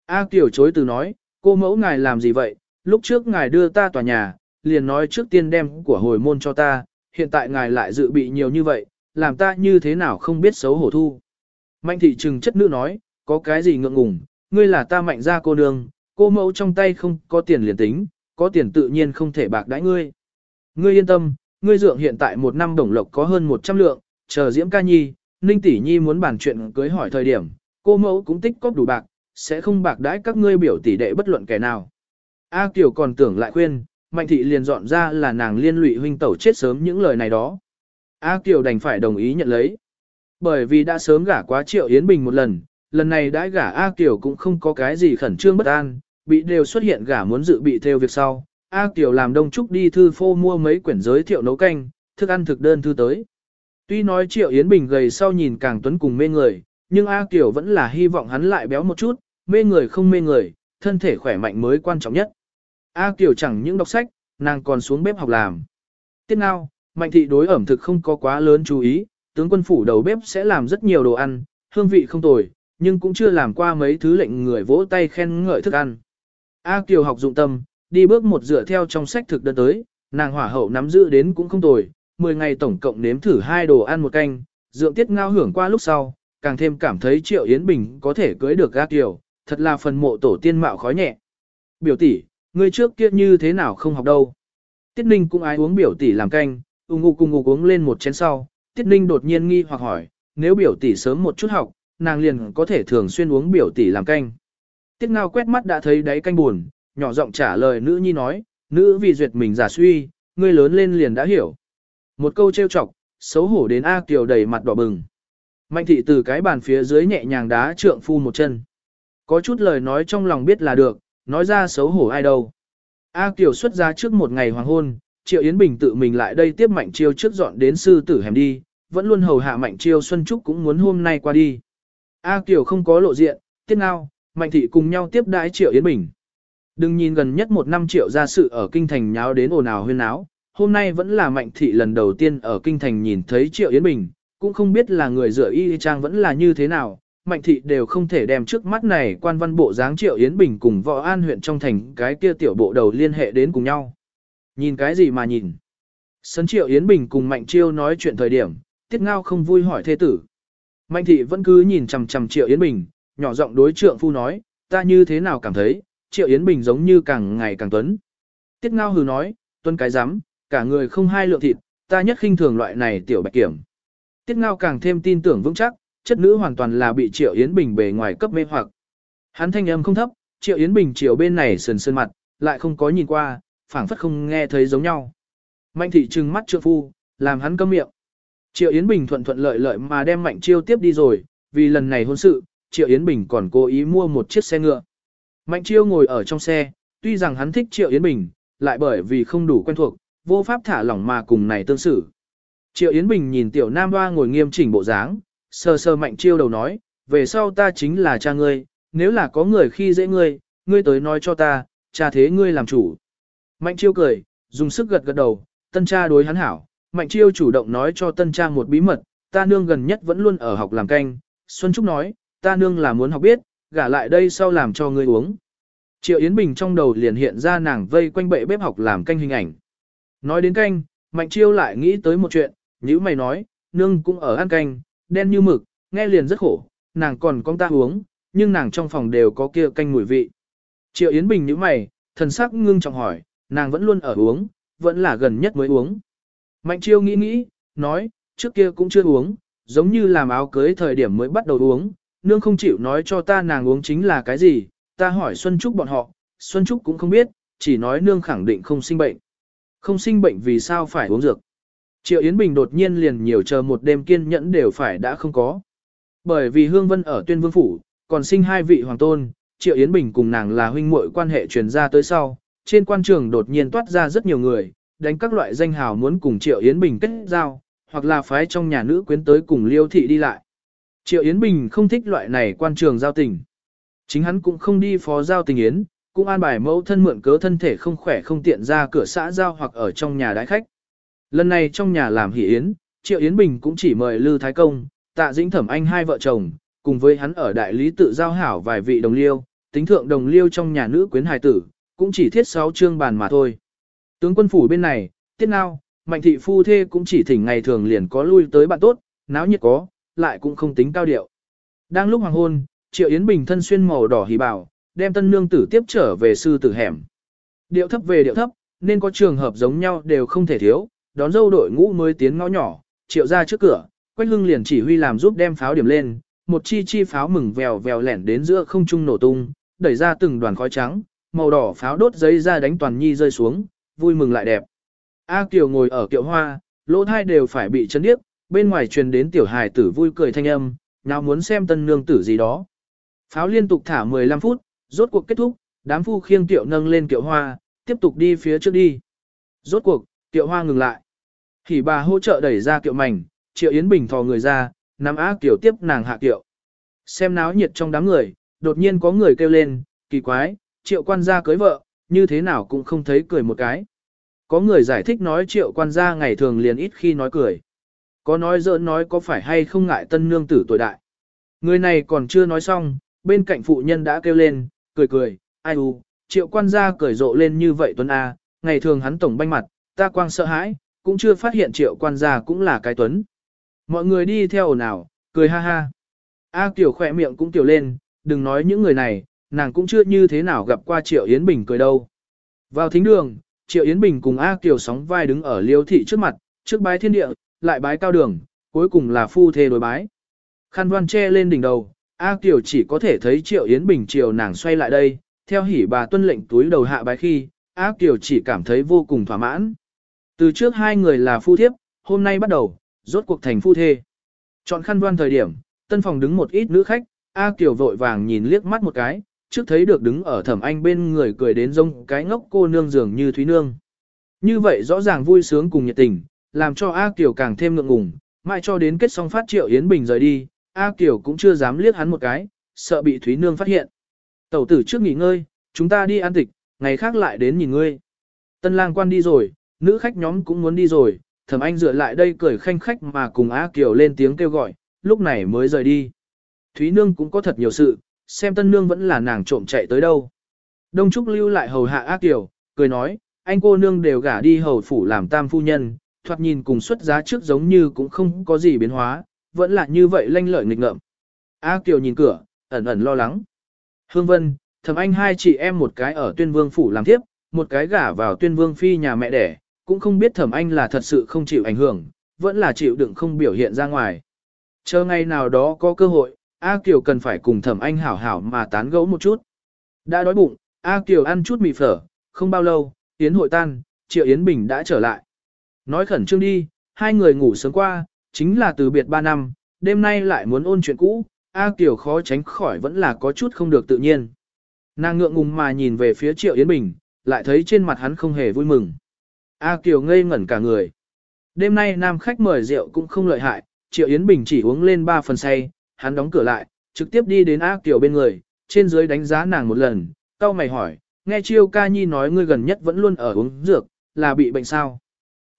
A Kiều chối từ nói, cô mẫu ngài làm gì vậy, lúc trước ngài đưa ta tòa nhà, liền nói trước tiên đem của hồi môn cho ta, hiện tại ngài lại dự bị nhiều như vậy, làm ta như thế nào không biết xấu hổ thu. Mạnh thị trừng chất nữ nói, có cái gì ngượng ngùng, ngươi là ta mạnh ra cô nương, cô mẫu trong tay không có tiền liền tính, có tiền tự nhiên không thể bạc đãi ngươi. Ngươi yên tâm, ngươi dượng hiện tại một năm đồng lộc có hơn 100 lượng, chờ diễm ca nhi, ninh tỷ nhi muốn bàn chuyện cưới hỏi thời điểm, cô mẫu cũng tích cóp đủ bạc, sẽ không bạc đãi các ngươi biểu tỷ đệ bất luận kẻ nào. A Kiều còn tưởng lại khuyên, Mạnh thị liền dọn ra là nàng liên lụy huynh tẩu chết sớm những lời này đó. A Kiều đành phải đồng ý nhận lấy. Bởi vì đã sớm gả quá Triệu Yến Bình một lần, lần này đãi gả A Kiều cũng không có cái gì khẩn trương bất an, bị đều xuất hiện gả muốn dự bị theo việc sau. A Kiều làm đông trúc đi thư phô mua mấy quyển giới thiệu nấu canh, thức ăn thực đơn thư tới. Tuy nói Triệu Yến Bình gầy sau nhìn càng tuấn cùng mê người, nhưng A Kiều vẫn là hy vọng hắn lại béo một chút, mê người không mê người, thân thể khỏe mạnh mới quan trọng nhất. A Kiều chẳng những đọc sách, nàng còn xuống bếp học làm. Tiếp nào, Mạnh thị đối ẩm thực không có quá lớn chú ý, tướng quân phủ đầu bếp sẽ làm rất nhiều đồ ăn, hương vị không tồi, nhưng cũng chưa làm qua mấy thứ lệnh người vỗ tay khen ngợi thức ăn. A Kiều học dụng tâm, đi bước một dựa theo trong sách thực đơn tới, nàng hỏa hậu nắm giữ đến cũng không tồi, 10 ngày tổng cộng nếm thử hai đồ ăn một canh, dượng tiết ngao hưởng qua lúc sau, càng thêm cảm thấy Triệu Yến Bình có thể cưới được A kiều, thật là phần mộ tổ tiên mạo khói nhẹ. Biểu tỷ, ngươi trước kia như thế nào không học đâu. Tiết Ninh cũng ái uống biểu tỷ làm canh, ung ngục cùng ngục uống lên một chén sau. Tiết Ninh đột nhiên nghi hoặc hỏi, nếu biểu tỷ sớm một chút học, nàng liền có thể thường xuyên uống biểu tỷ làm canh. Tiết Ngao quét mắt đã thấy đáy canh buồn, nhỏ giọng trả lời nữ nhi nói, nữ vì duyệt mình giả suy, ngươi lớn lên liền đã hiểu. Một câu trêu chọc, xấu hổ đến A Kiều đầy mặt đỏ bừng. Mạnh thị từ cái bàn phía dưới nhẹ nhàng đá trượng phu một chân. Có chút lời nói trong lòng biết là được, nói ra xấu hổ ai đâu. A Kiều xuất ra trước một ngày hoàng hôn, Triệu Yến Bình tự mình lại đây tiếp Mạnh Chiêu trước dọn đến sư tử hẻm đi, vẫn luôn hầu hạ Mạnh Chiêu Xuân Trúc cũng muốn hôm nay qua đi. A Kiều không có lộ diện, tiết ngao, Mạnh Thị cùng nhau tiếp đãi Triệu Yến Bình. Đừng nhìn gần nhất một năm triệu ra sự ở kinh thành nháo đến ồn ào huyên náo, hôm nay vẫn là Mạnh Thị lần đầu tiên ở kinh thành nhìn thấy Triệu Yến Bình, cũng không biết là người dựa y trang vẫn là như thế nào, Mạnh thị đều không thể đem trước mắt này quan văn bộ dáng Triệu Yến Bình cùng võ an huyện trong thành cái kia tiểu bộ đầu liên hệ đến cùng nhau. Nhìn cái gì mà nhìn? Sấn Triệu Yến Bình cùng Mạnh Chiêu nói chuyện thời điểm, Tiết Ngao không vui hỏi thê tử. Mạnh thị vẫn cứ nhìn chằm chằm Triệu Yến Bình, nhỏ giọng đối trượng phu nói, ta như thế nào cảm thấy, Triệu Yến Bình giống như càng ngày càng tuấn. Tiết Ngao hừ nói, tuân cái dám, cả người không hai lượng thịt, ta nhất khinh thường loại này tiểu bạch kiểm. Tiết Ngao càng thêm tin tưởng vững chắc, chất nữ hoàn toàn là bị Triệu Yến Bình bề ngoài cấp mê hoặc. Hắn thanh âm không thấp, Triệu Yến Bình chiều bên này sườn sơn mặt, lại không có nhìn qua, phảng phất không nghe thấy giống nhau. Mạnh thị trừng mắt trượng phu, làm hắn câm miệng. Triệu Yến Bình thuận thuận lợi lợi mà đem Mạnh Chiêu tiếp đi rồi, vì lần này hôn sự, Triệu Yến Bình còn cố ý mua một chiếc xe ngựa. Mạnh Chiêu ngồi ở trong xe, tuy rằng hắn thích Triệu Yến Bình, lại bởi vì không đủ quen thuộc, vô pháp thả lỏng mà cùng này tương xử. Triệu Yến Bình nhìn tiểu nam hoa ngồi nghiêm chỉnh bộ dáng, sơ sơ mạnh chiêu đầu nói, về sau ta chính là cha ngươi, nếu là có người khi dễ ngươi, ngươi tới nói cho ta, cha thế ngươi làm chủ. Mạnh chiêu cười, dùng sức gật gật đầu, tân cha đối hắn hảo, mạnh chiêu chủ động nói cho tân Trang một bí mật, ta nương gần nhất vẫn luôn ở học làm canh, Xuân Trúc nói, ta nương là muốn học biết, gả lại đây sau làm cho ngươi uống. Triệu Yến Bình trong đầu liền hiện ra nàng vây quanh bệ bếp học làm canh hình ảnh. Nói đến canh, Mạnh Chiêu lại nghĩ tới một chuyện, như mày nói, nương cũng ở ăn canh, đen như mực, nghe liền rất khổ, nàng còn con ta uống, nhưng nàng trong phòng đều có kia canh mùi vị. Triệu Yến Bình như mày, thần sắc ngưng trọng hỏi, nàng vẫn luôn ở uống, vẫn là gần nhất mới uống. Mạnh Chiêu nghĩ nghĩ, nói, trước kia cũng chưa uống, giống như làm áo cưới thời điểm mới bắt đầu uống, nương không chịu nói cho ta nàng uống chính là cái gì, ta hỏi Xuân Trúc bọn họ, Xuân Trúc cũng không biết, chỉ nói nương khẳng định không sinh bệnh. Không sinh bệnh vì sao phải uống dược. Triệu Yến Bình đột nhiên liền nhiều chờ một đêm kiên nhẫn đều phải đã không có. Bởi vì Hương Vân ở Tuyên Vương Phủ, còn sinh hai vị hoàng tôn, Triệu Yến Bình cùng nàng là huynh muội quan hệ truyền ra tới sau, trên quan trường đột nhiên toát ra rất nhiều người, đánh các loại danh hào muốn cùng Triệu Yến Bình kết giao, hoặc là phái trong nhà nữ quyến tới cùng Liêu thị đi lại. Triệu Yến Bình không thích loại này quan trường giao tình. Chính hắn cũng không đi phó giao tình yến, cũng an bài mẫu thân mượn cớ thân thể không khỏe không tiện ra cửa xã giao hoặc ở trong nhà đái khách. Lần này trong nhà làm hỷ yến, Triệu Yến Bình cũng chỉ mời Lư Thái Công, Tạ Dĩnh Thẩm Anh hai vợ chồng, cùng với hắn ở đại lý tự giao hảo vài vị đồng liêu, tính thượng đồng liêu trong nhà nữ quyến hài tử, cũng chỉ thiết sáu chương bàn mà thôi. Tướng quân phủ bên này, tiết nào, mạnh thị phu thê cũng chỉ thỉnh ngày thường liền có lui tới bạn tốt, náo nhiệt có, lại cũng không tính cao điệu. Đang lúc hoàng hôn, Triệu Yến Bình thân xuyên màu đỏ hỉ bảo, đem tân nương tử tiếp trở về sư tử hẻm. Điệu thấp về điệu thấp, nên có trường hợp giống nhau đều không thể thiếu, đón dâu đội ngũ mới tiến ngõ nhỏ, triệu ra trước cửa, Quách Hưng liền chỉ huy làm giúp đem pháo điểm lên, một chi chi pháo mừng vèo vèo lẻn đến giữa không trung nổ tung, đẩy ra từng đoàn khói trắng, màu đỏ pháo đốt giấy ra đánh toàn nhi rơi xuống, vui mừng lại đẹp. A Kiều ngồi ở kiệu hoa, lỗ thai đều phải bị chấn điếc, bên ngoài truyền đến tiểu hài tử vui cười thanh âm, nào muốn xem tân nương tử gì đó. Pháo liên tục thả 15 phút, rốt cuộc kết thúc, đám phu khiêng tiểu nâng lên kiệu hoa, tiếp tục đi phía trước đi. Rốt cuộc, kiệu hoa ngừng lại. Thì bà hỗ trợ đẩy ra kiệu mảnh, Triệu Yến Bình thò người ra, nắm á kiều tiếp nàng hạ kiệu. Xem náo nhiệt trong đám người, đột nhiên có người kêu lên, kỳ quái, Triệu quan gia cưới vợ, như thế nào cũng không thấy cười một cái. Có người giải thích nói Triệu quan gia ngày thường liền ít khi nói cười. Có nói giỡn nói có phải hay không ngại tân nương tử tuổi đại. Người này còn chưa nói xong, bên cạnh phụ nhân đã kêu lên, cười cười, ai u, triệu quan gia cười rộ lên như vậy tuấn A, ngày thường hắn tổng banh mặt, ta quang sợ hãi, cũng chưa phát hiện triệu quan gia cũng là cái tuấn. Mọi người đi theo ồn ào, cười ha ha. A tiểu khỏe miệng cũng tiểu lên, đừng nói những người này, nàng cũng chưa như thế nào gặp qua Triệu Yến Bình cười đâu. Vào thính đường, Triệu Yến Bình cùng A Kiều sóng vai đứng ở liêu thị trước mặt, trước bái thiên địa, lại bái cao đường, cuối cùng là phu thê đối bái. Khăn văn che lên đỉnh đầu, A Kiều chỉ có thể thấy Triệu Yến Bình chiều nàng xoay lại đây, theo hỉ bà tuân lệnh túi đầu hạ bái khi, A Kiều chỉ cảm thấy vô cùng thỏa mãn. Từ trước hai người là phu thiếp, hôm nay bắt đầu, rốt cuộc thành phu thê. Chọn khăn văn thời điểm, tân phòng đứng một ít nữ khách, A Kiều vội vàng nhìn liếc mắt một cái, trước thấy được đứng ở thẩm anh bên người cười đến rông cái ngốc cô nương dường như Thúy Nương. Như vậy rõ ràng vui sướng cùng nhiệt tình, làm cho A Kiều càng thêm ngượng ngùng, mãi cho đến kết xong phát triệu Yến Bình rời đi, A Kiều cũng chưa dám liếc hắn một cái, sợ bị Thúy Nương phát hiện. Tẩu tử trước nghỉ ngơi, chúng ta đi ăn tịch, ngày khác lại đến nhìn ngươi. Tân lang quan đi rồi, nữ khách nhóm cũng muốn đi rồi, thẩm anh dựa lại đây cười khanh khách mà cùng A Kiều lên tiếng kêu gọi, lúc này mới rời đi. Thúy Nương cũng có thật nhiều sự, xem tân nương vẫn là nàng trộm chạy tới đâu. Đông Trúc lưu lại hầu hạ A tiểu cười nói, anh cô nương đều gả đi hầu phủ làm tam phu nhân, thoạt nhìn cùng xuất giá trước giống như cũng không có gì biến hóa, vẫn là như vậy lanh lợi nghịch ngợm. A Kiều nhìn cửa, ẩn ẩn lo lắng. Hương Vân, thầm anh hai chị em một cái ở tuyên vương phủ làm tiếp, một cái gả vào tuyên vương phi nhà mẹ đẻ, cũng không biết thầm anh là thật sự không chịu ảnh hưởng, vẫn là chịu đựng không biểu hiện ra ngoài. Chờ ngày nào đó có cơ hội, A Kiều cần phải cùng thẩm anh hảo hảo mà tán gẫu một chút. Đã đói bụng, A Kiều ăn chút mì phở, không bao lâu, Yến hội tan, Triệu Yến Bình đã trở lại. Nói khẩn trương đi, hai người ngủ sớm qua, chính là từ biệt ba năm, đêm nay lại muốn ôn chuyện cũ, A Kiều khó tránh khỏi vẫn là có chút không được tự nhiên. Nàng ngượng ngùng mà nhìn về phía Triệu Yến Bình, lại thấy trên mặt hắn không hề vui mừng. A Kiều ngây ngẩn cả người. Đêm nay nam khách mời rượu cũng không lợi hại, Triệu Yến Bình chỉ uống lên ba phần say, hắn đóng cửa lại, trực tiếp đi đến A Kiều bên người, trên dưới đánh giá nàng một lần, cau mày hỏi, nghe Chiêu Ca Nhi nói ngươi gần nhất vẫn luôn ở uống dược, là bị bệnh sao?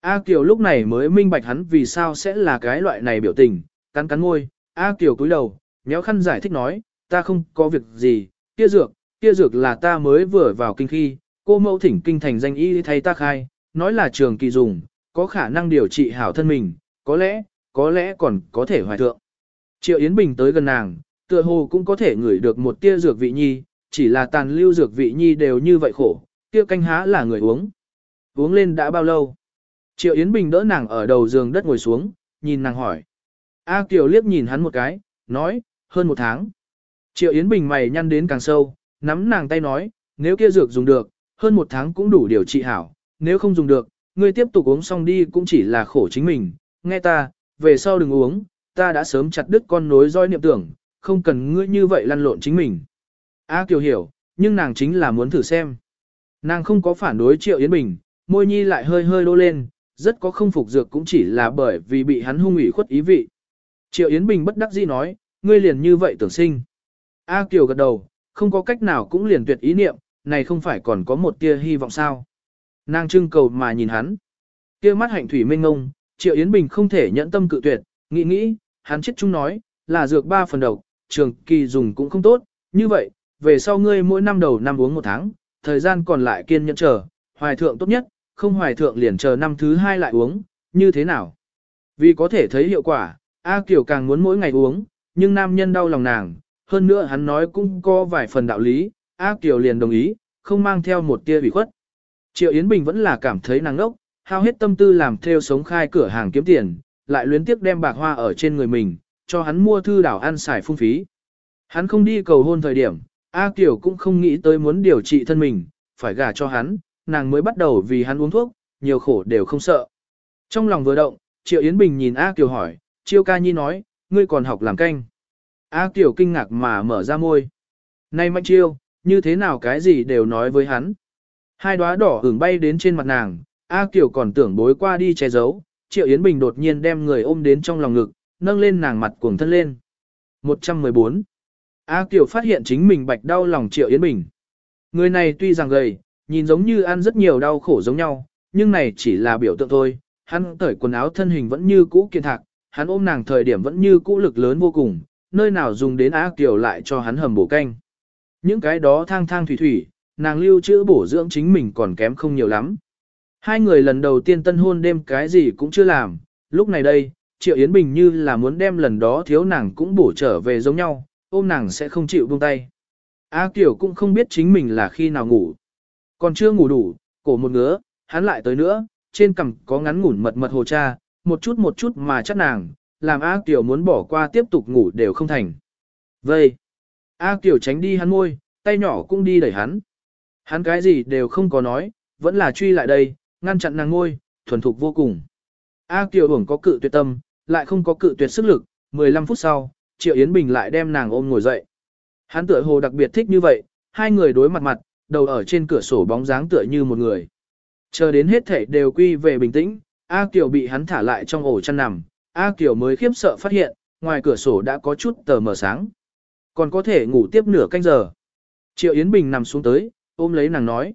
A Kiều lúc này mới minh bạch hắn vì sao sẽ là cái loại này biểu tình, cắn cắn môi, A Kiều cúi đầu, nhéo khăn giải thích nói, ta không có việc gì, kia dược, kia dược là ta mới vừa vào kinh khi, cô mẫu thỉnh kinh thành danh y thay ta khai, nói là trường kỳ dùng, có khả năng điều trị hảo thân mình, có lẽ, có lẽ còn có thể hoài thượng. Triệu Yến Bình tới gần nàng, tựa hồ cũng có thể ngửi được một tia dược vị nhi, chỉ là tàn lưu dược vị nhi đều như vậy khổ, kia canh há là người uống. Uống lên đã bao lâu? Triệu Yến Bình đỡ nàng ở đầu giường đất ngồi xuống, nhìn nàng hỏi. A Kiều liếc nhìn hắn một cái, nói, hơn một tháng. Triệu Yến Bình mày nhăn đến càng sâu, nắm nàng tay nói, nếu kia dược dùng được, hơn một tháng cũng đủ điều trị hảo, nếu không dùng được, ngươi tiếp tục uống xong đi cũng chỉ là khổ chính mình, nghe ta, về sau đừng uống, ta đã sớm chặt đứt con nối roi niệm tưởng, không cần ngươi như vậy lăn lộn chính mình. A Kiều hiểu, nhưng nàng chính là muốn thử xem. Nàng không có phản đối Triệu Yến Bình, môi nhi lại hơi hơi đô lên, rất có không phục dược cũng chỉ là bởi vì bị hắn hung ủy khuất ý vị. Triệu Yến Bình bất đắc dĩ nói, ngươi liền như vậy tưởng sinh. A Kiều gật đầu, không có cách nào cũng liền tuyệt ý niệm, này không phải còn có một tia hy vọng sao. Nàng trưng cầu mà nhìn hắn. Kia mắt hạnh thủy mênh ngông, Triệu Yến Bình không thể nhẫn tâm cự tuyệt, nghĩ nghĩ, hắn chết chung nói, là dược ba phần độc, trường kỳ dùng cũng không tốt, như vậy, về sau ngươi mỗi năm đầu năm uống một tháng, thời gian còn lại kiên nhẫn chờ, hoài thượng tốt nhất, không hoài thượng liền chờ năm thứ hai lại uống, như thế nào? Vì có thể thấy hiệu quả, A Kiều càng muốn mỗi ngày uống, nhưng nam nhân đau lòng nàng, hơn nữa hắn nói cũng có vài phần đạo lý, A Kiều liền đồng ý, không mang theo một tia ủy khuất. Triệu Yến Bình vẫn là cảm thấy nàng ngốc, hao hết tâm tư làm theo sống khai cửa hàng kiếm tiền, lại luyến tiếp đem bạc hoa ở trên người mình, cho hắn mua thư đảo ăn xài phung phí. Hắn không đi cầu hôn thời điểm, A Kiều cũng không nghĩ tới muốn điều trị thân mình, phải gả cho hắn, nàng mới bắt đầu vì hắn uống thuốc, nhiều khổ đều không sợ. Trong lòng vừa động, Triệu Yến Bình nhìn A Kiều hỏi, Chiêu ca nhi nói, ngươi còn học làm canh. A Kiều kinh ngạc mà mở ra môi. Này Mạnh Chiêu, như thế nào cái gì đều nói với hắn. Hai đóa đỏ hưởng bay đến trên mặt nàng, A Kiều còn tưởng bối qua đi che giấu, Triệu Yến Bình đột nhiên đem người ôm đến trong lòng ngực, nâng lên nàng mặt cuồng thân lên. 114. A Kiều phát hiện chính mình bạch đau lòng Triệu Yến Bình. Người này tuy rằng gầy, nhìn giống như ăn rất nhiều đau khổ giống nhau, nhưng này chỉ là biểu tượng thôi. Hắn tởi quần áo thân hình vẫn như cũ kiên thạc, hắn ôm nàng thời điểm vẫn như cũ lực lớn vô cùng, nơi nào dùng đến A Kiều lại cho hắn hầm bổ canh. Những cái đó thang thang thủy thủy, nàng lưu trữ bổ dưỡng chính mình còn kém không nhiều lắm. Hai người lần đầu tiên tân hôn đêm cái gì cũng chưa làm, lúc này đây, Triệu Yến Bình như là muốn đem lần đó thiếu nàng cũng bổ trở về giống nhau, ôm nàng sẽ không chịu buông tay. A Kiều cũng không biết chính mình là khi nào ngủ. Còn chưa ngủ đủ, cổ một ngứa, hắn lại tới nữa, trên cằm có ngắn ngủn mật mật hồ cha, một chút một chút mà chắc nàng, làm A Kiều muốn bỏ qua tiếp tục ngủ đều không thành. Vậy, A Kiều tránh đi hắn môi, tay nhỏ cũng đi đẩy hắn. Hắn cái gì đều không có nói, vẫn là truy lại đây, ngăn chặn nàng ngôi, thuần thục vô cùng. A Kiều hưởng có cự tuyệt tâm, lại không có cự tuyệt sức lực, 15 phút sau, Triệu Yến Bình lại đem nàng ôm ngồi dậy. Hắn tựa hồ đặc biệt thích như vậy, hai người đối mặt mặt, đầu ở trên cửa sổ bóng dáng tựa như một người. Chờ đến hết thể đều quy về bình tĩnh, A Kiều bị hắn thả lại trong ổ chăn nằm, A Kiều mới khiếp sợ phát hiện, ngoài cửa sổ đã có chút tờ mờ sáng. Còn có thể ngủ tiếp nửa canh giờ. Triệu Yến Bình nằm xuống tới, ôm lấy nàng nói.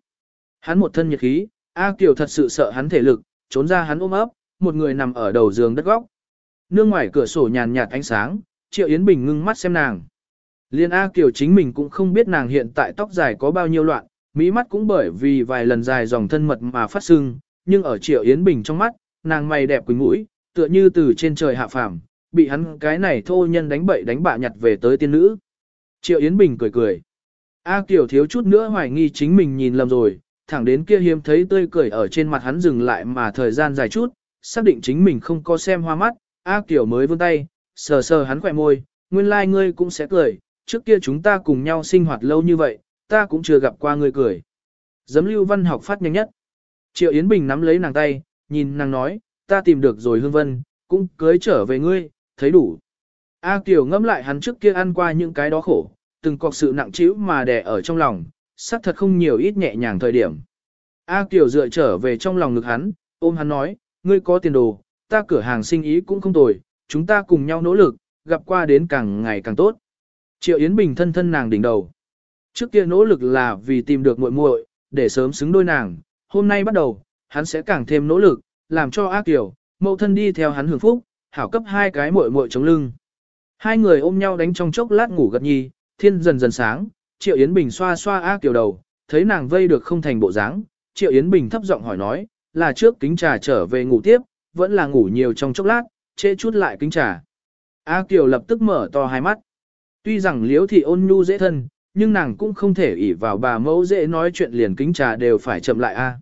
Hắn một thân nhiệt khí, A Kiều thật sự sợ hắn thể lực, trốn ra hắn ôm ấp, một người nằm ở đầu giường đất góc. Nương ngoài cửa sổ nhàn nhạt ánh sáng, Triệu Yến Bình ngưng mắt xem nàng. Liên A Kiều chính mình cũng không biết nàng hiện tại tóc dài có bao nhiêu loạn, mỹ mắt cũng bởi vì vài lần dài dòng thân mật mà phát sưng, nhưng ở Triệu Yến Bình trong mắt, nàng mày đẹp quỳnh mũi, tựa như từ trên trời hạ phàm, bị hắn cái này thô nhân đánh bậy đánh bạ nhặt về tới tiên nữ. Triệu Yến Bình cười cười. A Kiều thiếu chút nữa hoài nghi chính mình nhìn lầm rồi, thẳng đến kia hiếm thấy tươi cười ở trên mặt hắn dừng lại mà thời gian dài chút, xác định chính mình không có xem hoa mắt, A Kiều mới vươn tay, sờ sờ hắn khỏe môi, nguyên lai like ngươi cũng sẽ cười, trước kia chúng ta cùng nhau sinh hoạt lâu như vậy, ta cũng chưa gặp qua ngươi cười. Giấm lưu văn học phát nhanh nhất. Triệu Yến Bình nắm lấy nàng tay, nhìn nàng nói, ta tìm được rồi hương vân, cũng cưới trở về ngươi, thấy đủ. A Kiều ngẫm lại hắn trước kia ăn qua những cái đó khổ, từng cọc sự nặng trĩu mà đè ở trong lòng, xác thật không nhiều ít nhẹ nhàng thời điểm. A Kiều dựa trở về trong lòng ngực hắn, ôm hắn nói, ngươi có tiền đồ, ta cửa hàng sinh ý cũng không tồi, chúng ta cùng nhau nỗ lực, gặp qua đến càng ngày càng tốt. Triệu Yến Bình thân thân nàng đỉnh đầu. Trước kia nỗ lực là vì tìm được muội muội, để sớm xứng đôi nàng, hôm nay bắt đầu, hắn sẽ càng thêm nỗ lực, làm cho A Kiều, mẫu thân đi theo hắn hưởng phúc, hảo cấp hai cái muội muội chống lưng. Hai người ôm nhau đánh trong chốc lát ngủ gật nhi, thiên dần dần sáng, Triệu Yến Bình xoa xoa A Kiều đầu, thấy nàng vây được không thành bộ dáng, Triệu Yến Bình thấp giọng hỏi nói, là trước kính trà trở về ngủ tiếp, vẫn là ngủ nhiều trong chốc lát, trễ chút lại kính trà. A Kiều lập tức mở to hai mắt. Tuy rằng liếu thị ôn nhu dễ thân, nhưng nàng cũng không thể ỷ vào bà mẫu dễ nói chuyện liền kính trà đều phải chậm lại A.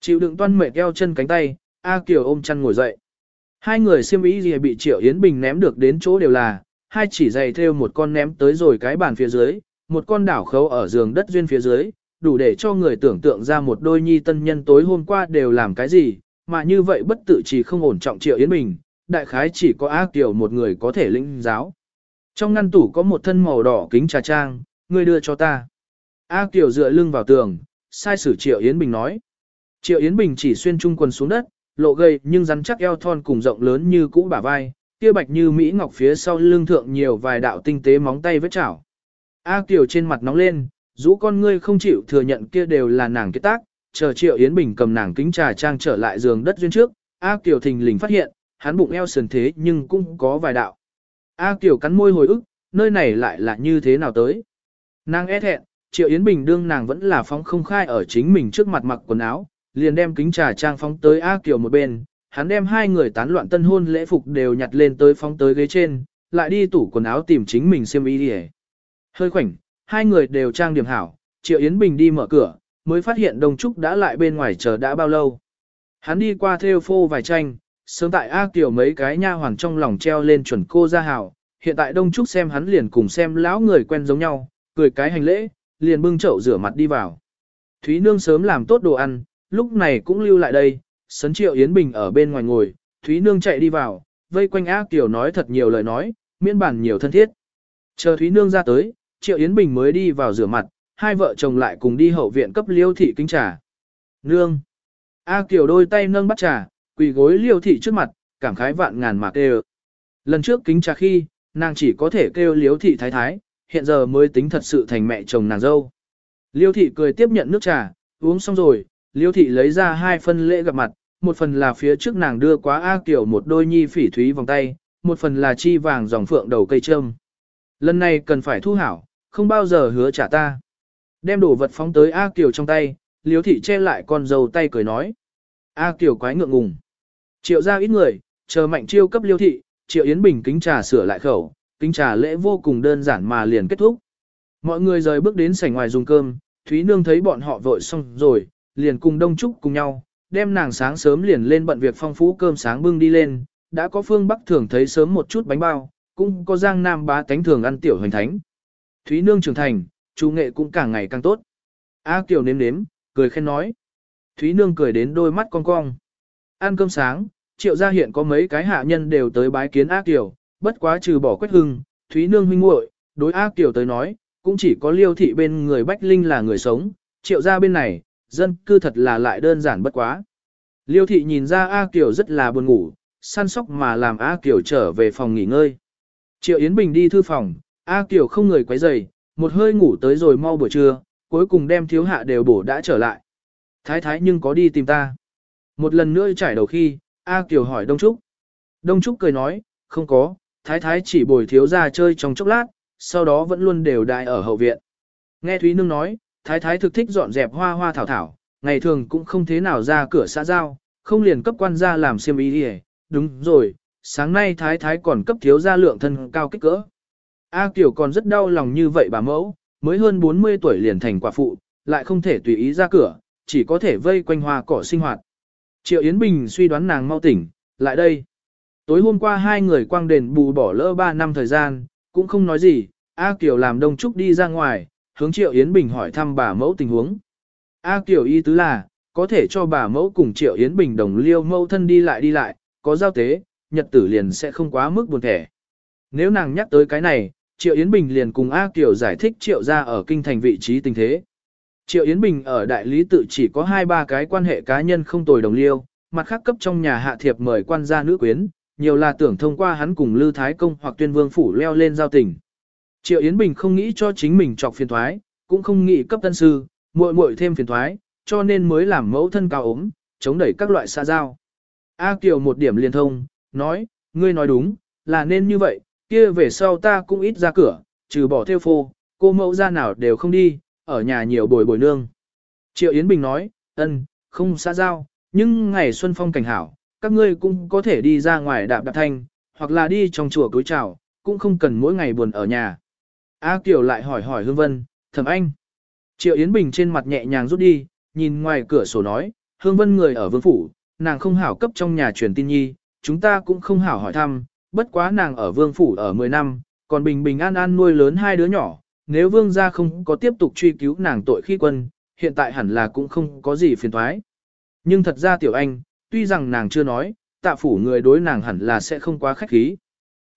Chịu đựng toan mệt eo chân cánh tay, A Kiều ôm chăn ngồi dậy. Hai người xiêm ý gì bị Triệu Yến Bình ném được đến chỗ đều là, hai chỉ giày theo một con ném tới rồi cái bàn phía dưới, một con đảo khấu ở giường đất duyên phía dưới, đủ để cho người tưởng tượng ra một đôi nhi tân nhân tối hôm qua đều làm cái gì, mà như vậy bất tự chỉ không ổn trọng Triệu Yến Bình, đại khái chỉ có ác tiểu một người có thể lĩnh giáo. Trong ngăn tủ có một thân màu đỏ kính trà trang, ngươi đưa cho ta. ác tiểu dựa lưng vào tường, sai sử Triệu Yến Bình nói. Triệu Yến Bình chỉ xuyên trung quần xuống đất, lộ gầy nhưng rắn chắc eo thon cùng rộng lớn như cũ bả vai, kia bạch như mỹ ngọc phía sau lưng thượng nhiều vài đạo tinh tế móng tay vết chảo. A Kiều trên mặt nóng lên, rũ con ngươi không chịu thừa nhận kia đều là nàng kết tác, chờ Triệu Yến Bình cầm nàng kính trà trang trở lại giường đất duyên trước, A Kiều thình lình phát hiện, hắn bụng eo sườn thế nhưng cũng có vài đạo. A Kiều cắn môi hồi ức, nơi này lại là như thế nào tới. Nàng e thẹn, Triệu Yến Bình đương nàng vẫn là phóng không khai ở chính mình trước mặt mặc quần áo, liền đem kính trà trang phóng tới A Kiều một bên, hắn đem hai người tán loạn tân hôn lễ phục đều nhặt lên tới phóng tới ghế trên, lại đi tủ quần áo tìm chính mình xem y đi Hơi khoảnh, hai người đều trang điểm hảo, Triệu Yến Bình đi mở cửa, mới phát hiện Đông Trúc đã lại bên ngoài chờ đã bao lâu. Hắn đi qua theo phô vài tranh, sớm tại A Kiều mấy cái nha hoàn trong lòng treo lên chuẩn cô ra hảo, hiện tại Đông Trúc xem hắn liền cùng xem lão người quen giống nhau, cười cái hành lễ, liền bưng chậu rửa mặt đi vào. Thúy Nương sớm làm tốt đồ ăn, lúc này cũng lưu lại đây, sấn Triệu Yến Bình ở bên ngoài ngồi, Thúy Nương chạy đi vào, vây quanh A Kiều nói thật nhiều lời nói, miễn bản nhiều thân thiết. Chờ Thúy Nương ra tới, Triệu Yến Bình mới đi vào rửa mặt, hai vợ chồng lại cùng đi hậu viện cấp liêu thị kính trà. Nương! A Kiều đôi tay nâng bắt trà, quỳ gối liêu thị trước mặt, cảm khái vạn ngàn mạc kêu. Lần trước kính trà khi, nàng chỉ có thể kêu liêu thị thái thái, hiện giờ mới tính thật sự thành mẹ chồng nàng dâu. Liêu thị cười tiếp nhận nước trà, uống xong rồi, liêu thị lấy ra hai phân lễ gặp mặt, một phần là phía trước nàng đưa quá A Kiều một đôi nhi phỉ thúy vòng tay, một phần là chi vàng dòng phượng đầu cây trâm. Lần này cần phải thu hảo, không bao giờ hứa trả ta. Đem đồ vật phóng tới A Kiều trong tay, liêu thị che lại con dâu tay cười nói. A Kiều quái ngượng ngùng. Triệu ra ít người, chờ mạnh chiêu cấp liêu thị, Triệu Yến Bình kính trà sửa lại khẩu, kính trà lễ vô cùng đơn giản mà liền kết thúc. Mọi người rời bước đến sảnh ngoài dùng cơm, Thúy Nương thấy bọn họ vội xong rồi, liền cùng Đông Trúc cùng nhau, đem nàng sáng sớm liền lên bận việc phong phú cơm sáng bưng đi lên, đã có phương Bắc thường thấy sớm một chút bánh bao, cũng có giang nam bá tánh thường ăn tiểu hoành thánh. Thúy Nương trưởng thành, chú nghệ cũng càng ngày càng tốt. A Kiều nếm nếm, cười khen nói. Thúy Nương cười đến đôi mắt cong cong. Ăn cơm sáng, triệu gia hiện có mấy cái hạ nhân đều tới bái kiến A Kiều, bất quá trừ bỏ Quách hưng, Thúy Nương huynh muội, đối A Kiều tới nói, cũng chỉ có liêu thị bên người Bách Linh là người sống, triệu gia bên này, dân cư thật là lại đơn giản bất quá. Liêu thị nhìn ra A Kiều rất là buồn ngủ, săn sóc mà làm A Kiều trở về phòng nghỉ ngơi. Triệu Yến Bình đi thư phòng, A Kiều không người quấy rầy, một hơi ngủ tới rồi mau buổi trưa, cuối cùng đem thiếu hạ đều bổ đã trở lại. Thái thái nhưng có đi tìm ta. Một lần nữa trải đầu khi, A Kiều hỏi Đông Trúc. Đông Trúc cười nói, không có, thái thái chỉ bồi thiếu ra chơi trong chốc lát, sau đó vẫn luôn đều đại ở hậu viện. Nghe Thúy Nương nói, thái thái thực thích dọn dẹp hoa hoa thảo thảo, ngày thường cũng không thế nào ra cửa xã giao, không liền cấp quan gia làm xiêm y đi đúng rồi, sáng nay thái thái còn cấp thiếu gia lượng thân cao kích cỡ. A Kiều còn rất đau lòng như vậy bà mẫu, mới hơn 40 tuổi liền thành quả phụ, lại không thể tùy ý ra cửa, chỉ có thể vây quanh hoa cỏ sinh hoạt. Triệu Yến Bình suy đoán nàng mau tỉnh, lại đây. Tối hôm qua hai người quang đền bù bỏ lỡ 3 năm thời gian, cũng không nói gì, A Kiều làm đông trúc đi ra ngoài, hướng Triệu Yến Bình hỏi thăm bà mẫu tình huống. A Kiều ý tứ là, có thể cho bà mẫu cùng Triệu Yến Bình đồng liêu mẫu thân đi lại đi lại, có giao tế, nhật tử liền sẽ không quá mức buồn thẻ. Nếu nàng nhắc tới cái này, Triệu Yến Bình liền cùng A Kiều giải thích Triệu gia ở kinh thành vị trí tình thế. Triệu Yến Bình ở đại lý tự chỉ có hai ba cái quan hệ cá nhân không tồi đồng liêu, mặt khác cấp trong nhà hạ thiệp mời quan gia nữ quyến, nhiều là tưởng thông qua hắn cùng Lư Thái Công hoặc tuyên vương phủ leo lên giao tình. Triệu Yến Bình không nghĩ cho chính mình trọc phiền thoái, cũng không nghĩ cấp tân sư, muội muội thêm phiền thoái, cho nên mới làm mẫu thân cao ốm, chống đẩy các loại xa giao. A Kiều một điểm liên thông, nói, ngươi nói đúng, là nên như vậy, kia về sau ta cũng ít ra cửa, trừ bỏ theo phô, cô mẫu ra nào đều không đi, ở nhà nhiều bồi bồi nương. Triệu Yến Bình nói, ân, không xa giao, nhưng ngày xuân phong cảnh hảo, các ngươi cũng có thể đi ra ngoài đạp đạp thanh, hoặc là đi trong chùa cúi chào, cũng không cần mỗi ngày buồn ở nhà. A Kiều lại hỏi hỏi Hương Vân, thẩm anh. Triệu Yến Bình trên mặt nhẹ nhàng rút đi, nhìn ngoài cửa sổ nói, Hương Vân người ở vương phủ, nàng không hảo cấp trong nhà truyền tin nhi, chúng ta cũng không hảo hỏi thăm, bất quá nàng ở vương phủ ở 10 năm, còn bình bình an an nuôi lớn hai đứa nhỏ, nếu vương gia không có tiếp tục truy cứu nàng tội khi quân, hiện tại hẳn là cũng không có gì phiền thoái. Nhưng thật ra tiểu anh, tuy rằng nàng chưa nói, tạ phủ người đối nàng hẳn là sẽ không quá khách khí.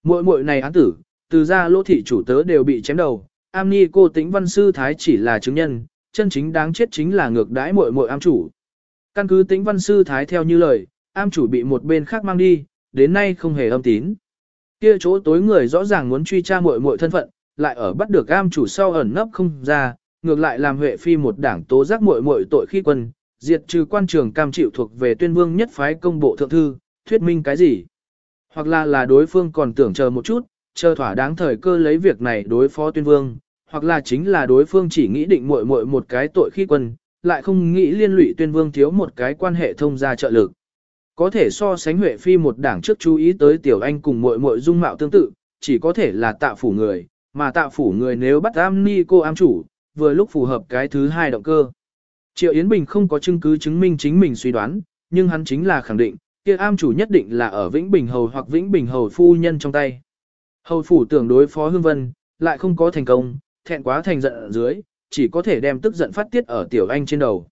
Muội muội này án tử, từ ra lỗ thị chủ tớ đều bị chém đầu, am ni cô tính văn sư thái chỉ là chứng nhân, chân chính đáng chết chính là ngược đãi muội muội am chủ. Căn cứ tính văn sư thái theo như lời, am chủ bị một bên khác mang đi, đến nay không hề âm tín. Kia chỗ tối người rõ ràng muốn truy tra muội muội thân phận, lại ở bắt được am chủ sau ẩn nấp không ra, ngược lại làm Huệ phi một đảng tố giác muội muội tội khi quân, diệt trừ quan trường cam chịu thuộc về tuyên vương nhất phái công bộ thượng thư, thuyết minh cái gì? Hoặc là là đối phương còn tưởng chờ một chút, chờ thỏa đáng thời cơ lấy việc này đối phó tuyên vương, hoặc là chính là đối phương chỉ nghĩ định muội muội một cái tội khi quân, lại không nghĩ liên lụy tuyên vương thiếu một cái quan hệ thông gia trợ lực. Có thể so sánh Huệ Phi một đảng trước chú ý tới Tiểu Anh cùng muội muội dung mạo tương tự, chỉ có thể là tạ phủ người, mà tạ phủ người nếu bắt am ni cô am chủ, vừa lúc phù hợp cái thứ hai động cơ. Triệu Yến Bình không có chứng cứ chứng minh chính mình suy đoán, nhưng hắn chính là khẳng định, kia am chủ nhất định là ở Vĩnh Bình Hầu hoặc Vĩnh Bình Hầu phu nhân trong tay. Hầu phủ tưởng đối phó Hương Vân, lại không có thành công, thẹn quá thành giận ở dưới, chỉ có thể đem tức giận phát tiết ở Tiểu Anh trên đầu.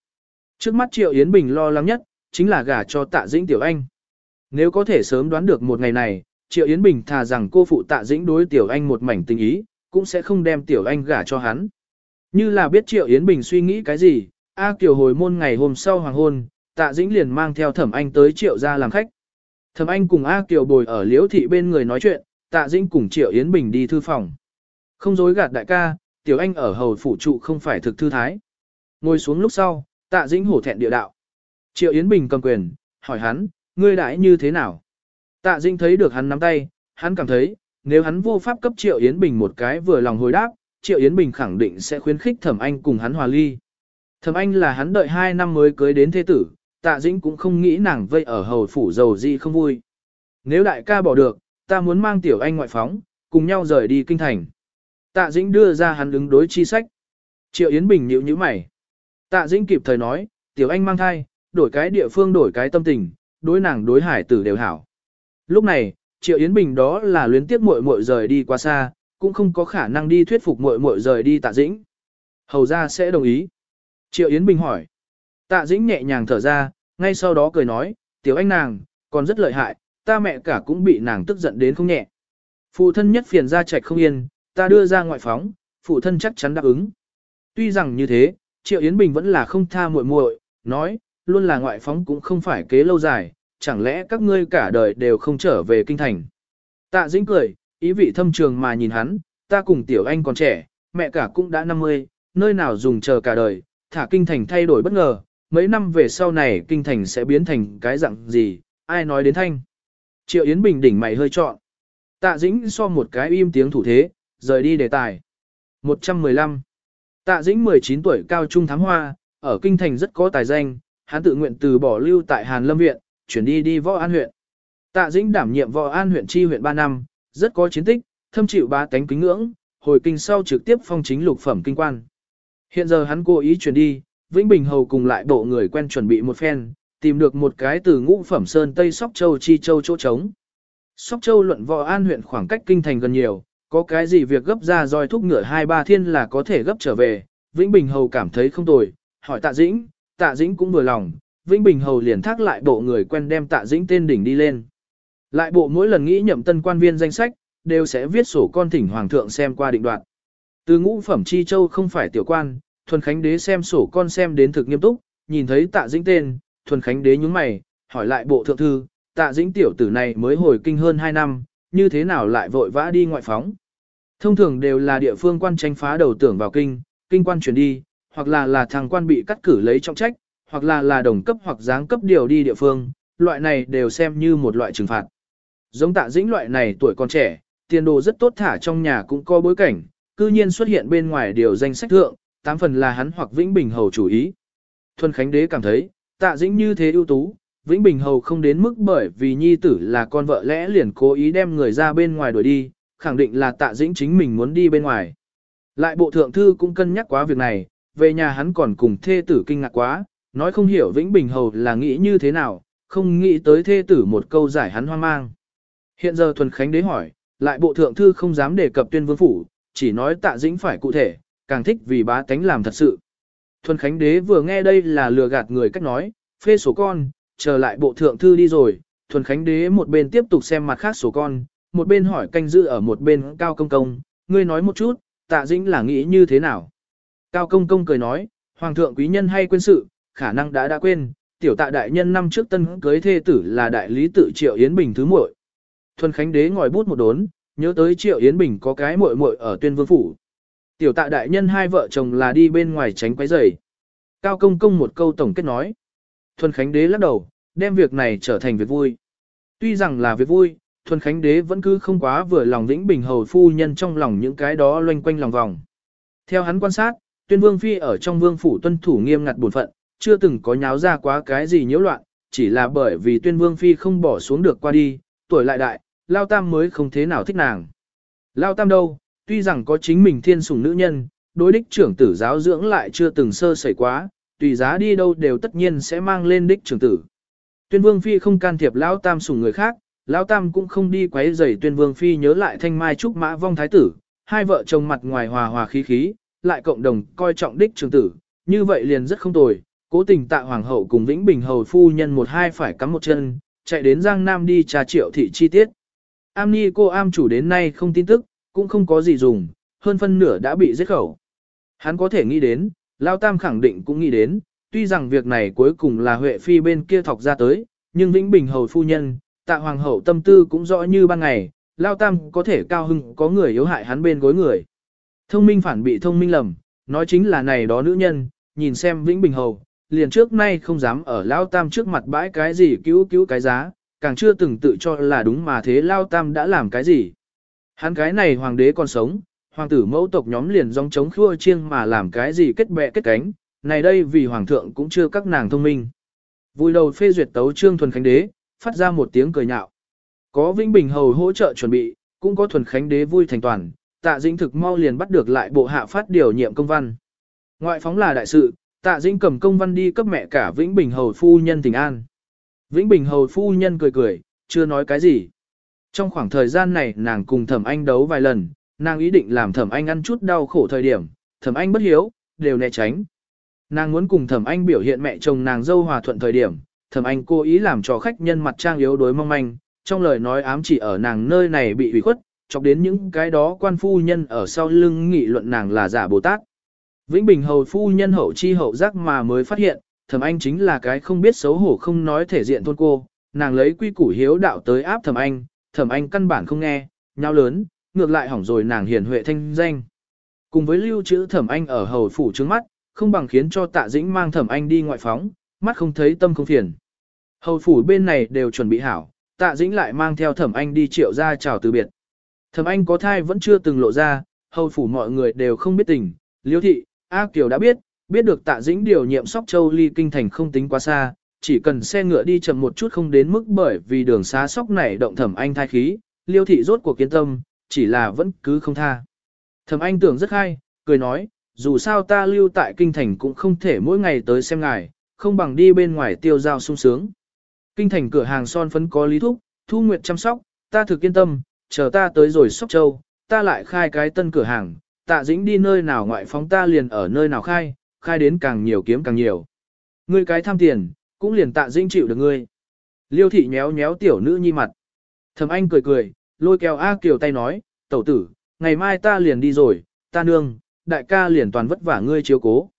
Trước mắt Triệu Yến Bình lo lắng nhất, chính là gả cho tạ dĩnh Tiểu Anh. Nếu có thể sớm đoán được một ngày này, Triệu Yến Bình thà rằng cô phụ tạ dĩnh đối Tiểu Anh một mảnh tình ý, cũng sẽ không đem Tiểu Anh gả cho hắn. Như là biết Triệu Yến Bình suy nghĩ cái gì, A Kiều hồi môn ngày hôm sau hoàng hôn, tạ dĩnh liền mang theo thẩm anh tới Triệu ra làm khách. Thẩm anh cùng A Kiều bồi ở liễu thị bên người nói chuyện, tạ dĩnh cùng Triệu Yến Bình đi thư phòng. Không dối gạt đại ca, Tiểu Anh ở hầu phủ trụ không phải thực thư thái. Ngồi xuống lúc sau, tạ dĩnh hổ thẹn địa đạo. Triệu Yến Bình cầm quyền, hỏi hắn, ngươi đãi như thế nào? Tạ dĩnh thấy được hắn nắm tay, hắn cảm thấy, nếu hắn vô pháp cấp Triệu Yến Bình một cái vừa lòng hồi đáp, Triệu Yến Bình khẳng định sẽ khuyến khích Thẩm Anh cùng hắn hòa ly. Thẩm Anh là hắn đợi 2 năm mới cưới đến thế tử, tạ dĩnh cũng không nghĩ nàng vây ở hầu phủ giàu gì không vui. Nếu đại ca bỏ được, ta muốn mang tiểu anh ngoại phóng, cùng nhau rời đi kinh thành. Tạ dĩnh đưa ra hắn ứng đối chi sách. Triệu Yến Bình nhíu nhíu mày. Tạ dĩnh kịp thời nói, tiểu anh mang thai, đổi cái địa phương đổi cái tâm tình, đối nàng đối hải tử đều hảo. Lúc này, Triệu Yến Bình đó là luyến tiếc muội muội rời đi quá xa, cũng không có khả năng đi thuyết phục muội muội rời đi Tạ Dĩnh. Hầu ra sẽ đồng ý. Triệu Yến Bình hỏi. Tạ Dĩnh nhẹ nhàng thở ra, ngay sau đó cười nói, tiểu anh nàng, còn rất lợi hại, ta mẹ cả cũng bị nàng tức giận đến không nhẹ. Phụ thân nhất phiền ra trạch không yên, ta đưa ra ngoại phóng, phụ thân chắc chắn đáp ứng. Tuy rằng như thế, Triệu Yến Bình vẫn là không tha muội muội, nói, luôn là ngoại phóng cũng không phải kế lâu dài, chẳng lẽ các ngươi cả đời đều không trở về kinh thành. Tạ Dĩnh cười, ý vị thâm trường mà nhìn hắn, ta cùng tiểu anh còn trẻ, mẹ cả cũng đã 50, nơi nào dùng chờ cả đời, thả kinh thành thay đổi bất ngờ, mấy năm về sau này kinh thành sẽ biến thành cái dạng gì, ai nói đến thanh. Triệu Yến Bình đỉnh mày hơi trọn. Tạ Dĩnh so một cái im tiếng thủ thế, rời đi đề tài. 115. Tạ Dĩnh 19 tuổi cao trung thám hoa, ở kinh thành rất có tài danh, hắn tự nguyện từ bỏ lưu tại Hàn Lâm Viện, chuyển đi đi Võ An huyện. Tạ Dĩnh đảm nhiệm Võ An huyện chi huyện 3 năm, rất có chiến tích, thâm chịu ba tánh kính ngưỡng, hồi kinh sau trực tiếp phong chính lục phẩm kinh quan. Hiện giờ hắn cố ý chuyển đi, Vĩnh Bình Hầu cùng lại bộ người quen chuẩn bị một phen, tìm được một cái từ ngũ phẩm sơn Tây Sóc Châu chi châu chỗ trống. Sóc Châu luận Võ An huyện khoảng cách kinh thành gần nhiều, có cái gì việc gấp ra roi thúc ngựa hai ba thiên là có thể gấp trở về, Vĩnh Bình Hầu cảm thấy không tồi, hỏi Tạ Dĩnh, Tạ Dĩnh cũng vừa lòng, Vĩnh Bình Hầu liền thác lại bộ người quen đem Tạ Dĩnh tên đỉnh đi lên. Lại bộ mỗi lần nghĩ nhậm tân quan viên danh sách, đều sẽ viết sổ con thỉnh hoàng thượng xem qua định đoạt. Từ ngũ phẩm chi châu không phải tiểu quan, thuần khánh đế xem sổ con xem đến thực nghiêm túc, nhìn thấy Tạ Dĩnh tên, thuần khánh đế nhúng mày, hỏi lại bộ thượng thư, Tạ Dĩnh tiểu tử này mới hồi kinh hơn 2 năm, như thế nào lại vội vã đi ngoại phóng. Thông thường đều là địa phương quan tranh phá đầu tưởng vào kinh, kinh quan chuyển đi, hoặc là là thằng quan bị cắt cử lấy trọng trách, hoặc là là đồng cấp hoặc giáng cấp điều đi địa phương, loại này đều xem như một loại trừng phạt. Giống tạ dĩnh loại này tuổi còn trẻ, tiền đồ rất tốt thả trong nhà cũng có bối cảnh, cư nhiên xuất hiện bên ngoài điều danh sách thượng, tám phần là hắn hoặc Vĩnh Bình Hầu chủ ý. Thuần Khánh Đế cảm thấy, tạ dĩnh như thế ưu tú, Vĩnh Bình Hầu không đến mức bởi vì nhi tử là con vợ lẽ liền cố ý đem người ra bên ngoài đuổi đi, khẳng định là tạ dĩnh chính mình muốn đi bên ngoài. Lại bộ thượng thư cũng cân nhắc quá việc này, về nhà hắn còn cùng thê tử kinh ngạc quá, nói không hiểu Vĩnh Bình Hầu là nghĩ như thế nào, không nghĩ tới thê tử một câu giải hắn hoang mang. Hiện giờ Thuần Khánh đế hỏi, lại bộ thượng thư không dám đề cập tuyên vương phủ, chỉ nói tạ dĩnh phải cụ thể, càng thích vì bá tánh làm thật sự. Thuần Khánh đế vừa nghe đây là lừa gạt người cách nói, phê số con, chờ lại bộ thượng thư đi rồi, Thuần Khánh đế một bên tiếp tục xem mặt khác số con, một bên hỏi canh giữ ở một bên Cao Công Công, ngươi nói một chút, tạ dĩnh là nghĩ như thế nào? Cao Công Công cười nói, Hoàng thượng quý nhân hay quên sự, khả năng đã đã quên, tiểu tạ đại nhân năm trước tân cưới thê tử là đại lý tự Triệu Yến Bình thứ muội. Thuần Khánh Đế ngòi bút một đốn, nhớ tới Triệu Yến Bình có cái muội muội ở Tuyên Vương phủ. Tiểu tạ đại nhân hai vợ chồng là đi bên ngoài tránh quấy rầy. Cao công công một câu tổng kết nói. Thuần Khánh Đế lắc đầu, đem việc này trở thành việc vui. Tuy rằng là việc vui, Thuần Khánh Đế vẫn cứ không quá vừa lòng Vĩnh Bình hầu phu nhân trong lòng những cái đó loanh quanh lòng vòng. Theo hắn quan sát, Tuyên Vương phi ở trong vương phủ tuân thủ nghiêm ngặt bổn phận, chưa từng có nháo ra quá cái gì nhiễu loạn, chỉ là bởi vì Tuyên Vương phi không bỏ xuống được qua đi, tuổi lại đại, Lao Tam mới không thế nào thích nàng. Lao Tam đâu, tuy rằng có chính mình thiên sủng nữ nhân, đối đích trưởng tử giáo dưỡng lại chưa từng sơ sẩy quá, tùy giá đi đâu đều tất nhiên sẽ mang lên đích trưởng tử. Tuyên Vương Phi không can thiệp Lao Tam sủng người khác, Lão Tam cũng không đi quấy rầy Tuyên Vương Phi nhớ lại thanh mai trúc mã vong thái tử, hai vợ chồng mặt ngoài hòa hòa khí khí, lại cộng đồng coi trọng đích trưởng tử, như vậy liền rất không tồi, cố tình tạ hoàng hậu cùng Vĩnh Bình hầu phu nhân một hai phải cắm một chân, chạy đến Giang Nam đi trà triệu thị chi tiết. Am ni cô am chủ đến nay không tin tức, cũng không có gì dùng, hơn phân nửa đã bị giết khẩu. Hắn có thể nghĩ đến, Lao Tam khẳng định cũng nghĩ đến, tuy rằng việc này cuối cùng là Huệ Phi bên kia thọc ra tới, nhưng Vĩnh Bình hầu phu nhân, tạ hoàng hậu tâm tư cũng rõ như ban ngày, Lao Tam có thể cao hưng có người yếu hại hắn bên gối người. Thông minh phản bị thông minh lầm, nói chính là này đó nữ nhân, nhìn xem Vĩnh Bình hầu, liền trước nay không dám ở Lao Tam trước mặt bãi cái gì cứu cứu cái giá, càng chưa từng tự cho là đúng mà thế Lao Tam đã làm cái gì. Hắn cái này hoàng đế còn sống, hoàng tử mẫu tộc nhóm liền dòng chống khua chiêng mà làm cái gì kết bè kết cánh, này đây vì hoàng thượng cũng chưa các nàng thông minh. Vui đầu phê duyệt tấu trương thuần khánh đế, phát ra một tiếng cười nhạo. Có Vĩnh Bình hầu hỗ trợ chuẩn bị, cũng có thuần khánh đế vui thành toàn, tạ dĩnh thực mau liền bắt được lại bộ hạ phát điều nhiệm công văn. Ngoại phóng là đại sự, tạ dĩnh cầm công văn đi cấp mẹ cả Vĩnh Bình hầu phu nhân tình an. Vĩnh Bình hầu phu nhân cười cười, chưa nói cái gì. Trong khoảng thời gian này nàng cùng thẩm anh đấu vài lần, nàng ý định làm thẩm anh ăn chút đau khổ thời điểm, thẩm anh bất hiếu, đều né tránh. Nàng muốn cùng thẩm anh biểu hiện mẹ chồng nàng dâu hòa thuận thời điểm, thẩm anh cố ý làm cho khách nhân mặt trang yếu đối mong manh, trong lời nói ám chỉ ở nàng nơi này bị ủy khuất, chọc đến những cái đó quan phu nhân ở sau lưng nghị luận nàng là giả Bồ Tát. Vĩnh Bình hầu phu nhân hậu chi hậu giác mà mới phát hiện, thẩm anh chính là cái không biết xấu hổ không nói thể diện thôn cô, nàng lấy quy củ hiếu đạo tới áp thẩm anh, thẩm anh căn bản không nghe, nhau lớn, ngược lại hỏng rồi nàng hiền huệ thanh danh. Cùng với lưu trữ thẩm anh ở hầu phủ trước mắt, không bằng khiến cho tạ dĩnh mang thẩm anh đi ngoại phóng, mắt không thấy tâm không phiền. Hầu phủ bên này đều chuẩn bị hảo, tạ dĩnh lại mang theo thẩm anh đi triệu ra chào từ biệt. Thẩm anh có thai vẫn chưa từng lộ ra, hầu phủ mọi người đều không biết tình, liêu thị, A Kiều đã biết, biết được tạ dĩnh điều nhiệm sóc châu ly kinh thành không tính quá xa, chỉ cần xe ngựa đi chậm một chút không đến mức bởi vì đường xá sóc này động thẩm anh thai khí, liêu thị rốt cuộc kiến tâm, chỉ là vẫn cứ không tha. Thẩm anh tưởng rất hay, cười nói, dù sao ta lưu tại kinh thành cũng không thể mỗi ngày tới xem ngài, không bằng đi bên ngoài tiêu giao sung sướng. Kinh thành cửa hàng son phấn có lý thúc, thu nguyệt chăm sóc, ta thực yên tâm, chờ ta tới rồi sóc châu, ta lại khai cái tân cửa hàng, tạ dĩnh đi nơi nào ngoại phóng ta liền ở nơi nào khai, khai đến càng nhiều kiếm càng nhiều. Ngươi cái tham tiền, cũng liền tạ dĩnh chịu được ngươi. Liêu thị nhéo nhéo tiểu nữ nhi mặt. Thầm anh cười cười, lôi kéo A Kiều tay nói, tẩu tử, ngày mai ta liền đi rồi, ta nương, đại ca liền toàn vất vả ngươi chiếu cố.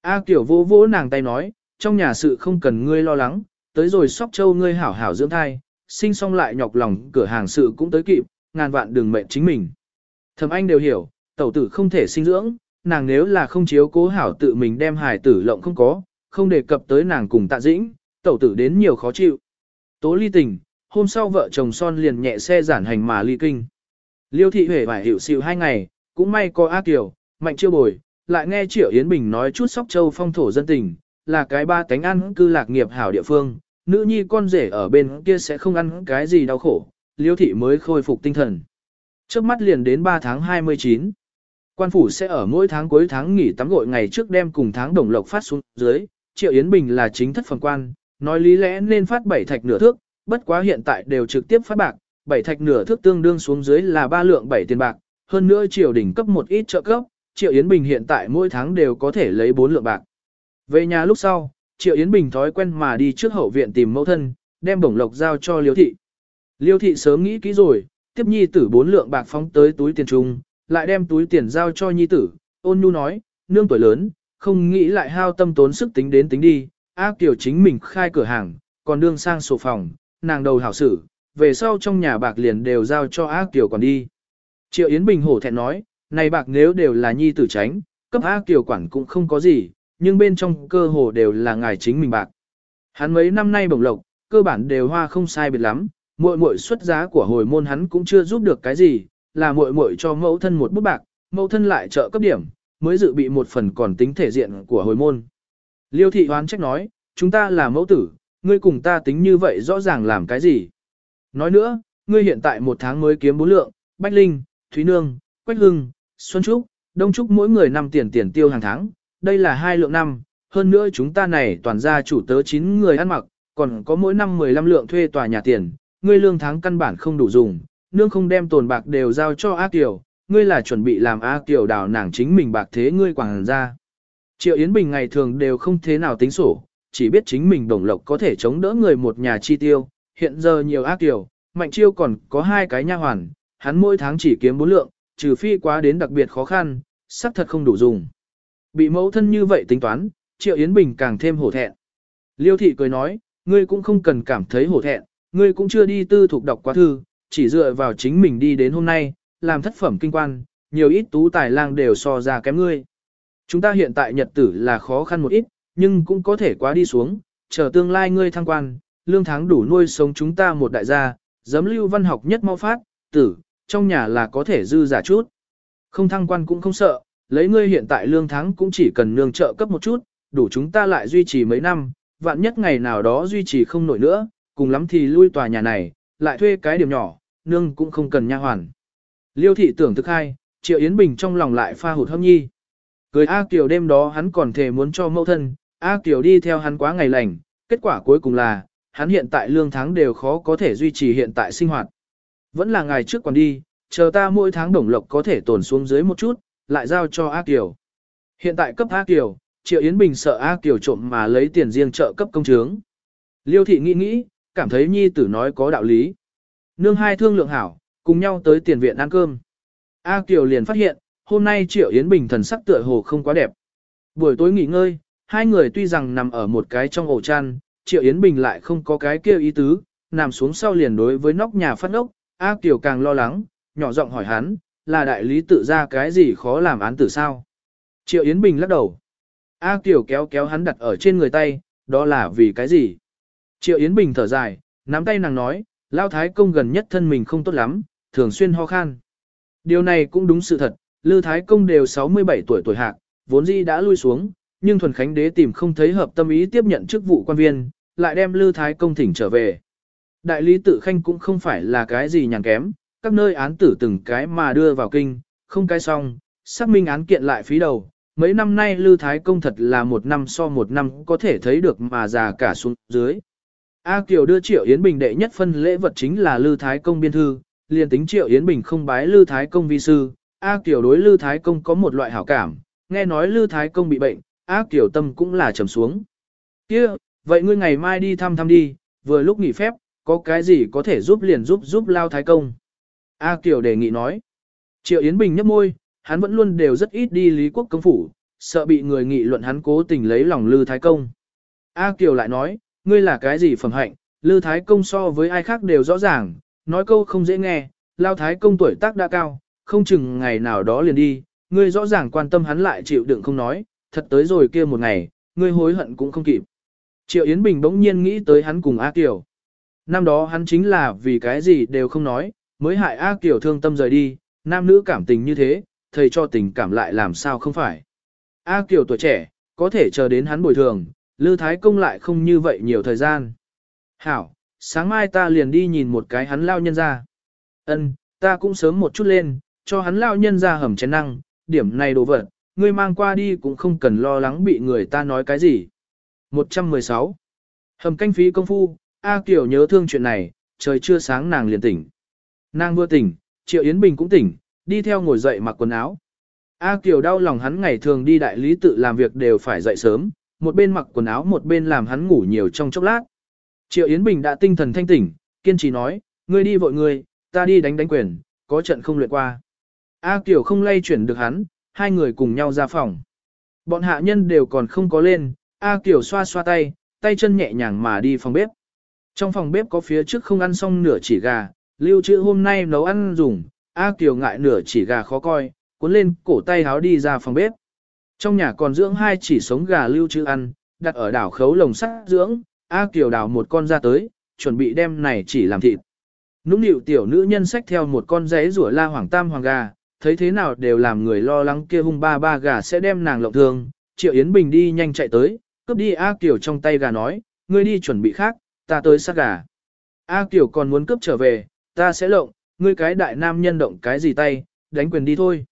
A Kiều vỗ vỗ nàng tay nói, trong nhà sự không cần ngươi lo lắng, tới rồi sóc châu ngươi hảo hảo dưỡng thai, sinh xong lại nhọc lòng cửa hàng sự cũng tới kịp, ngàn vạn đừng mệnh chính mình. Thầm anh đều hiểu, tẩu tử không thể sinh dưỡng, nàng nếu là không chiếu cố hảo tự mình đem hài tử lộng không có, không đề cập tới nàng cùng tạ dĩnh, tẩu tử đến nhiều khó chịu. Tố ly tình, hôm sau vợ chồng son liền nhẹ xe giản hành mà ly kinh. Liêu thị huệ phải hiểu xịu hai ngày, cũng may có A tiểu, mạnh chiêu bồi, lại nghe Triệu Yến Bình nói chút sóc châu phong thổ dân tình, là cái ba tánh ăn cư lạc nghiệp hảo địa phương, nữ nhi con rể ở bên kia sẽ không ăn cái gì đau khổ, liêu thị mới khôi phục tinh thần. Trước mắt liền đến 3 tháng 29. Quan phủ sẽ ở mỗi tháng cuối tháng nghỉ tắm gội ngày trước đêm cùng tháng đồng lộc phát xuống dưới, Triệu Yến Bình là chính thất phần quan, nói lý lẽ nên phát bảy thạch nửa thước, bất quá hiện tại đều trực tiếp phát bạc, bảy thạch nửa thước tương đương xuống dưới là ba lượng bảy tiền bạc, hơn nữa triều đình cấp một ít trợ cấp, Triệu Yến Bình hiện tại mỗi tháng đều có thể lấy bốn lượng bạc. Về nhà lúc sau, Triệu Yến Bình thói quen mà đi trước hậu viện tìm mẫu thân, đem bổng lộc giao cho Liêu thị. Liêu thị sớm nghĩ kỹ rồi, tiếp nhi tử bốn lượng bạc phóng tới túi tiền trung, lại đem túi tiền giao cho nhi tử, ôn nhu nói, nương tuổi lớn, không nghĩ lại hao tâm tốn sức tính đến tính đi, A Kiều chính mình khai cửa hàng, còn đương sang sổ phòng, nàng đầu hảo xử, về sau trong nhà bạc liền đều giao cho A Kiều còn đi. Triệu Yến Bình hổ thẹn nói, này bạc nếu đều là nhi tử tránh, cấp A Kiều quản cũng không có gì, nhưng bên trong cơ hồ đều là ngài chính mình bạc. Hắn mấy năm nay bổng lộc, cơ bản đều hoa không sai biệt lắm, muội muội xuất giá của hồi môn hắn cũng chưa giúp được cái gì, là muội muội cho mẫu thân một bút bạc, mẫu thân lại trợ cấp điểm, mới dự bị một phần còn tính thể diện của hồi môn. Liêu thị hoán trách nói, chúng ta là mẫu tử, ngươi cùng ta tính như vậy rõ ràng làm cái gì. Nói nữa, ngươi hiện tại một tháng mới kiếm bốn lượng, Bách Linh, Thúy Nương, Quách Hưng, Xuân Trúc, Đông Trúc mỗi người năm tiền tiền tiêu hàng tháng, đây là hai lượng năm, hơn nữa chúng ta này toàn ra chủ tớ 9 người ăn mặc, còn có mỗi năm 15 lượng thuê tòa nhà tiền, ngươi lương tháng căn bản không đủ dùng, nương không đem tồn bạc đều giao cho A Kiều, ngươi là chuẩn bị làm A Kiều đào nàng chính mình bạc thế ngươi quảng ra. Triệu Yến Bình ngày thường đều không thế nào tính sổ, chỉ biết chính mình đồng lộc có thể chống đỡ người một nhà chi tiêu, hiện giờ nhiều A Kiều, Mạnh Chiêu còn có hai cái nha hoàn, hắn mỗi tháng chỉ kiếm bốn lượng, trừ phi quá đến đặc biệt khó khăn, xác thật không đủ dùng. Bị mẫu thân như vậy tính toán, Triệu Yến Bình càng thêm hổ thẹn. Liêu thị cười nói, ngươi cũng không cần cảm thấy hổ thẹn, ngươi cũng chưa đi tư thuộc đọc quá thư, chỉ dựa vào chính mình đi đến hôm nay, làm thất phẩm kinh quan, nhiều ít tú tài lang đều so ra kém ngươi. Chúng ta hiện tại nhật tử là khó khăn một ít, nhưng cũng có thể quá đi xuống, chờ tương lai ngươi thăng quan, lương tháng đủ nuôi sống chúng ta một đại gia, giấm lưu văn học nhất mau phát, tử, trong nhà là có thể dư giả chút. Không thăng quan cũng không sợ, lấy ngươi hiện tại lương tháng cũng chỉ cần nương trợ cấp một chút, đủ chúng ta lại duy trì mấy năm, vạn nhất ngày nào đó duy trì không nổi nữa, cùng lắm thì lui tòa nhà này, lại thuê cái điểm nhỏ, nương cũng không cần nha hoàn. Liêu thị tưởng thức hai, Triệu Yến Bình trong lòng lại pha hụt hâm nhi. Cười A Kiều đêm đó hắn còn thề muốn cho mẫu thân, A Kiều đi theo hắn quá ngày lành, kết quả cuối cùng là, hắn hiện tại lương tháng đều khó có thể duy trì hiện tại sinh hoạt. Vẫn là ngày trước còn đi, chờ ta mỗi tháng đồng lộc có thể tồn xuống dưới một chút, lại giao cho A Kiều. Hiện tại cấp A Kiều, Triệu Yến Bình sợ A Kiều trộm mà lấy tiền riêng trợ cấp công chướng. Liêu thị nghĩ nghĩ, cảm thấy nhi tử nói có đạo lý. Nương hai thương lượng hảo, cùng nhau tới tiền viện ăn cơm. A Kiều liền phát hiện, hôm nay Triệu Yến Bình thần sắc tựa hồ không quá đẹp. Buổi tối nghỉ ngơi, hai người tuy rằng nằm ở một cái trong ổ chăn, Triệu Yến Bình lại không có cái kia ý tứ, nằm xuống sau liền đối với nóc nhà phát ốc, A Kiều càng lo lắng, nhỏ giọng hỏi hắn, là đại lý tự ra cái gì khó làm án tử sao? Triệu Yến Bình lắc đầu. A Kiều kéo kéo hắn đặt ở trên người tay, đó là vì cái gì? Triệu Yến Bình thở dài, nắm tay nàng nói, Lao Thái Công gần nhất thân mình không tốt lắm, thường xuyên ho khan. Điều này cũng đúng sự thật, Lư Thái Công đều 67 tuổi tuổi hạc, vốn dĩ đã lui xuống, nhưng Thuần Khánh Đế tìm không thấy hợp tâm ý tiếp nhận chức vụ quan viên, lại đem Lư Thái Công thỉnh trở về. Đại lý tự khanh cũng không phải là cái gì nhàn kém, các nơi án tử từng cái mà đưa vào kinh, không cái xong, xác minh án kiện lại phí đầu. Mấy năm nay Lư Thái Công thật là một năm so một năm có thể thấy được mà già cả xuống dưới. A Kiều đưa Triệu Yến Bình đệ nhất phân lễ vật chính là Lư Thái Công biên thư, liền tính Triệu Yến Bình không bái Lư Thái Công vi sư, A Kiều đối Lư Thái Công có một loại hảo cảm, nghe nói Lư Thái Công bị bệnh, A Kiều tâm cũng là trầm xuống. kia vậy ngươi ngày mai đi thăm thăm đi, vừa lúc nghỉ phép, có cái gì có thể giúp liền giúp giúp Lao Thái Công. A Kiều đề nghị nói. Triệu Yến Bình nhấp môi, hắn vẫn luôn đều rất ít đi Lý Quốc công phủ, sợ bị người nghị luận hắn cố tình lấy lòng Lư Thái Công. A Kiều lại nói, ngươi là cái gì phẩm hạnh, Lư Thái Công so với ai khác đều rõ ràng, nói câu không dễ nghe, Lao Thái Công tuổi tác đã cao, không chừng ngày nào đó liền đi, ngươi rõ ràng quan tâm hắn lại chịu đựng không nói, thật tới rồi kia một ngày, ngươi hối hận cũng không kịp. Triệu Yến Bình bỗng nhiên nghĩ tới hắn cùng A Kiều. Năm đó hắn chính là vì cái gì đều không nói, mới hại A Kiều thương tâm rời đi, nam nữ cảm tình như thế, thầy cho tình cảm lại làm sao không phải. A Kiều tuổi trẻ, có thể chờ đến hắn bồi thường, Lư Thái Công lại không như vậy nhiều thời gian. Hảo, sáng mai ta liền đi nhìn một cái hắn lao nhân ra. Ân, ta cũng sớm một chút lên, cho hắn lao nhân ra hầm chén năng, điểm này đồ vật, ngươi mang qua đi cũng không cần lo lắng bị người ta nói cái gì. 116. Hầm canh phí công phu, A Kiều nhớ thương chuyện này, trời chưa sáng nàng liền tỉnh. Nàng vừa tỉnh, Triệu Yến Bình cũng tỉnh, đi theo ngồi dậy mặc quần áo. A Kiều đau lòng hắn ngày thường đi đại lý tự làm việc đều phải dậy sớm, một bên mặc quần áo một bên làm hắn ngủ nhiều trong chốc lát. Triệu Yến Bình đã tinh thần thanh tỉnh, kiên trì nói, ngươi đi vội ngươi, ta đi đánh đánh quyền, có trận không luyện qua. A Kiều không lay chuyển được hắn, hai người cùng nhau ra phòng. Bọn hạ nhân đều còn không có lên, A Kiều xoa xoa tay, tay chân nhẹ nhàng mà đi phòng bếp. Trong phòng bếp có phía trước không ăn xong nửa chỉ gà, lưu trữ hôm nay nấu ăn dùng, A Kiều ngại nửa chỉ gà khó coi, cuốn lên cổ tay háo đi ra phòng bếp. Trong nhà còn dưỡng hai chỉ sống gà lưu trữ ăn, đặt ở đảo khấu lồng sắt dưỡng, A Kiều đào một con ra tới, chuẩn bị đem này chỉ làm thịt. Nũng nịu tiểu nữ nhân xách theo một con giấy rủa la hoàng tam hoàng gà, thấy thế nào đều làm người lo lắng kia hung ba ba gà sẽ đem nàng lộng thương. Triệu Yến Bình đi nhanh chạy tới, cướp đi A Kiều trong tay gà nói, ngươi đi chuẩn bị khác, ta tới sát gà. A Kiều còn muốn cướp trở về, ta sẽ lộng, ngươi cái đại nam nhân động cái gì tay, đánh quyền đi thôi.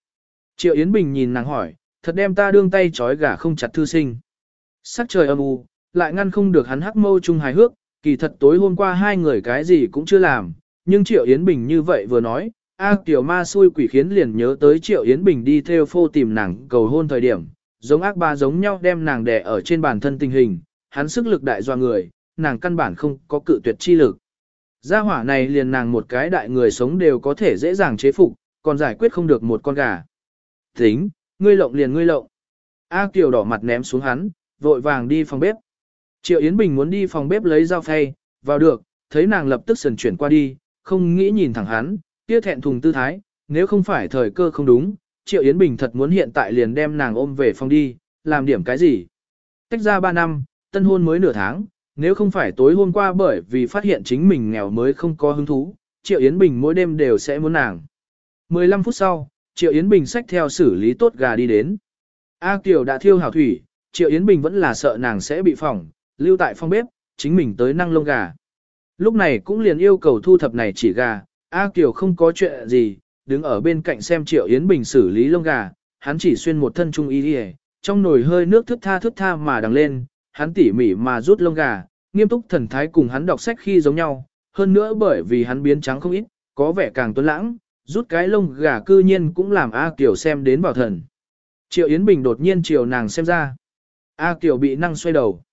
Triệu Yến Bình nhìn nàng hỏi, thật đem ta đương tay trói gà không chặt thư sinh. Sắc trời âm u, lại ngăn không được hắn hắc mâu chung hài hước, kỳ thật tối hôm qua hai người cái gì cũng chưa làm, nhưng Triệu Yến Bình như vậy vừa nói, A tiểu ma xui quỷ khiến liền nhớ tới Triệu Yến Bình đi theo phô tìm nàng cầu hôn thời điểm, giống ác ba giống nhau đem nàng đè ở trên bản thân tình hình, hắn sức lực đại doa người, nàng căn bản không có cự tuyệt chi lực. Gia hỏa này liền nàng một cái đại người sống đều có thể dễ dàng chế phục, còn giải quyết không được một con gà. Tính, ngươi lộng liền ngươi lộng. A Kiều đỏ mặt ném xuống hắn, vội vàng đi phòng bếp. Triệu Yến Bình muốn đi phòng bếp lấy dao phay, vào được, thấy nàng lập tức sần chuyển qua đi, không nghĩ nhìn thẳng hắn, kia thẹn thùng tư thái, nếu không phải thời cơ không đúng, Triệu Yến Bình thật muốn hiện tại liền đem nàng ôm về phòng đi, làm điểm cái gì. Tách ra 3 năm, tân hôn mới nửa tháng, nếu không phải tối hôm qua bởi vì phát hiện chính mình nghèo mới không có hứng thú, Triệu Yến Bình mỗi đêm đều sẽ muốn nàng. 15 phút sau, Triệu Yến Bình xách theo xử lý tốt gà đi đến. A Kiều đã thiêu hảo thủy, Triệu Yến Bình vẫn là sợ nàng sẽ bị phỏng, lưu tại phòng bếp, chính mình tới năng lông gà. Lúc này cũng liền yêu cầu thu thập này chỉ gà, A Kiều không có chuyện gì, đứng ở bên cạnh xem Triệu Yến Bình xử lý lông gà, hắn chỉ xuyên một thân trung y đi trong nồi hơi nước thức tha thức tha mà đằng lên, hắn tỉ mỉ mà rút lông gà, nghiêm túc thần thái cùng hắn đọc sách khi giống nhau, hơn nữa bởi vì hắn biến trắng không ít, có vẻ càng tuấn lãng, rút cái lông gà cư nhiên cũng làm A Kiều xem đến bảo thần. Triệu Yến Bình đột nhiên chiều nàng xem ra. A Kiều bị năng xoay đầu.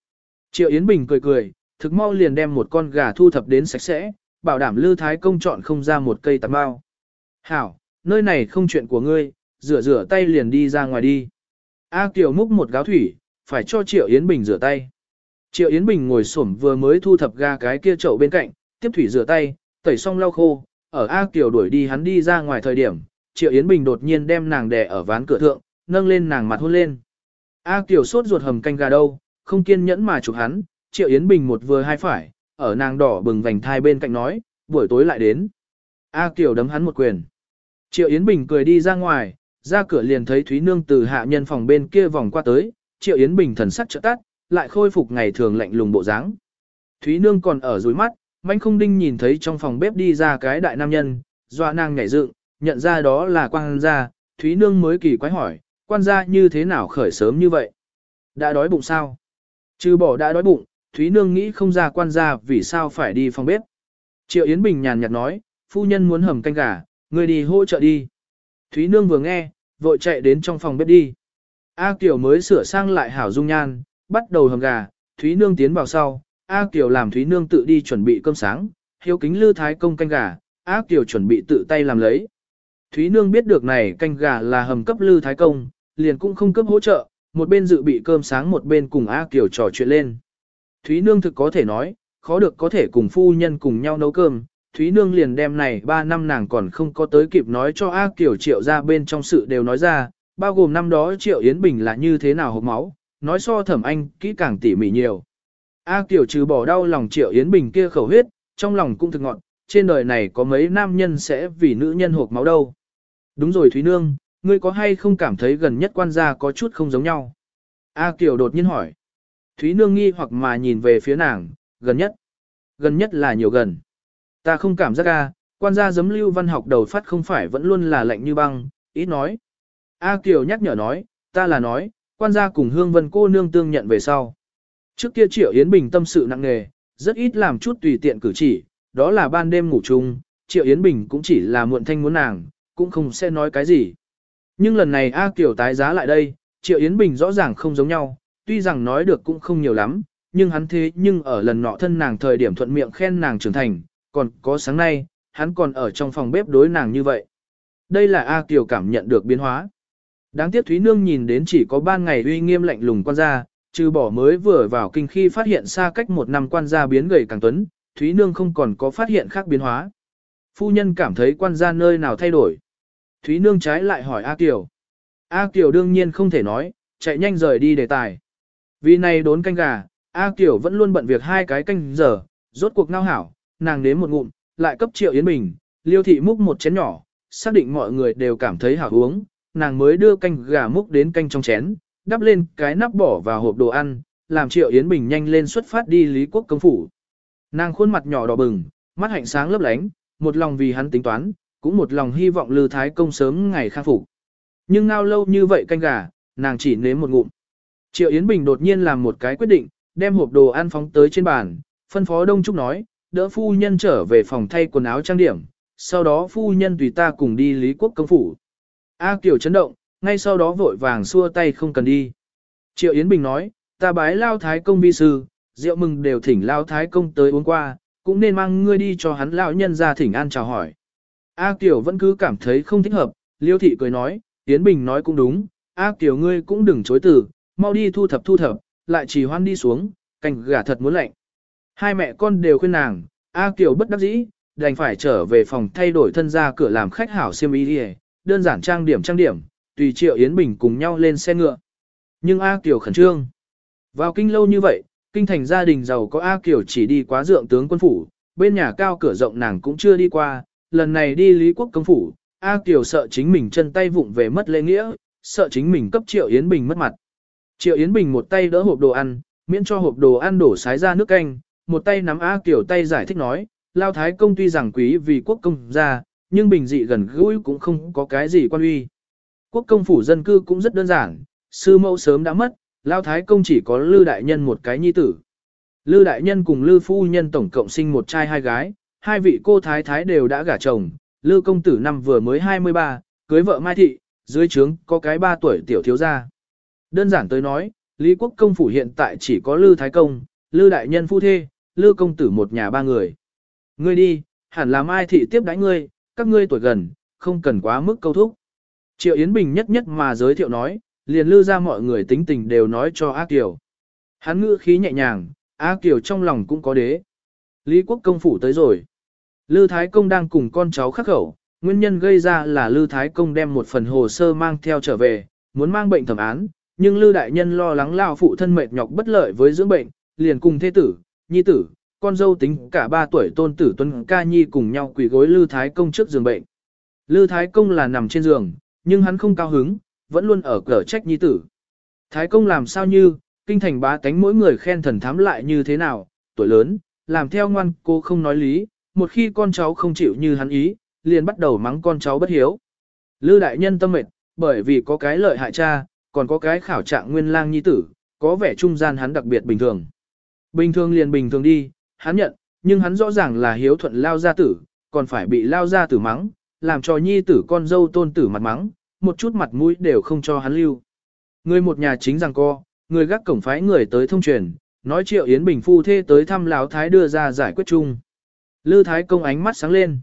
Triệu Yến Bình cười cười, thực mau liền đem một con gà thu thập đến sạch sẽ, bảo đảm Lư Thái Công chọn không ra một cây tạp bao. Hảo, nơi này không chuyện của ngươi, rửa rửa tay liền đi ra ngoài đi. A Kiều múc một gáo thủy, phải cho Triệu Yến Bình rửa tay. Triệu Yến Bình ngồi xổm vừa mới thu thập gà cái kia chậu bên cạnh, tiếp thủy rửa tay, tẩy xong lau khô, ở A Kiều đuổi đi hắn đi ra ngoài thời điểm, Triệu Yến Bình đột nhiên đem nàng đè ở ván cửa thượng, nâng lên nàng mặt hôn lên. A Kiều sốt ruột hầm canh gà đâu, không kiên nhẫn mà chụp hắn, Triệu Yến Bình một vừa hai phải, ở nàng đỏ bừng vành thai bên cạnh nói, buổi tối lại đến. A Kiều đấm hắn một quyền. Triệu Yến Bình cười đi ra ngoài, ra cửa liền thấy Thúy Nương từ hạ nhân phòng bên kia vòng qua tới, Triệu Yến Bình thần sắc trợ tắt, lại khôi phục ngày thường lạnh lùng bộ dáng. Thúy Nương còn ở dưới mắt, Mạnh không đinh nhìn thấy trong phòng bếp đi ra cái đại nam nhân, doa nàng nhảy dựng, nhận ra đó là quan gia, Thúy Nương mới kỳ quái hỏi, quan gia như thế nào khởi sớm như vậy? Đã đói bụng sao? Chứ bỏ đã đói bụng, Thúy Nương nghĩ không ra quan gia vì sao phải đi phòng bếp. Triệu Yến Bình nhàn nhạt nói, phu nhân muốn hầm canh gà, người đi hỗ trợ đi. Thúy Nương vừa nghe, vội chạy đến trong phòng bếp đi. A Kiều mới sửa sang lại hảo dung nhan, bắt đầu hầm gà, Thúy Nương tiến vào sau, A Kiều làm Thúy Nương tự đi chuẩn bị cơm sáng, hiếu kính lư thái công canh gà, A Kiều chuẩn bị tự tay làm lấy. Thúy Nương biết được này canh gà là hầm cấp lư thái công, liền cũng không cấp hỗ trợ, một bên dự bị cơm sáng một bên cùng A Kiều trò chuyện lên. Thúy Nương thực có thể nói, khó được có thể cùng phu nhân cùng nhau nấu cơm, Thúy Nương liền đem này 3 năm nàng còn không có tới kịp nói cho A Kiều triệu ra bên trong sự đều nói ra, bao gồm năm đó triệu Yến Bình là như thế nào hộp máu, nói so thẩm anh kỹ càng tỉ mỉ nhiều. A Kiều trừ bỏ đau lòng triệu Yến Bình kia khẩu huyết, trong lòng cũng thực ngọn, trên đời này có mấy nam nhân sẽ vì nữ nhân hộp máu đâu. Đúng rồi Thúy Nương, ngươi có hay không cảm thấy gần nhất quan gia có chút không giống nhau? A Kiều đột nhiên hỏi. Thúy Nương nghi hoặc mà nhìn về phía nàng, gần nhất. Gần nhất là nhiều gần. Ta không cảm giác A, quan gia giấm lưu văn học đầu phát không phải vẫn luôn là lạnh như băng, ít nói. A Kiều nhắc nhở nói, ta là nói, quan gia cùng hương vân cô nương tương nhận về sau. Trước kia Triệu Yến Bình tâm sự nặng nề, rất ít làm chút tùy tiện cử chỉ, đó là ban đêm ngủ chung, Triệu Yến Bình cũng chỉ là muộn thanh muốn nàng, cũng không sẽ nói cái gì. Nhưng lần này A Kiều tái giá lại đây, Triệu Yến Bình rõ ràng không giống nhau, tuy rằng nói được cũng không nhiều lắm, nhưng hắn thế nhưng ở lần nọ thân nàng thời điểm thuận miệng khen nàng trưởng thành, còn có sáng nay, hắn còn ở trong phòng bếp đối nàng như vậy. Đây là A Kiều cảm nhận được biến hóa. Đáng tiếc Thúy Nương nhìn đến chỉ có ban ngày uy nghiêm lạnh lùng quan gia, trừ bỏ mới vừa vào kinh khi phát hiện xa cách một năm quan gia biến gầy càng tuấn, Thúy Nương không còn có phát hiện khác biến hóa. Phu nhân cảm thấy quan gia nơi nào thay đổi. Thúy Nương trái lại hỏi A Kiều. A Kiều đương nhiên không thể nói, chạy nhanh rời đi đề tài. Vì này đốn canh gà, A Kiều vẫn luôn bận việc hai cái canh giờ, rốt cuộc ngao hảo, nàng nếm một ngụm, lại cấp triệu Yến Bình, liêu thị múc một chén nhỏ, xác định mọi người đều cảm thấy hảo uống, nàng mới đưa canh gà múc đến canh trong chén, đắp lên cái nắp bỏ vào hộp đồ ăn, làm Triệu Yến Bình nhanh lên xuất phát đi Lý Quốc công phủ. Nàng khuôn mặt nhỏ đỏ bừng, mắt hạnh sáng lấp lánh, một lòng vì hắn tính toán, cũng một lòng hy vọng Lư Thái công sớm ngày khang phục. Nhưng ngao lâu như vậy canh gà, nàng chỉ nếm một ngụm. Triệu Yến Bình đột nhiên làm một cái quyết định, đem hộp đồ ăn phóng tới trên bàn, phân phó Đông Trúc nói, đỡ phu nhân trở về phòng thay quần áo trang điểm, sau đó phu nhân tùy ta cùng đi Lý Quốc công phủ. A Kiều chấn động, ngay sau đó vội vàng xua tay không cần đi. Triệu Yến Bình nói, ta bái Lao Thái Công vi sư, rượu mừng đều thỉnh Lao Thái Công tới uống qua, cũng nên mang ngươi đi cho hắn lão nhân ra thỉnh an chào hỏi. A Kiều vẫn cứ cảm thấy không thích hợp, Liêu Thị cười nói, Yến Bình nói cũng đúng, A Kiều ngươi cũng đừng chối từ, mau đi thu thập thu thập, lại chỉ hoan đi xuống, canh gà thật muốn lạnh. Hai mẹ con đều khuyên nàng, A Kiều bất đắc dĩ, đành phải trở về phòng thay đổi thân ra cửa làm khách hảo xiêm y đi đơn giản trang điểm trang điểm, tùy Triệu Yến Bình cùng nhau lên xe ngựa. Nhưng A Kiều khẩn trương. Vào kinh lâu như vậy, kinh thành gia đình giàu có A Kiều chỉ đi quá dượng tướng quân phủ, bên nhà cao cửa rộng nàng cũng chưa đi qua, lần này đi Lý Quốc công phủ, A Kiều sợ chính mình chân tay vụng về mất lễ nghĩa, sợ chính mình cấp Triệu Yến Bình mất mặt. Triệu Yến Bình một tay đỡ hộp đồ ăn, miễn cho hộp đồ ăn đổ sái ra nước canh, một tay nắm A Kiều tay giải thích nói, Lao Thái Công tuy rằng quý vì quốc công gia, nhưng bình dị gần gũi cũng không có cái gì quan uy. Quốc công phủ dân cư cũng rất đơn giản, sư mẫu sớm đã mất, Lao Thái Công chỉ có Lư Đại Nhân một cái nhi tử. Lư Đại Nhân cùng Lư Phu Nhân tổng cộng sinh một trai hai gái, hai vị cô thái thái đều đã gả chồng, Lư Công Tử năm vừa mới 23, cưới vợ Mai Thị, dưới trướng có cái 3 tuổi tiểu thiếu gia. Đơn giản tới nói, Lý Quốc Công Phủ hiện tại chỉ có Lư Thái Công, Lư Đại Nhân Phu Thê, Lư Công Tử một nhà ba người. Ngươi đi, hẳn là Mai Thị tiếp đãi ngươi, các ngươi tuổi gần, không cần quá mức câu thúc. Triệu Yến Bình nhất nhất mà giới thiệu nói, liền lư ra mọi người tính tình đều nói cho A Kiều. Hắn ngữ khí nhẹ nhàng, A Kiều trong lòng cũng có đế. Lý Quốc Công Phủ tới rồi. Lư Thái Công đang cùng con cháu khắc khẩu, nguyên nhân gây ra là Lư Thái Công đem một phần hồ sơ mang theo trở về, muốn mang bệnh thẩm án, nhưng Lư Đại Nhân lo lắng lao phụ thân mệt nhọc bất lợi với dưỡng bệnh, liền cùng thế tử, nhi tử, con dâu tính cả ba tuổi tôn tử Tuân Ca Nhi cùng nhau quỳ gối Lư Thái Công trước giường bệnh. Lư Thái Công là nằm trên giường, nhưng hắn không cao hứng, vẫn luôn ở cửa trách nhi tử. Thái Công làm sao như, kinh thành bá tánh mỗi người khen thần thám lại như thế nào, tuổi lớn, làm theo ngoan cô không nói lý, một khi con cháu không chịu như hắn ý, liền bắt đầu mắng con cháu bất hiếu. Lư đại nhân tâm mệt, bởi vì có cái lợi hại cha, còn có cái khảo trạng nguyên lang nhi tử, có vẻ trung gian hắn đặc biệt bình thường. Bình thường liền bình thường đi, hắn nhận, nhưng hắn rõ ràng là hiếu thuận lao gia tử, còn phải bị lao gia tử mắng, làm cho nhi tử con dâu tôn tử mặt mắng, một chút mặt mũi đều không cho hắn lưu. Người một nhà chính rằng co, người gác cổng phái người tới thông truyền, nói triệu Yến Bình phu thê tới thăm lão thái đưa ra giải quyết chung. Lư thái công ánh mắt sáng lên.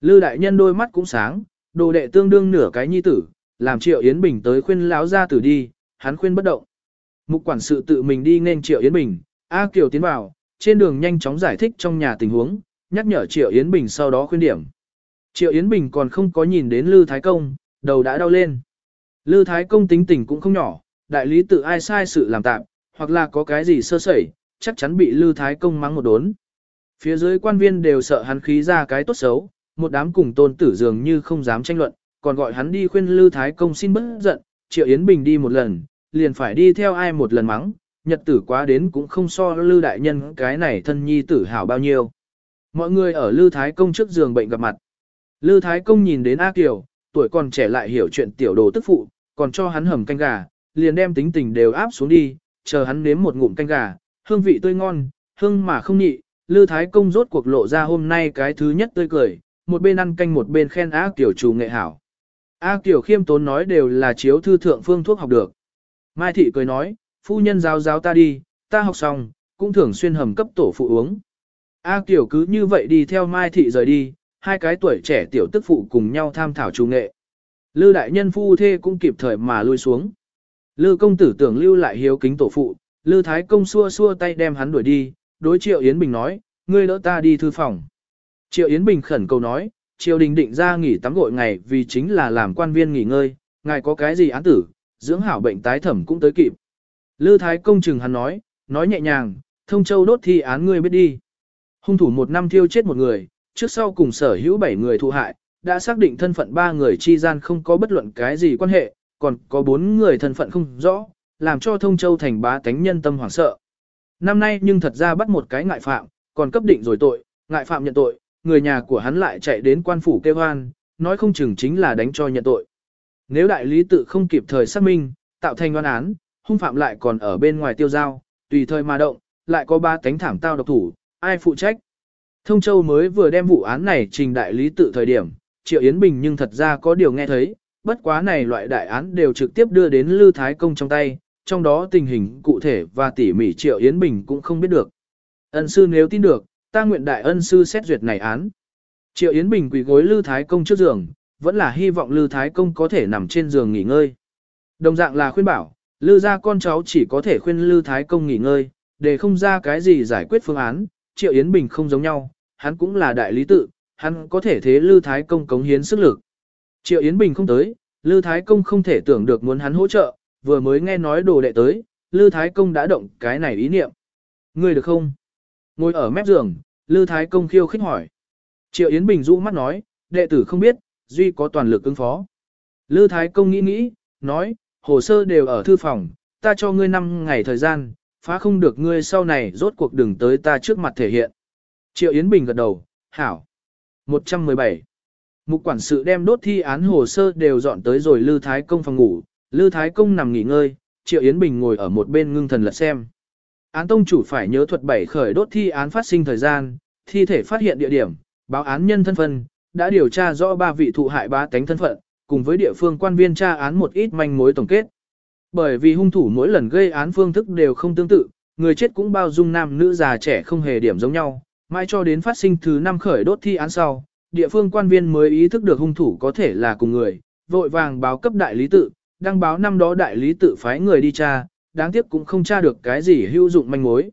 Lư đại nhân đôi mắt cũng sáng, đồ đệ tương đương nửa cái nhi tử, làm triệu Yến Bình tới khuyên lão gia tử đi, hắn khuyên bất động. Mục quản sự tự mình đi nên triệu Yến Bình, A Kiều tiến vào, trên đường nhanh chóng giải thích trong nhà tình huống, nhắc nhở Triệu Yến Bình sau đó khuyên điểm. Triệu Yến Bình còn không có nhìn đến Lư Thái Công, đầu đã đau lên. Lư Thái Công tính tình cũng không nhỏ, đại lý tự ai sai sự làm tạm, hoặc là có cái gì sơ sẩy, chắc chắn bị Lư Thái Công mắng một đốn. Phía dưới quan viên đều sợ hắn khí ra cái tốt xấu, một đám cùng tôn tử dường như không dám tranh luận, còn gọi hắn đi khuyên Lư Thái Công xin bớt giận, Triệu Yến Bình đi một lần, liền phải đi theo ai một lần mắng, nhật tử quá đến cũng không so Lư Đại Nhân cái này thân nhi tử hảo bao nhiêu. Mọi người ở Lư Thái Công trước giường bệnh gặp mặt. Lư Thái Công nhìn đến A Kiều, tuổi còn trẻ lại hiểu chuyện tiểu đồ tức phụ, còn cho hắn hầm canh gà, liền đem tính tình đều áp xuống đi, chờ hắn nếm một ngụm canh gà, hương vị tươi ngon, hương mà không nhị. Lư Thái Công rốt cuộc lộ ra hôm nay cái thứ nhất tươi cười, một bên ăn canh một bên khen A Kiều chủ nghệ hảo. A Kiều khiêm tốn nói đều là chiếu thư thượng phương thuốc học được. Mai Thị cười nói, phu nhân giáo giáo ta đi, ta học xong, cũng thường xuyên hầm cấp tổ phụ uống. A Kiều cứ như vậy đi theo Mai Thị rời đi, hai cái tuổi trẻ tiểu tức phụ cùng nhau tham thảo trù nghệ. Lư đại nhân phu thê cũng kịp thời mà lui xuống. Lư công tử tưởng lưu lại hiếu kính tổ phụ, Lư thái công xua xua tay đem hắn đuổi đi, đối Triệu Yến Bình nói, ngươi đỡ ta đi thư phòng. Triệu Yến Bình khẩn cầu nói, Triệu Đình định ra nghỉ tắm gội ngày vì chính là làm quan viên nghỉ ngơi, ngài có cái gì án tử, dưỡng hảo bệnh tái thẩm cũng tới kịp. Lư Thái Công chừng hắn nói, nói nhẹ nhàng, thông châu đốt thi án ngươi biết đi. Hung thủ một năm thiêu chết một người, trước sau cùng sở hữu bảy người thụ hại, đã xác định thân phận ba người chi gian không có bất luận cái gì quan hệ, còn có bốn người thân phận không rõ, làm cho thông châu thành bá tánh nhân tâm hoảng sợ. Năm nay nhưng thật ra bắt một cái ngại phạm, còn cấp định rồi tội, ngại phạm nhận tội, người nhà của hắn lại chạy đến quan phủ kêu hoan, nói không chừng chính là đánh cho nhận tội. Nếu đại lý tự không kịp thời xác minh, tạo thành oan án, hung phạm lại còn ở bên ngoài tiêu giao, tùy thời mà động, lại có ba cánh thảm tao độc thủ, ai phụ trách. Thông Châu mới vừa đem vụ án này trình đại lý tự thời điểm, Triệu Yến Bình nhưng thật ra có điều nghe thấy, bất quá này loại đại án đều trực tiếp đưa đến Lư Thái Công trong tay, trong đó tình hình cụ thể và tỉ mỉ Triệu Yến Bình cũng không biết được. Ân sư nếu tin được, ta nguyện đại ân sư xét duyệt này án. Triệu Yến Bình quỳ gối Lư Thái Công trước giường, vẫn là hy vọng Lư Thái Công có thể nằm trên giường nghỉ ngơi. Đồng dạng là khuyên bảo, Lư ra con cháu chỉ có thể khuyên Lư Thái Công nghỉ ngơi, để không ra cái gì giải quyết phương án, Triệu Yến Bình không giống nhau, hắn cũng là đại lý tự, hắn có thể thế Lư Thái Công cống hiến sức lực. Triệu Yến Bình không tới, Lư Thái Công không thể tưởng được muốn hắn hỗ trợ, vừa mới nghe nói đồ đệ tới, Lư Thái Công đã động cái này ý niệm. Ngươi được không? Ngồi ở mép giường, Lư Thái Công khiêu khích hỏi. Triệu Yến Bình rũ mắt nói, đệ tử không biết, duy có toàn lực ứng phó. Lư Thái Công nghĩ nghĩ, nói, hồ sơ đều ở thư phòng, ta cho ngươi 5 ngày thời gian, phá không được ngươi sau này rốt cuộc đừng tới ta trước mặt thể hiện. Triệu Yến Bình gật đầu, hảo. 117. Mục quản sự đem đốt thi án hồ sơ đều dọn tới rồi Lư Thái Công phòng ngủ, Lư Thái Công nằm nghỉ ngơi, Triệu Yến Bình ngồi ở một bên ngưng thần lật xem. Án tông chủ phải nhớ thuật bảy khởi đốt thi án phát sinh thời gian, thi thể phát hiện địa điểm, báo án nhân thân phận, đã điều tra rõ ba vị thụ hại ba tánh thân phận, cùng với địa phương quan viên tra án một ít manh mối tổng kết. Bởi vì hung thủ mỗi lần gây án phương thức đều không tương tự, người chết cũng bao dung nam nữ già trẻ không hề điểm giống nhau, mãi cho đến phát sinh thứ năm khởi đốt thi án sau, địa phương quan viên mới ý thức được hung thủ có thể là cùng người, vội vàng báo cấp đại lý tự, đăng báo năm đó đại lý tự phái người đi tra, đáng tiếc cũng không tra được cái gì hữu dụng manh mối.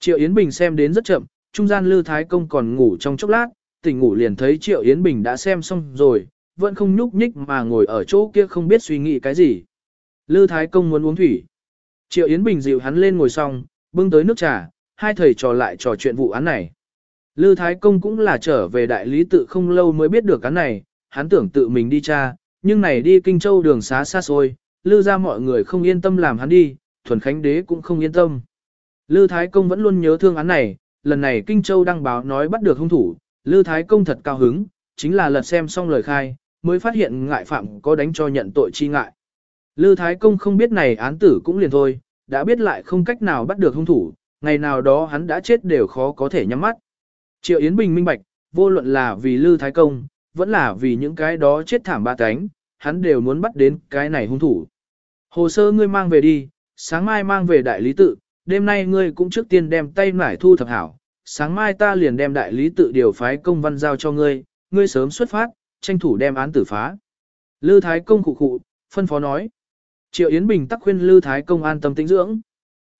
Triệu Yến Bình xem đến rất chậm, trung gian Lư Thái Công còn ngủ trong chốc lát, tỉnh ngủ liền thấy Triệu Yến Bình đã xem xong rồi, vẫn không nhúc nhích mà ngồi ở chỗ kia không biết suy nghĩ cái gì. Lư Thái Công muốn uống thủy. Triệu Yến Bình dịu hắn lên ngồi xong, bưng tới nước trà, hai thầy trò lại trò chuyện vụ án này. Lư Thái Công cũng là trở về đại lý tự không lâu mới biết được án này, hắn tưởng tự mình đi tra, nhưng này đi Kinh Châu đường xá xa xôi, Lư ra mọi người không yên tâm làm hắn đi, thuần khánh đế cũng không yên tâm. Lư Thái Công vẫn luôn nhớ thương án này, lần này Kinh Châu đăng báo nói bắt được hung thủ, Lư Thái Công thật cao hứng, chính là lật xem xong lời khai, mới phát hiện ngại phạm có đánh cho nhận tội chi ngại. Lư Thái Công không biết này án tử cũng liền thôi, đã biết lại không cách nào bắt được hung thủ, ngày nào đó hắn đã chết đều khó có thể nhắm mắt. Triệu Yến Bình minh bạch, vô luận là vì Lư Thái Công, vẫn là vì những cái đó chết thảm ba cánh, hắn đều muốn bắt đến cái này hung thủ. Hồ sơ ngươi mang về đi, sáng mai mang về đại lý tự, đêm nay ngươi cũng trước tiên đem tay nải thu thập hảo, sáng mai ta liền đem đại lý tự điều phái công văn giao cho ngươi, ngươi sớm xuất phát, tranh thủ đem án tử phá. Lư Thái Công khụ khụ, phân phó nói. Triệu Yến Bình tắc khuyên Lư Thái Công an tâm tĩnh dưỡng.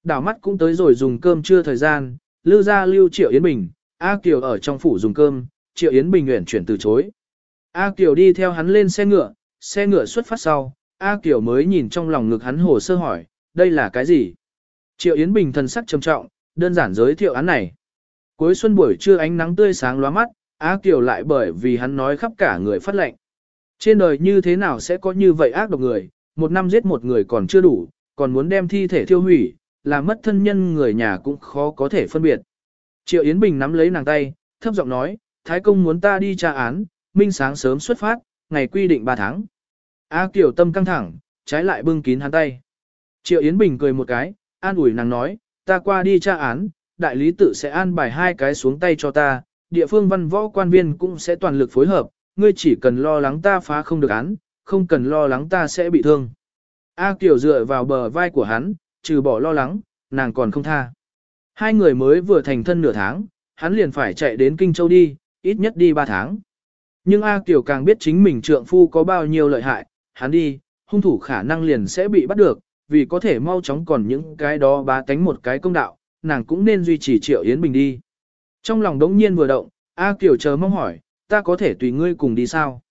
Đảo mắt cũng tới rồi dùng cơm trưa thời gian, Lư ra lưu Triệu Yến Bình, A Kiều ở trong phủ dùng cơm, Triệu Yến Bình nguyện chuyển từ chối. A Kiều đi theo hắn lên xe ngựa, xe ngựa xuất phát sau, A Kiều mới nhìn trong lòng ngực hắn hồ sơ hỏi, đây là cái gì? Triệu Yến Bình thần sắc trầm trọng, đơn giản giới thiệu án này. Cuối xuân buổi trưa ánh nắng tươi sáng lóa mắt, A Kiều lại bởi vì hắn nói khắp cả người phát lệnh. Trên đời như thế nào sẽ có như vậy ác độc người, một năm giết một người còn chưa đủ, còn muốn đem thi thể thiêu hủy, làm mất thân nhân người nhà cũng khó có thể phân biệt. Triệu Yến Bình nắm lấy nàng tay, thấp giọng nói, Thái công muốn ta đi tra án, minh sáng sớm xuất phát, ngày quy định 3 tháng. A Kiều tâm căng thẳng, trái lại bưng kín hắn tay. Triệu Yến Bình cười một cái, an ủi nàng nói, ta qua đi tra án, đại lý tự sẽ an bài hai cái xuống tay cho ta, địa phương văn võ quan viên cũng sẽ toàn lực phối hợp, ngươi chỉ cần lo lắng ta phá không được án, không cần lo lắng ta sẽ bị thương. A Kiều dựa vào bờ vai của hắn, trừ bỏ lo lắng, nàng còn không tha. Hai người mới vừa thành thân nửa tháng, hắn liền phải chạy đến Kinh Châu đi, ít nhất đi ba tháng. Nhưng A Kiều càng biết chính mình trượng phu có bao nhiêu lợi hại, hắn đi, hung thủ khả năng liền sẽ bị bắt được, vì có thể mau chóng còn những cái đó bá tánh một cái công đạo, nàng cũng nên duy trì Triệu Yến Bình đi. Trong lòng đống nhiên vừa động, A Kiều chờ mong hỏi, ta có thể tùy ngươi cùng đi sao?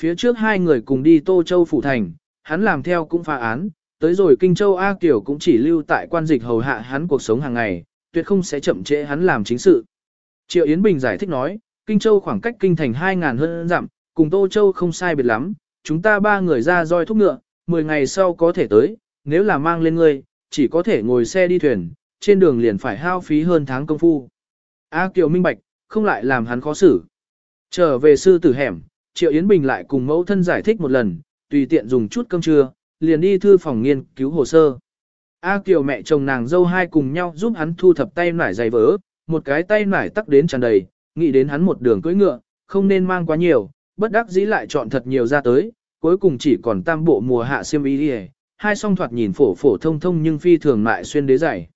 Phía trước hai người cùng đi Tô Châu Phủ Thành, hắn làm theo cũng phá án, tới rồi Kinh Châu A Kiều cũng chỉ lưu tại quan dịch hầu hạ hắn cuộc sống hàng ngày, tuyệt không sẽ chậm trễ hắn làm chính sự. Triệu Yến Bình giải thích nói, Kinh Châu khoảng cách Kinh Thành 2.000 hơn dặm, cùng Tô Châu không sai biệt lắm, chúng ta ba người ra roi thúc ngựa, 10 ngày sau có thể tới, nếu là mang lên ngươi, chỉ có thể ngồi xe đi thuyền, trên đường liền phải hao phí hơn tháng công phu. A Kiều minh bạch, không lại làm hắn khó xử. Trở về sư tử hẻm, Triệu Yến Bình lại cùng mẫu thân giải thích một lần, tùy tiện dùng chút cơm trưa, liền đi thư phòng nghiên cứu hồ sơ. A Kiều mẹ chồng nàng dâu hai cùng nhau giúp hắn thu thập tay nải giày vỡ, một cái tay nải tắc đến tràn đầy, nghĩ đến hắn một đường cưỡi ngựa, không nên mang quá nhiều, bất đắc dĩ lại chọn thật nhiều ra tới, cuối cùng chỉ còn tam bộ mùa hạ xiêm y đi hai song thoạt nhìn phổ phổ thông thông nhưng phi thường lại xuyên đế giày.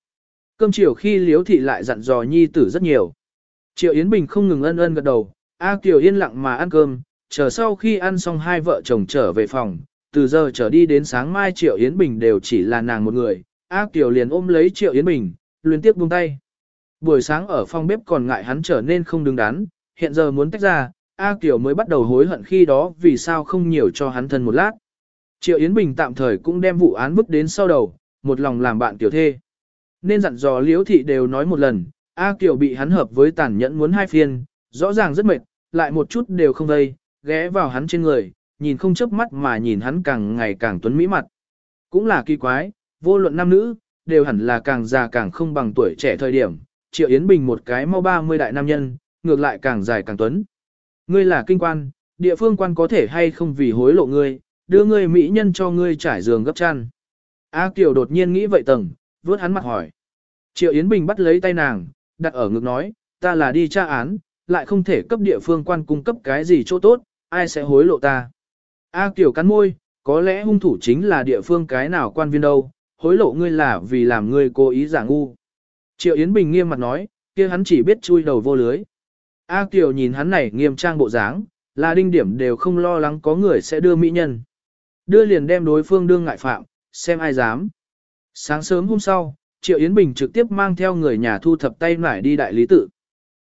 Cơm chiều khi liếu thị lại dặn dò nhi tử rất nhiều. Triệu Yến Bình không ngừng ân ân gật đầu, A Kiều yên lặng mà ăn cơm, chờ sau khi ăn xong hai vợ chồng trở về phòng, từ giờ trở đi đến sáng mai Triệu Yến Bình đều chỉ là nàng một người, A Kiều liền ôm lấy Triệu Yến Bình, liên tiếp buông tay. Buổi sáng ở phòng bếp còn ngại hắn trở nên không đứng đắn, hiện giờ muốn tách ra, A Kiều mới bắt đầu hối hận khi đó vì sao không nhiều cho hắn thân một lát. Triệu Yến Bình tạm thời cũng đem vụ án vứt đến sau đầu, một lòng làm bạn tiểu thê. Nên dặn dò liễu thị đều nói một lần, A Kiều bị hắn hợp với tàn nhẫn muốn hai phiên, rõ ràng rất mệt, lại một chút đều không vây, ghé vào hắn trên người, nhìn không chớp mắt mà nhìn hắn càng ngày càng tuấn mỹ mặt. Cũng là kỳ quái, vô luận nam nữ, đều hẳn là càng già càng không bằng tuổi trẻ thời điểm. Triệu Yến Bình một cái mau 30 đại nam nhân, ngược lại càng dài càng tuấn. Ngươi là kinh quan, địa phương quan có thể hay không vì hối lộ ngươi, đưa ngươi mỹ nhân cho ngươi trải giường gấp chăn. A Kiều đột nhiên nghĩ vậy tầng, vớt hắn mặt hỏi. Triệu Yến Bình bắt lấy tay nàng, đặt ở ngực nói, ta là đi tra án, lại không thể cấp địa phương quan cung cấp cái gì chỗ tốt, ai sẽ hối lộ ta. A Kiều cắn môi, có lẽ hung thủ chính là địa phương cái nào quan viên đâu, hối lộ ngươi là vì làm ngươi cố ý giả ngu. Triệu Yến Bình nghiêm mặt nói, kia hắn chỉ biết chui đầu vô lưới. A Kiều nhìn hắn này nghiêm trang bộ dáng, là đinh điểm đều không lo lắng có người sẽ đưa mỹ nhân. Đưa liền đem đối phương đương ngại phạm, xem ai dám. Sáng sớm hôm sau, Triệu Yến Bình trực tiếp mang theo người nhà thu thập tay nải đi đại lý tự.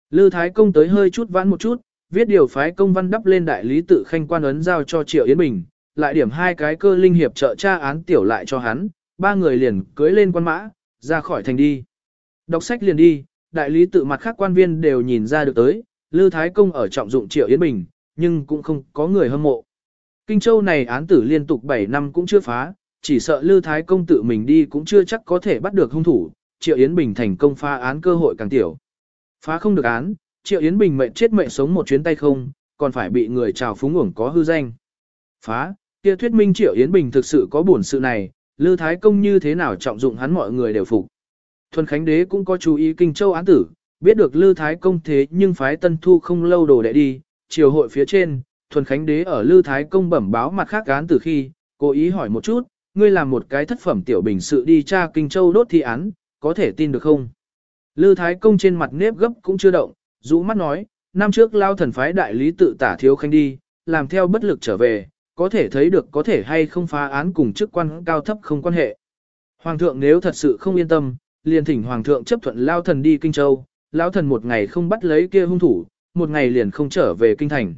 Lư Thái Công tới hơi chút vãn một chút, viết điều phái công văn đắp lên đại lý tự khanh quan ấn giao cho Triệu Yến Bình, lại điểm hai cái cơ linh hiệp trợ tra án tiểu lại cho hắn, ba người liền cưới lên quan mã, ra khỏi thành đi. Đọc sách liền đi, đại lý tự mặt khác quan viên đều nhìn ra được tới, Lư Thái Công ở trọng dụng Triệu Yến Bình, nhưng cũng không có người hâm mộ. Kinh Châu này án tử liên tục 7 năm cũng chưa phá, chỉ sợ Lư Thái Công tự mình đi cũng chưa chắc có thể bắt được hung thủ, Triệu Yến Bình thành công phá án cơ hội càng tiểu. Phá không được án, Triệu Yến Bình mệnh chết mệnh sống một chuyến tay không, còn phải bị người trào phúng uổng có hư danh. Phá, kia thuyết minh Triệu Yến Bình thực sự có buồn sự này, Lư Thái Công như thế nào trọng dụng hắn mọi người đều phục. Thuần Khánh Đế cũng có chú ý Kinh Châu án tử, biết được Lư Thái Công thế nhưng phái Tân Thu không lâu đồ đệ đi, triều hội phía trên, Thuần Khánh Đế ở Lư Thái Công bẩm báo mặt khác án tử khi, cố ý hỏi một chút, ngươi làm một cái thất phẩm tiểu bình sự đi tra Kinh Châu đốt thi án, có thể tin được không? Lư Thái Công trên mặt nếp gấp cũng chưa động, rũ mắt nói, năm trước lao thần phái đại lý tự tả thiếu khanh đi, làm theo bất lực trở về, có thể thấy được có thể hay không phá án cùng chức quan cao thấp không quan hệ. Hoàng thượng nếu thật sự không yên tâm, liền thỉnh hoàng thượng chấp thuận lao thần đi Kinh Châu, lao thần một ngày không bắt lấy kia hung thủ, một ngày liền không trở về Kinh Thành.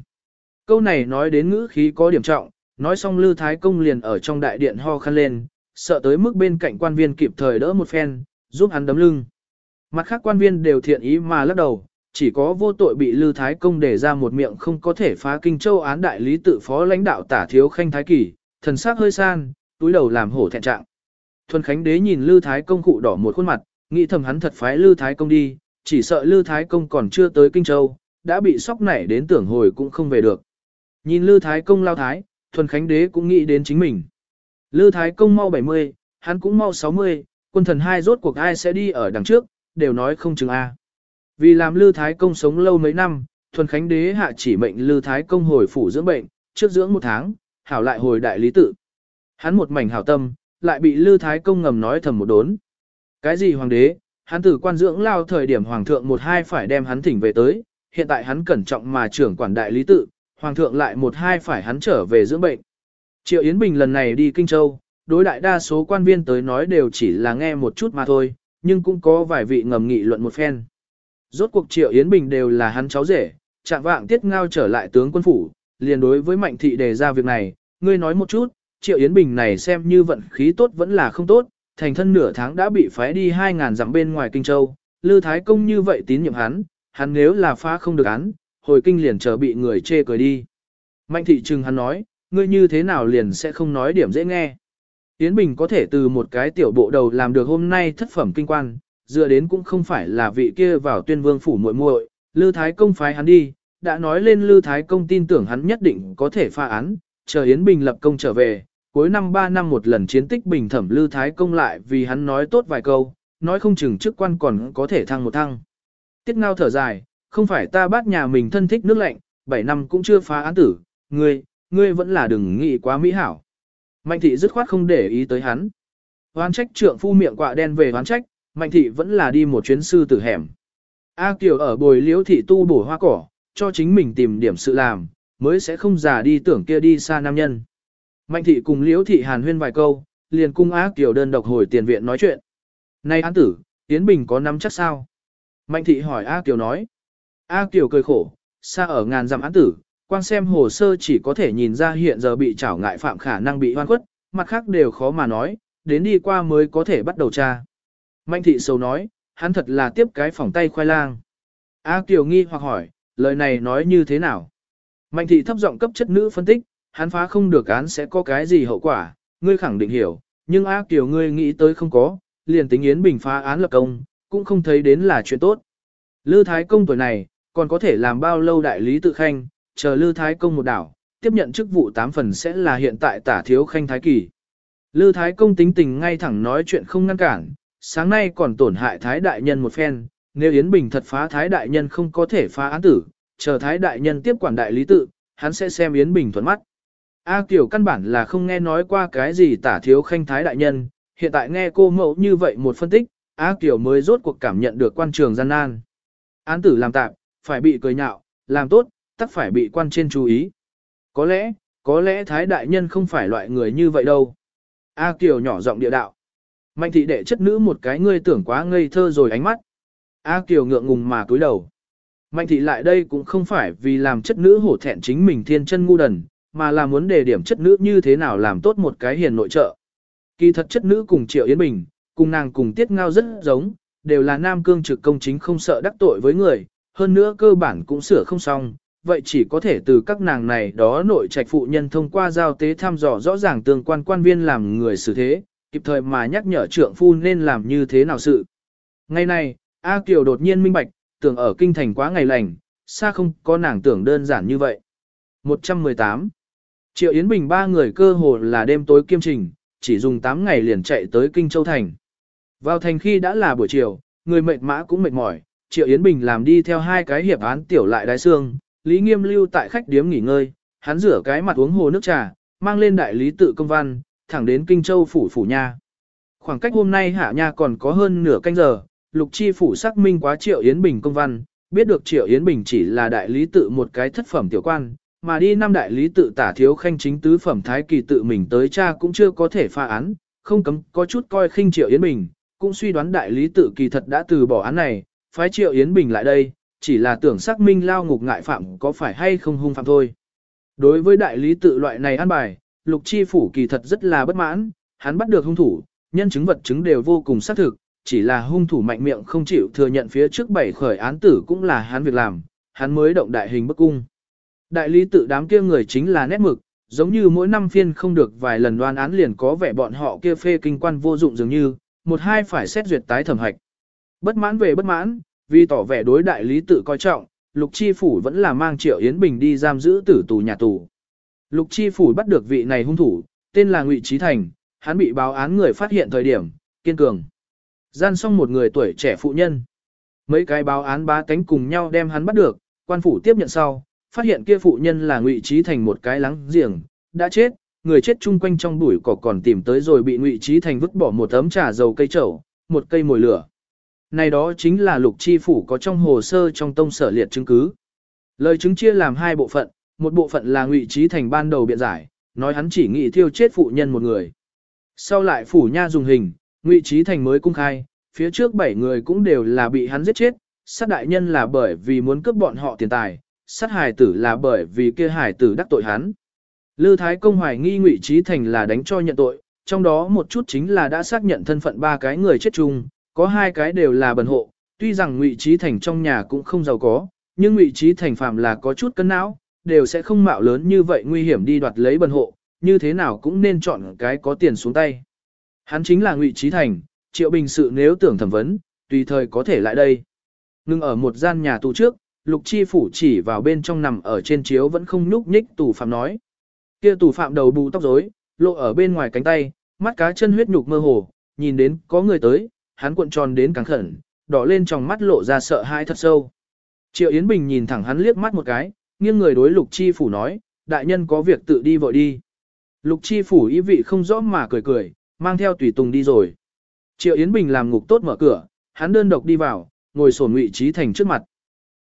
Câu này nói đến ngữ khí có điểm trọng, nói xong Lư Thái Công liền ở trong đại điện ho khăn lên, sợ tới mức bên cạnh quan viên kịp thời đỡ một phen, giúp hắn đấm lưng. Mặt khác quan viên đều thiện ý mà lắc đầu, chỉ có vô tội bị Lư Thái Công để ra một miệng không có thể phá kinh châu án đại lý tự phó lãnh đạo tả thiếu khanh thái kỳ, thần sắc hơi san, túi đầu làm hổ thẹn trạng. Thuần Khánh Đế nhìn Lư Thái Công cụ đỏ một khuôn mặt, nghĩ thầm hắn thật phái Lư Thái Công đi, chỉ sợ Lư Thái Công còn chưa tới Kinh Châu, đã bị sóc nảy đến tưởng hồi cũng không về được. Nhìn Lư Thái Công lao thái, Thuần Khánh Đế cũng nghĩ đến chính mình. Lư Thái Công mau 70, hắn cũng mau 60, quân thần hai rốt cuộc ai sẽ đi ở đằng trước, đều nói không chừng A. Vì làm Lư Thái Công sống lâu mấy năm, Thuần Khánh Đế hạ chỉ mệnh Lư Thái Công hồi phủ dưỡng bệnh, trước dưỡng một tháng, hảo lại hồi đại lý tự. Hắn một mảnh hảo tâm, lại bị Lư Thái Công ngầm nói thầm một đốn. Cái gì hoàng đế, hắn tử quan dưỡng lao thời điểm hoàng thượng một hai phải đem hắn thỉnh về tới, hiện tại hắn cẩn trọng mà trưởng quản đại lý tự, hoàng thượng lại một hai phải hắn trở về dưỡng bệnh. Triệu Yến Bình lần này đi Kinh Châu, đối đại đa số quan viên tới nói đều chỉ là nghe một chút mà thôi, nhưng cũng có vài vị ngầm nghị luận một phen. Rốt cuộc Triệu Yến Bình đều là hắn cháu rể, chạm vạng tiết ngao trở lại tướng quân phủ, liền đối với Mạnh Thị đề ra việc này, ngươi nói một chút, Triệu Yến Bình này xem như vận khí tốt vẫn là không tốt, thành thân nửa tháng đã bị phái đi 2.000 dặm bên ngoài Kinh Châu, Lư Thái Công như vậy tín nhiệm hắn, hắn nếu là phá không được án, hồi kinh liền chờ bị người chê cười đi. Mạnh thị trừng hắn nói, ngươi như thế nào liền sẽ không nói điểm dễ nghe. Yến Bình có thể từ một cái tiểu bộ đầu làm được hôm nay thất phẩm kinh quan, dựa đến cũng không phải là vị kia vào tuyên vương phủ muội muội, Lư Thái Công phái hắn đi, đã nói lên Lư Thái Công tin tưởng hắn nhất định có thể pha án, chờ Yến Bình lập công trở về, cuối năm 3 năm một lần chiến tích bình thẩm Lư Thái Công lại vì hắn nói tốt vài câu, nói không chừng chức quan còn có thể thăng một thăng. Tiết ngao thở dài, không phải ta bắt nhà mình thân thích nước lạnh, 7 năm cũng chưa phá án tử, ngươi, ngươi vẫn là đừng nghĩ quá mỹ hảo. Mạnh thị dứt khoát không để ý tới hắn. Hoán trách trượng phu miệng quạ đen về hoán trách, mạnh thị vẫn là đi một chuyến sư tử hẻm. A Kiều ở bồi liễu thị tu bổ hoa cỏ, cho chính mình tìm điểm sự làm, mới sẽ không già đi tưởng kia đi xa nam nhân. Mạnh thị cùng liễu thị hàn huyên vài câu, liền cung A Kiều đơn độc hồi tiền viện nói chuyện. Này án tử, Yến Bình có nắm chắc sao? Mạnh thị hỏi A Kiều nói. A Kiều cười khổ, xa ở ngàn dặm án tử, quan xem hồ sơ chỉ có thể nhìn ra hiện giờ bị trảo ngại phạm khả năng bị hoan khuất, mặt khác đều khó mà nói, đến đi qua mới có thể bắt đầu tra. Mạnh thị sầu nói, hắn thật là tiếp cái phỏng tay khoai lang. A Kiều nghi hoặc hỏi, lời này nói như thế nào? Mạnh thị thấp giọng cấp chất nữ phân tích, hắn phá không được án sẽ có cái gì hậu quả, ngươi khẳng định hiểu, nhưng A Kiều ngươi nghĩ tới không có, liền tính Yến Bình phá án lập công, cũng không thấy đến là chuyện tốt. Lư Thái Công tuổi này, còn có thể làm bao lâu đại lý tự khanh, chờ Lư Thái Công một đảo, tiếp nhận chức vụ tám phần sẽ là hiện tại tả thiếu khanh Thái Kỳ. Lư Thái Công tính tình ngay thẳng nói chuyện không ngăn cản, sáng nay còn tổn hại Thái Đại Nhân một phen, nếu Yến Bình thật phá Thái Đại Nhân không có thể phá án tử, chờ Thái Đại Nhân tiếp quản đại lý tự, hắn sẽ xem Yến Bình thuận mắt. A Kiều căn bản là không nghe nói qua cái gì tả thiếu khanh Thái Đại Nhân, hiện tại nghe cô mẫu như vậy một phân tích, A Kiều mới rốt cuộc cảm nhận được quan trường gian nan. Án tử làm tạm, phải bị cười nhạo, làm tốt, tắc phải bị quan trên chú ý. Có lẽ, có lẽ Thái Đại Nhân không phải loại người như vậy đâu. A Kiều nhỏ giọng địa đạo. Mạnh thị đệ chất nữ một cái ngươi tưởng quá ngây thơ rồi ánh mắt. A Kiều ngượng ngùng mà cúi đầu. Mạnh thị lại đây cũng không phải vì làm chất nữ hổ thẹn chính mình thiên chân ngu đần, mà là muốn đề điểm chất nữ như thế nào làm tốt một cái hiền nội trợ. Kỳ thật chất nữ cùng Triệu Yến Bình, cùng nàng cùng Tiết Ngao rất giống, đều là nam cương trực công chính không sợ đắc tội với người, hơn nữa cơ bản cũng sửa không xong, vậy chỉ có thể từ các nàng này đó nội trạch phụ nhân thông qua giao tế thăm dò rõ ràng tương quan quan viên làm người xử thế, kịp thời mà nhắc nhở trượng phu nên làm như thế nào sự. Ngày này, A Kiều đột nhiên minh bạch, tưởng ở kinh thành quá ngày lành, xa không có nàng tưởng đơn giản như vậy. 118. Triệu Yến Bình ba người cơ hồ là đêm tối kiêm trình, chỉ dùng 8 ngày liền chạy tới Kinh Châu Thành. Vào thành khi đã là buổi chiều, người mệt mã cũng mệt mỏi, Triệu Yến Bình làm đi theo hai cái hiệp án tiểu lại đái xương, Lý Nghiêm lưu tại khách điếm nghỉ ngơi, hắn rửa cái mặt uống hồ nước trà, mang lên đại lý tự công văn, thẳng đến Kinh Châu phủ phủ nha. Khoảng cách hôm nay hạ nha còn có hơn nửa canh giờ, Lục Chi phủ xác minh quá Triệu Yến Bình công văn, biết được Triệu Yến Bình chỉ là đại lý tự một cái thất phẩm tiểu quan, mà đi năm đại lý tự tả thiếu khanh chính tứ phẩm thái kỳ tự mình tới cha cũng chưa có thể pha án, không cấm có chút coi khinh Triệu Yến Bình, cũng suy đoán đại lý tự kỳ thật đã từ bỏ án này, phái Triệu Yến Bình lại đây, chỉ là tưởng xác minh lao ngục ngại phạm có phải hay không hung phạm thôi. Đối với đại lý tự loại này an bài, lục chi phủ kỳ thật rất là bất mãn, hắn bắt được hung thủ, nhân chứng vật chứng đều vô cùng xác thực, chỉ là hung thủ mạnh miệng không chịu thừa nhận phía trước bảy khởi án tử cũng là hắn việc làm, hắn mới động đại hình bức cung. Đại lý tự đám kia người chính là nét mực, giống như mỗi năm phiên không được vài lần đoan án liền có vẻ bọn họ kia phê kinh quan vô dụng dường như, một hai phải xét duyệt tái thẩm hạch. Bất mãn về bất mãn, vì tỏ vẻ đối đại lý tự coi trọng, Lục Chi Phủ vẫn là mang Triệu Yến Bình đi giam giữ tử tù nhà tù. Lục Chi Phủ bắt được vị này hung thủ, tên là Ngụy Trí Thành, hắn bị báo án người phát hiện thời điểm, kiên cường. Gian xong một người tuổi trẻ phụ nhân. Mấy cái báo án ba cánh cùng nhau đem hắn bắt được, quan phủ tiếp nhận sau, phát hiện kia phụ nhân là Ngụy Trí Thành một cái lắng giềng, đã chết, người chết chung quanh trong bụi cỏ còn tìm tới rồi bị Ngụy Trí Thành vứt bỏ một tấm trà dầu cây trầu, một cây mồi lửa. Này đó chính là lục chi phủ có trong hồ sơ trong tông sở liệt chứng cứ. Lời chứng chia làm hai bộ phận, một bộ phận là ngụy trí thành ban đầu biện giải, nói hắn chỉ nghĩ thiêu chết phụ nhân một người. Sau lại phủ nha dùng hình, ngụy trí thành mới cung khai, phía trước bảy người cũng đều là bị hắn giết chết, sát đại nhân là bởi vì muốn cướp bọn họ tiền tài, sát hài tử là bởi vì kia hài tử đắc tội hắn. Lư Thái Công hoài nghi ngụy trí thành là đánh cho nhận tội, trong đó một chút chính là đã xác nhận thân phận ba cái người chết chung, có hai cái đều là bần hộ, tuy rằng Ngụy Trí Thành trong nhà cũng không giàu có, nhưng Ngụy Trí Thành phạm là có chút cân não, đều sẽ không mạo lớn như vậy nguy hiểm đi đoạt lấy bần hộ, như thế nào cũng nên chọn cái có tiền xuống tay. Hắn chính là Ngụy Trí Thành, Triệu Bình sự nếu tưởng thẩm vấn, tùy thời có thể lại đây. Ngưng ở một gian nhà tù trước, Lục Chi phủ chỉ vào bên trong nằm ở trên chiếu vẫn không nhúc nhích tù phạm nói. Kia tù phạm đầu bù tóc rối, lộ ở bên ngoài cánh tay, mắt cá chân huyết nhục mơ hồ, nhìn đến có người tới, hắn cuộn tròn đến càng khẩn, đỏ lên trong mắt lộ ra sợ hãi thật sâu. Triệu Yến Bình nhìn thẳng hắn liếc mắt một cái, nghiêng người đối Lục Chi Phủ nói, đại nhân có việc tự đi vội đi. Lục Chi Phủ ý vị không rõ mà cười cười, mang theo tùy tùng đi rồi. Triệu Yến Bình làm ngục tốt mở cửa, hắn đơn độc đi vào, ngồi sổn Ngụy Trí Thành trước mặt.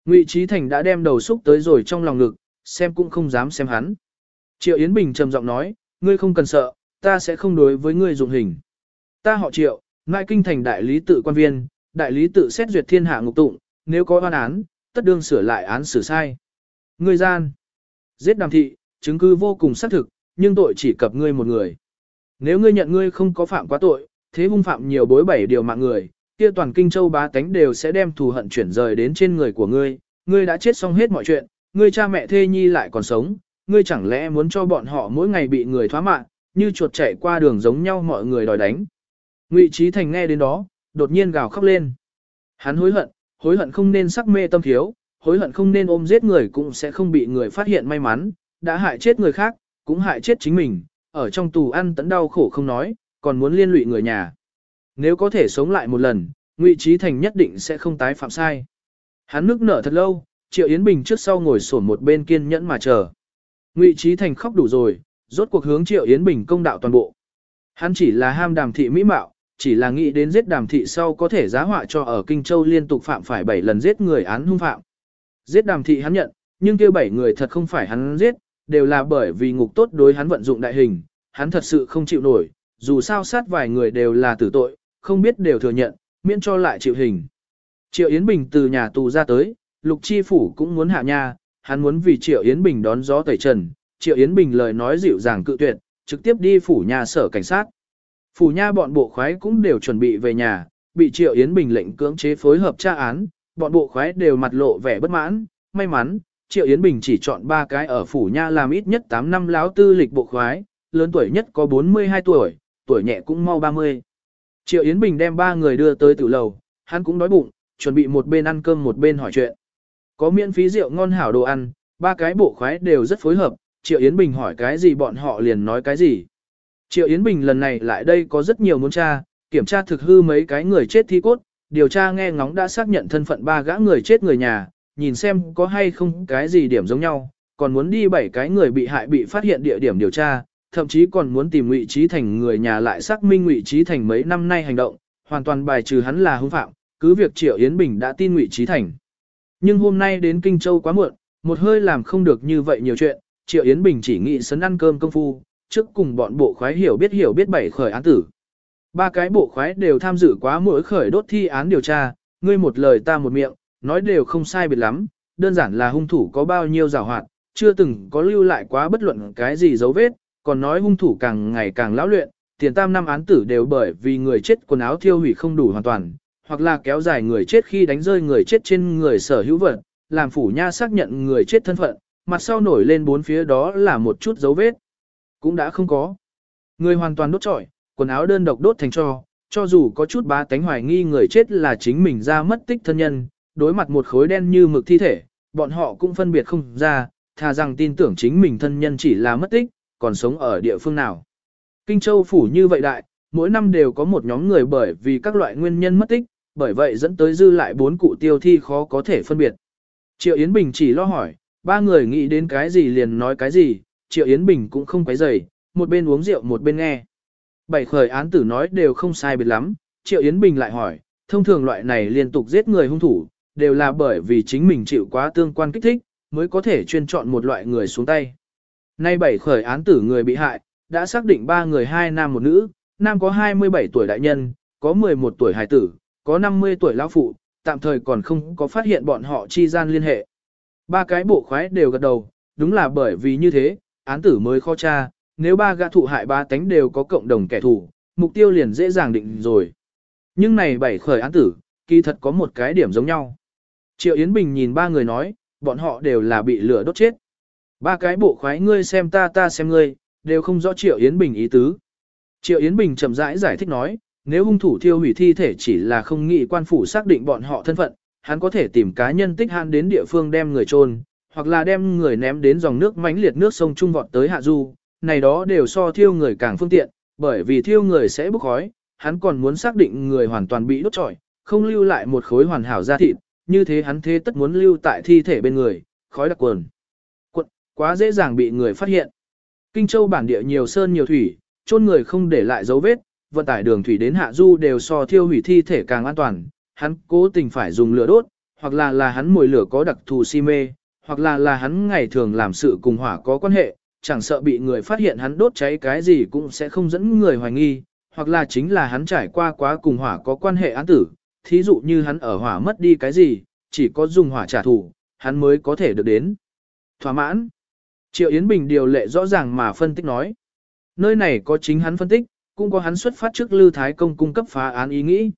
Ngụy Trí Thành đã đem đầu xúc tới rồi trong lòng ngực, xem cũng không dám xem hắn. Triệu Yến Bình trầm giọng nói, ngươi không cần sợ, ta sẽ không đối với ngươi dụng hình. Ta họ Triệu, Ngại kinh thành đại lý tự quan viên, đại lý tự xét duyệt thiên hạ ngục tụng, nếu có oan án, tất đương sửa lại án xử sai. Ngươi gian, giết đàm thị, chứng cứ vô cùng xác thực, nhưng tội chỉ cập ngươi một người. Nếu ngươi nhận ngươi không có phạm quá tội, thế hung phạm nhiều bối bảy điều mạng người, kia toàn kinh châu bá tánh đều sẽ đem thù hận chuyển rời đến trên người của ngươi, ngươi đã chết xong hết mọi chuyện, ngươi cha mẹ thê nhi lại còn sống, ngươi chẳng lẽ muốn cho bọn họ mỗi ngày bị người thoá mạng, như chuột chạy qua đường giống nhau mọi người đòi đánh. Ngụy Trí Thành nghe đến đó, đột nhiên gào khóc lên. Hắn hối hận, hối hận không nên sắc mê tâm thiếu, hối hận không nên ôm giết người cũng sẽ không bị người phát hiện may mắn, đã hại chết người khác, cũng hại chết chính mình, ở trong tù ăn tẫn đau khổ không nói, còn muốn liên lụy người nhà. Nếu có thể sống lại một lần, Ngụy Trí Thành nhất định sẽ không tái phạm sai. Hắn nước nở thật lâu, Triệu Yến Bình trước sau ngồi sổn một bên kiên nhẫn mà chờ. Ngụy Trí Thành khóc đủ rồi, rốt cuộc hướng Triệu Yến Bình công đạo toàn bộ. Hắn chỉ là ham đàm thị mỹ mạo, chỉ là nghĩ đến giết đàm thị sau có thể giá họa cho ở Kinh Châu liên tục phạm phải 7 lần giết người án hung phạm. Giết đàm thị hắn nhận, nhưng kia bảy người thật không phải hắn giết, đều là bởi vì ngục tốt đối hắn vận dụng đại hình, hắn thật sự không chịu nổi, dù sao sát vài người đều là tử tội, không biết đều thừa nhận, miễn cho lại chịu hình. Triệu Yến Bình từ nhà tù ra tới, Lục Chi Phủ cũng muốn hạ nha, hắn muốn vì Triệu Yến Bình đón gió tẩy trần, Triệu Yến Bình lời nói dịu dàng cự tuyệt, trực tiếp đi phủ nhà sở cảnh sát. Phủ nha bọn bộ khoái cũng đều chuẩn bị về nhà, bị Triệu Yến Bình lệnh cưỡng chế phối hợp tra án, bọn bộ khoái đều mặt lộ vẻ bất mãn, may mắn, Triệu Yến Bình chỉ chọn ba cái ở phủ nha làm ít nhất 8 năm láo tư lịch bộ khoái, lớn tuổi nhất có 42 tuổi, tuổi nhẹ cũng mau 30. Triệu Yến Bình đem ba người đưa tới tử lầu, hắn cũng đói bụng, chuẩn bị một bên ăn cơm một bên hỏi chuyện. Có miễn phí rượu ngon hảo đồ ăn, ba cái bộ khoái đều rất phối hợp, Triệu Yến Bình hỏi cái gì bọn họ liền nói cái gì. Triệu Yến Bình lần này lại đây có rất nhiều muốn tra, kiểm tra thực hư mấy cái người chết thi cốt, điều tra nghe ngóng đã xác nhận thân phận ba gã người chết người nhà, nhìn xem có hay không cái gì điểm giống nhau, còn muốn đi bảy cái người bị hại bị phát hiện địa điểm điều tra, thậm chí còn muốn tìm Ngụy Trí Thành người nhà lại xác minh Ngụy Trí Thành mấy năm nay hành động, hoàn toàn bài trừ hắn là hung phạm, cứ việc Triệu Yến Bình đã tin Ngụy Trí Thành. Nhưng hôm nay đến Kinh Châu quá muộn, một hơi làm không được như vậy nhiều chuyện, Triệu Yến Bình chỉ nghĩ sấn ăn cơm công phu, trước cùng bọn bộ khoái hiểu biết hiểu biết bảy khởi án tử. Ba cái bộ khoái đều tham dự quá mỗi khởi đốt thi án điều tra, ngươi một lời ta một miệng, nói đều không sai biệt lắm, đơn giản là hung thủ có bao nhiêu rào hoạt, chưa từng có lưu lại quá bất luận cái gì dấu vết, còn nói hung thủ càng ngày càng lão luyện, tiền tam năm án tử đều bởi vì người chết quần áo thiêu hủy không đủ hoàn toàn, hoặc là kéo dài người chết khi đánh rơi người chết trên người sở hữu vật, làm phủ nha xác nhận người chết thân phận, mặt sau nổi lên bốn phía đó là một chút dấu vết. Cũng đã không có. Người hoàn toàn đốt trọi, quần áo đơn độc đốt thành cho, cho dù có chút bá tánh hoài nghi người chết là chính mình ra mất tích thân nhân, đối mặt một khối đen như mực thi thể, bọn họ cũng phân biệt không ra, thà rằng tin tưởng chính mình thân nhân chỉ là mất tích, còn sống ở địa phương nào. Kinh Châu phủ như vậy đại, mỗi năm đều có một nhóm người bởi vì các loại nguyên nhân mất tích, bởi vậy dẫn tới dư lại bốn cụ tiêu thi khó có thể phân biệt. Triệu Yến Bình chỉ lo hỏi, ba người nghĩ đến cái gì liền nói cái gì, Triệu Yến Bình cũng không quấy rầy, một bên uống rượu một bên nghe. Bảy khởi án tử nói đều không sai biệt lắm, Triệu Yến Bình lại hỏi, thông thường loại này liên tục giết người hung thủ, đều là bởi vì chính mình chịu quá tương quan kích thích, mới có thể chuyên chọn một loại người xuống tay. Nay bảy khởi án tử người bị hại, đã xác định ba người hai nam một nữ, nam có 27 tuổi đại nhân, có 11 tuổi hài tử, có 50 tuổi lão phụ, tạm thời còn không có phát hiện bọn họ chi gian liên hệ. Ba cái bộ khoái đều gật đầu, đúng là bởi vì như thế, án tử mới khó tra, nếu ba gã thụ hại ba tánh đều có cộng đồng kẻ thù, mục tiêu liền dễ dàng định rồi. Nhưng này bảy khởi án tử, kỳ thật có một cái điểm giống nhau. Triệu Yến Bình nhìn ba người nói, bọn họ đều là bị lửa đốt chết. Ba cái bộ khoái ngươi xem ta ta xem ngươi, đều không rõ Triệu Yến Bình ý tứ. Triệu Yến Bình chậm rãi giải thích nói, nếu hung thủ thiêu hủy thi thể chỉ là không nghĩ quan phủ xác định bọn họ thân phận, hắn có thể tìm cá nhân tích han đến địa phương đem người chôn, hoặc là đem người ném đến dòng nước mãnh liệt nước sông trung vọt tới hạ du, này đó đều so thiêu người càng phương tiện, bởi vì thiêu người sẽ bốc khói, hắn còn muốn xác định người hoàn toàn bị đốt trọi, không lưu lại một khối hoàn hảo da thịt, như thế hắn thế tất muốn lưu tại thi thể bên người, khói đặc quần. Quận, quá dễ dàng bị người phát hiện. Kinh Châu bản địa nhiều sơn nhiều thủy, chôn người không để lại dấu vết, vận tải đường thủy đến hạ du đều so thiêu hủy thi thể càng an toàn, hắn cố tình phải dùng lửa đốt, hoặc là là hắn mùi lửa có đặc thù si mê, hoặc là là hắn ngày thường làm sự cùng hỏa có quan hệ, chẳng sợ bị người phát hiện hắn đốt cháy cái gì cũng sẽ không dẫn người hoài nghi, hoặc là chính là hắn trải qua quá cùng hỏa có quan hệ án tử, thí dụ như hắn ở hỏa mất đi cái gì, chỉ có dùng hỏa trả thù, hắn mới có thể được đến. Thỏa mãn. Triệu Yến Bình điều lệ rõ ràng mà phân tích nói. Nơi này có chính hắn phân tích, cũng có hắn xuất phát trước Lư Thái Công cung cấp phá án ý nghĩ.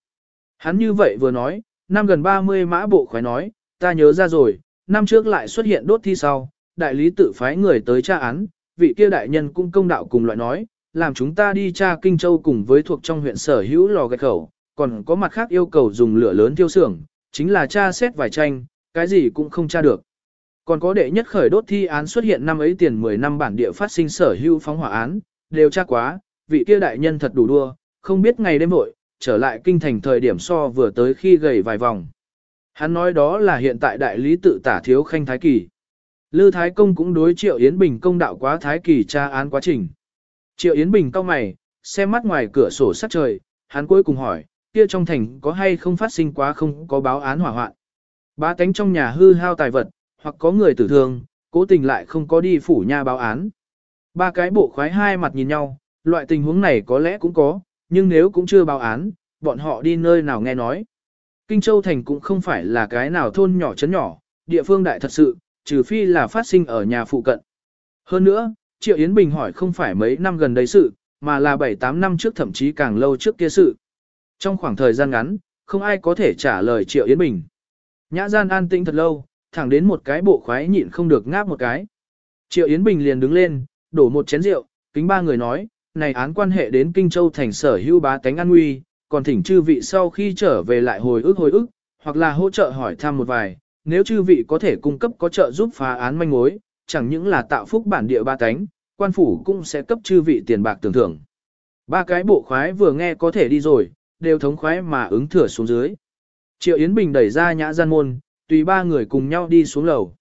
Hắn như vậy vừa nói, năm gần 30 mã bộ khoái nói, ta nhớ ra rồi, năm trước lại xuất hiện đốt thi sau, đại lý tự phái người tới tra án, vị kia đại nhân cũng công đạo cùng loại nói, làm chúng ta đi tra Kinh Châu cùng với thuộc trong huyện sở hữu lò gạch khẩu, còn có mặt khác yêu cầu dùng lửa lớn tiêu xưởng, chính là tra xét vài tranh, cái gì cũng không tra được. Còn có đệ nhất khởi đốt thi án xuất hiện năm ấy tiền 10 năm bản địa phát sinh sở hữu phóng hỏa án, đều tra quá, vị kia đại nhân thật đủ đua, không biết ngày đêm vội, trở lại kinh thành thời điểm so vừa tới khi gầy vài vòng. Hắn nói đó là hiện tại đại lý tự tả thiếu khanh thái kỳ. Lư Thái Công cũng đối Triệu Yến Bình công đạo quá thái kỳ tra án quá trình. Triệu Yến Bình cao mày, xem mắt ngoài cửa sổ sát trời, hắn cuối cùng hỏi, kia trong thành có hay không phát sinh quá không có báo án hỏa hoạn. Ba tánh trong nhà hư hao tài vật, hoặc có người tử thương, cố tình lại không có đi phủ nha báo án. Ba cái bộ khoái hai mặt nhìn nhau, loại tình huống này có lẽ cũng có, nhưng nếu cũng chưa báo án, bọn họ đi nơi nào nghe nói. Kinh Châu Thành cũng không phải là cái nào thôn nhỏ chấn nhỏ, địa phương đại thật sự, trừ phi là phát sinh ở nhà phụ cận. Hơn nữa, Triệu Yến Bình hỏi không phải mấy năm gần đây sự, mà là 7-8 năm trước thậm chí càng lâu trước kia sự. Trong khoảng thời gian ngắn, không ai có thể trả lời Triệu Yến Bình. Nhã gian an tĩnh thật lâu, thẳng đến một cái bộ khoái nhịn không được ngáp một cái. Triệu Yến Bình liền đứng lên, đổ một chén rượu, kính ba người nói, này án quan hệ đến Kinh Châu thành sở hữu bá tánh an nguy, còn thỉnh chư vị sau khi trở về lại hồi ức hồi ức, hoặc là hỗ trợ hỏi thăm một vài, nếu chư vị có thể cung cấp có trợ giúp phá án manh mối, chẳng những là tạo phúc bản địa ba cánh, quan phủ cũng sẽ cấp chư vị tiền bạc tưởng thưởng. Ba cái bộ khoái vừa nghe có thể đi rồi, đều thống khoái mà ứng thừa xuống dưới. Triệu Yến Bình đẩy ra nhã gian môn, tùy ba người cùng nhau đi xuống lầu.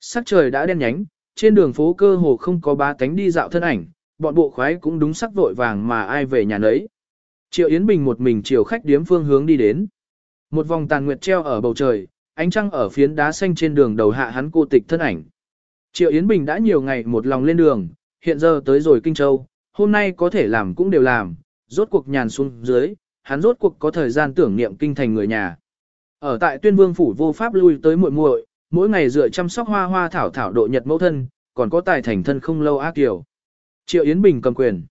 Sắc trời đã đen nhánh, trên đường phố cơ hồ không có ba cánh đi dạo thân ảnh, bọn bộ khoái cũng đúng sắc vội vàng mà ai về nhà nấy. Triệu Yến Bình một mình chiều khách điếm phương hướng đi đến. Một vòng tàn nguyệt treo ở bầu trời, ánh trăng ở phiến đá xanh trên đường đầu hạ hắn cô tịch thân ảnh. Triệu Yến Bình đã nhiều ngày một lòng lên đường, hiện giờ tới rồi Kinh Châu, hôm nay có thể làm cũng đều làm, rốt cuộc nhàn xuống dưới, hắn rốt cuộc có thời gian tưởng niệm kinh thành người nhà. Ở tại Tuyên Vương phủ vô pháp lui tới muội muội, mỗi ngày dựa chăm sóc hoa hoa thảo thảo độ nhật mẫu thân, còn có tài thành thân không lâu ác tiểu. Triệu Yến Bình cầm quyền.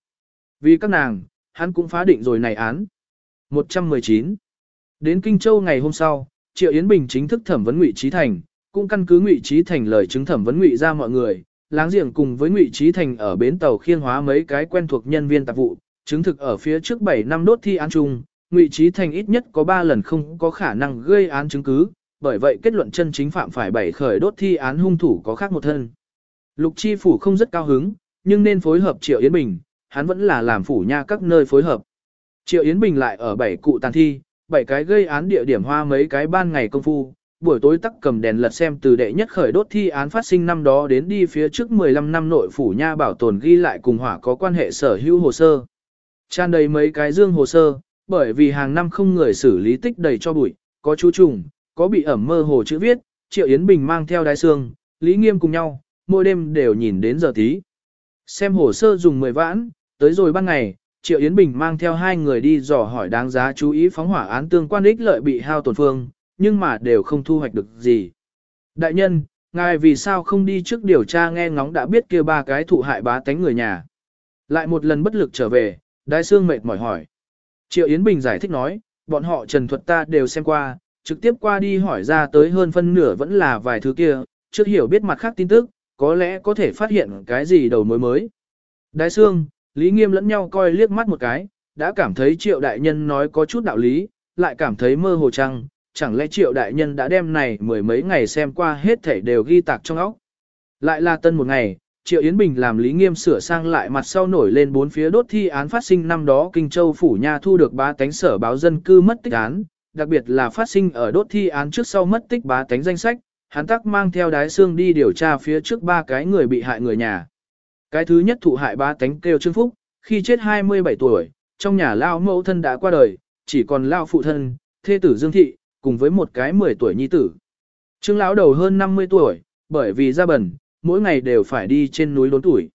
Vì các nàng, hắn cũng phá định rồi này án. 119. Đến Kinh Châu ngày hôm sau, Triệu Yến Bình chính thức thẩm vấn Ngụy Trí Thành, cũng căn cứ Ngụy Trí Thành lời chứng thẩm vấn Ngụy ra mọi người, láng giềng cùng với Ngụy Trí Thành ở bến tàu khiên hóa mấy cái quen thuộc nhân viên tạp vụ, chứng thực ở phía trước 7 năm đốt thi án chung, Ngụy Trí Thành ít nhất có 3 lần không có khả năng gây án chứng cứ, bởi vậy kết luận chân chính phạm phải bảy khởi đốt thi án hung thủ có khác một thân. Lục Chi phủ không rất cao hứng, nhưng nên phối hợp Triệu Yến Bình, hắn vẫn là làm phủ nha các nơi phối hợp. Triệu Yến Bình lại ở bảy cụ tàn thi, bảy cái gây án địa điểm hoa mấy cái ban ngày công phu, buổi tối tắc cầm đèn lật xem từ đệ nhất khởi đốt thi án phát sinh năm đó đến đi phía trước 15 năm nội phủ nha bảo tồn ghi lại cùng hỏa có quan hệ sở hữu hồ sơ. Tràn đầy mấy cái dương hồ sơ, bởi vì hàng năm không người xử lý tích đầy cho bụi, có chú trùng, có bị ẩm mơ hồ chữ viết, Triệu Yến Bình mang theo đái xương, Lý Nghiêm cùng nhau, mỗi đêm đều nhìn đến giờ tí. Xem hồ sơ dùng 10 vãn, tới rồi ban ngày, Triệu Yến Bình mang theo hai người đi dò hỏi đáng giá chú ý phóng hỏa án tương quan ích lợi bị hao tổn phương, nhưng mà đều không thu hoạch được gì. Đại nhân, ngài vì sao không đi trước điều tra nghe ngóng đã biết kia ba cái thụ hại bá tánh người nhà. Lại một lần bất lực trở về, đái xương mệt mỏi hỏi. Triệu Yến Bình giải thích nói, bọn họ trần thuật ta đều xem qua, trực tiếp qua đi hỏi ra tới hơn phân nửa vẫn là vài thứ kia, trước hiểu biết mặt khác tin tức, có lẽ có thể phát hiện cái gì đầu mối mới. Đái xương, Lý Nghiêm lẫn nhau coi liếc mắt một cái, đã cảm thấy triệu đại nhân nói có chút đạo lý, lại cảm thấy mơ hồ trăng, chẳng lẽ triệu đại nhân đã đem này mười mấy ngày xem qua hết thể đều ghi tạc trong óc. Lại là tân một ngày, Triệu Yến Bình làm Lý Nghiêm sửa sang lại mặt sau nổi lên bốn phía đốt thi án phát sinh năm đó Kinh Châu Phủ Nha thu được ba tánh sở báo dân cư mất tích án, đặc biệt là phát sinh ở đốt thi án trước sau mất tích bá tánh danh sách, hắn tắc mang theo đái xương đi điều tra phía trước ba cái người bị hại người nhà. Cái thứ nhất thụ hại ba tánh kêu Trương Phúc, khi chết 27 tuổi, trong nhà lao mẫu thân đã qua đời, chỉ còn lao phụ thân, thê tử Dương Thị, cùng với một cái 10 tuổi nhi tử. Trương lão đầu hơn 50 tuổi, bởi vì ra bẩn, mỗi ngày đều phải đi trên núi lớn tuổi.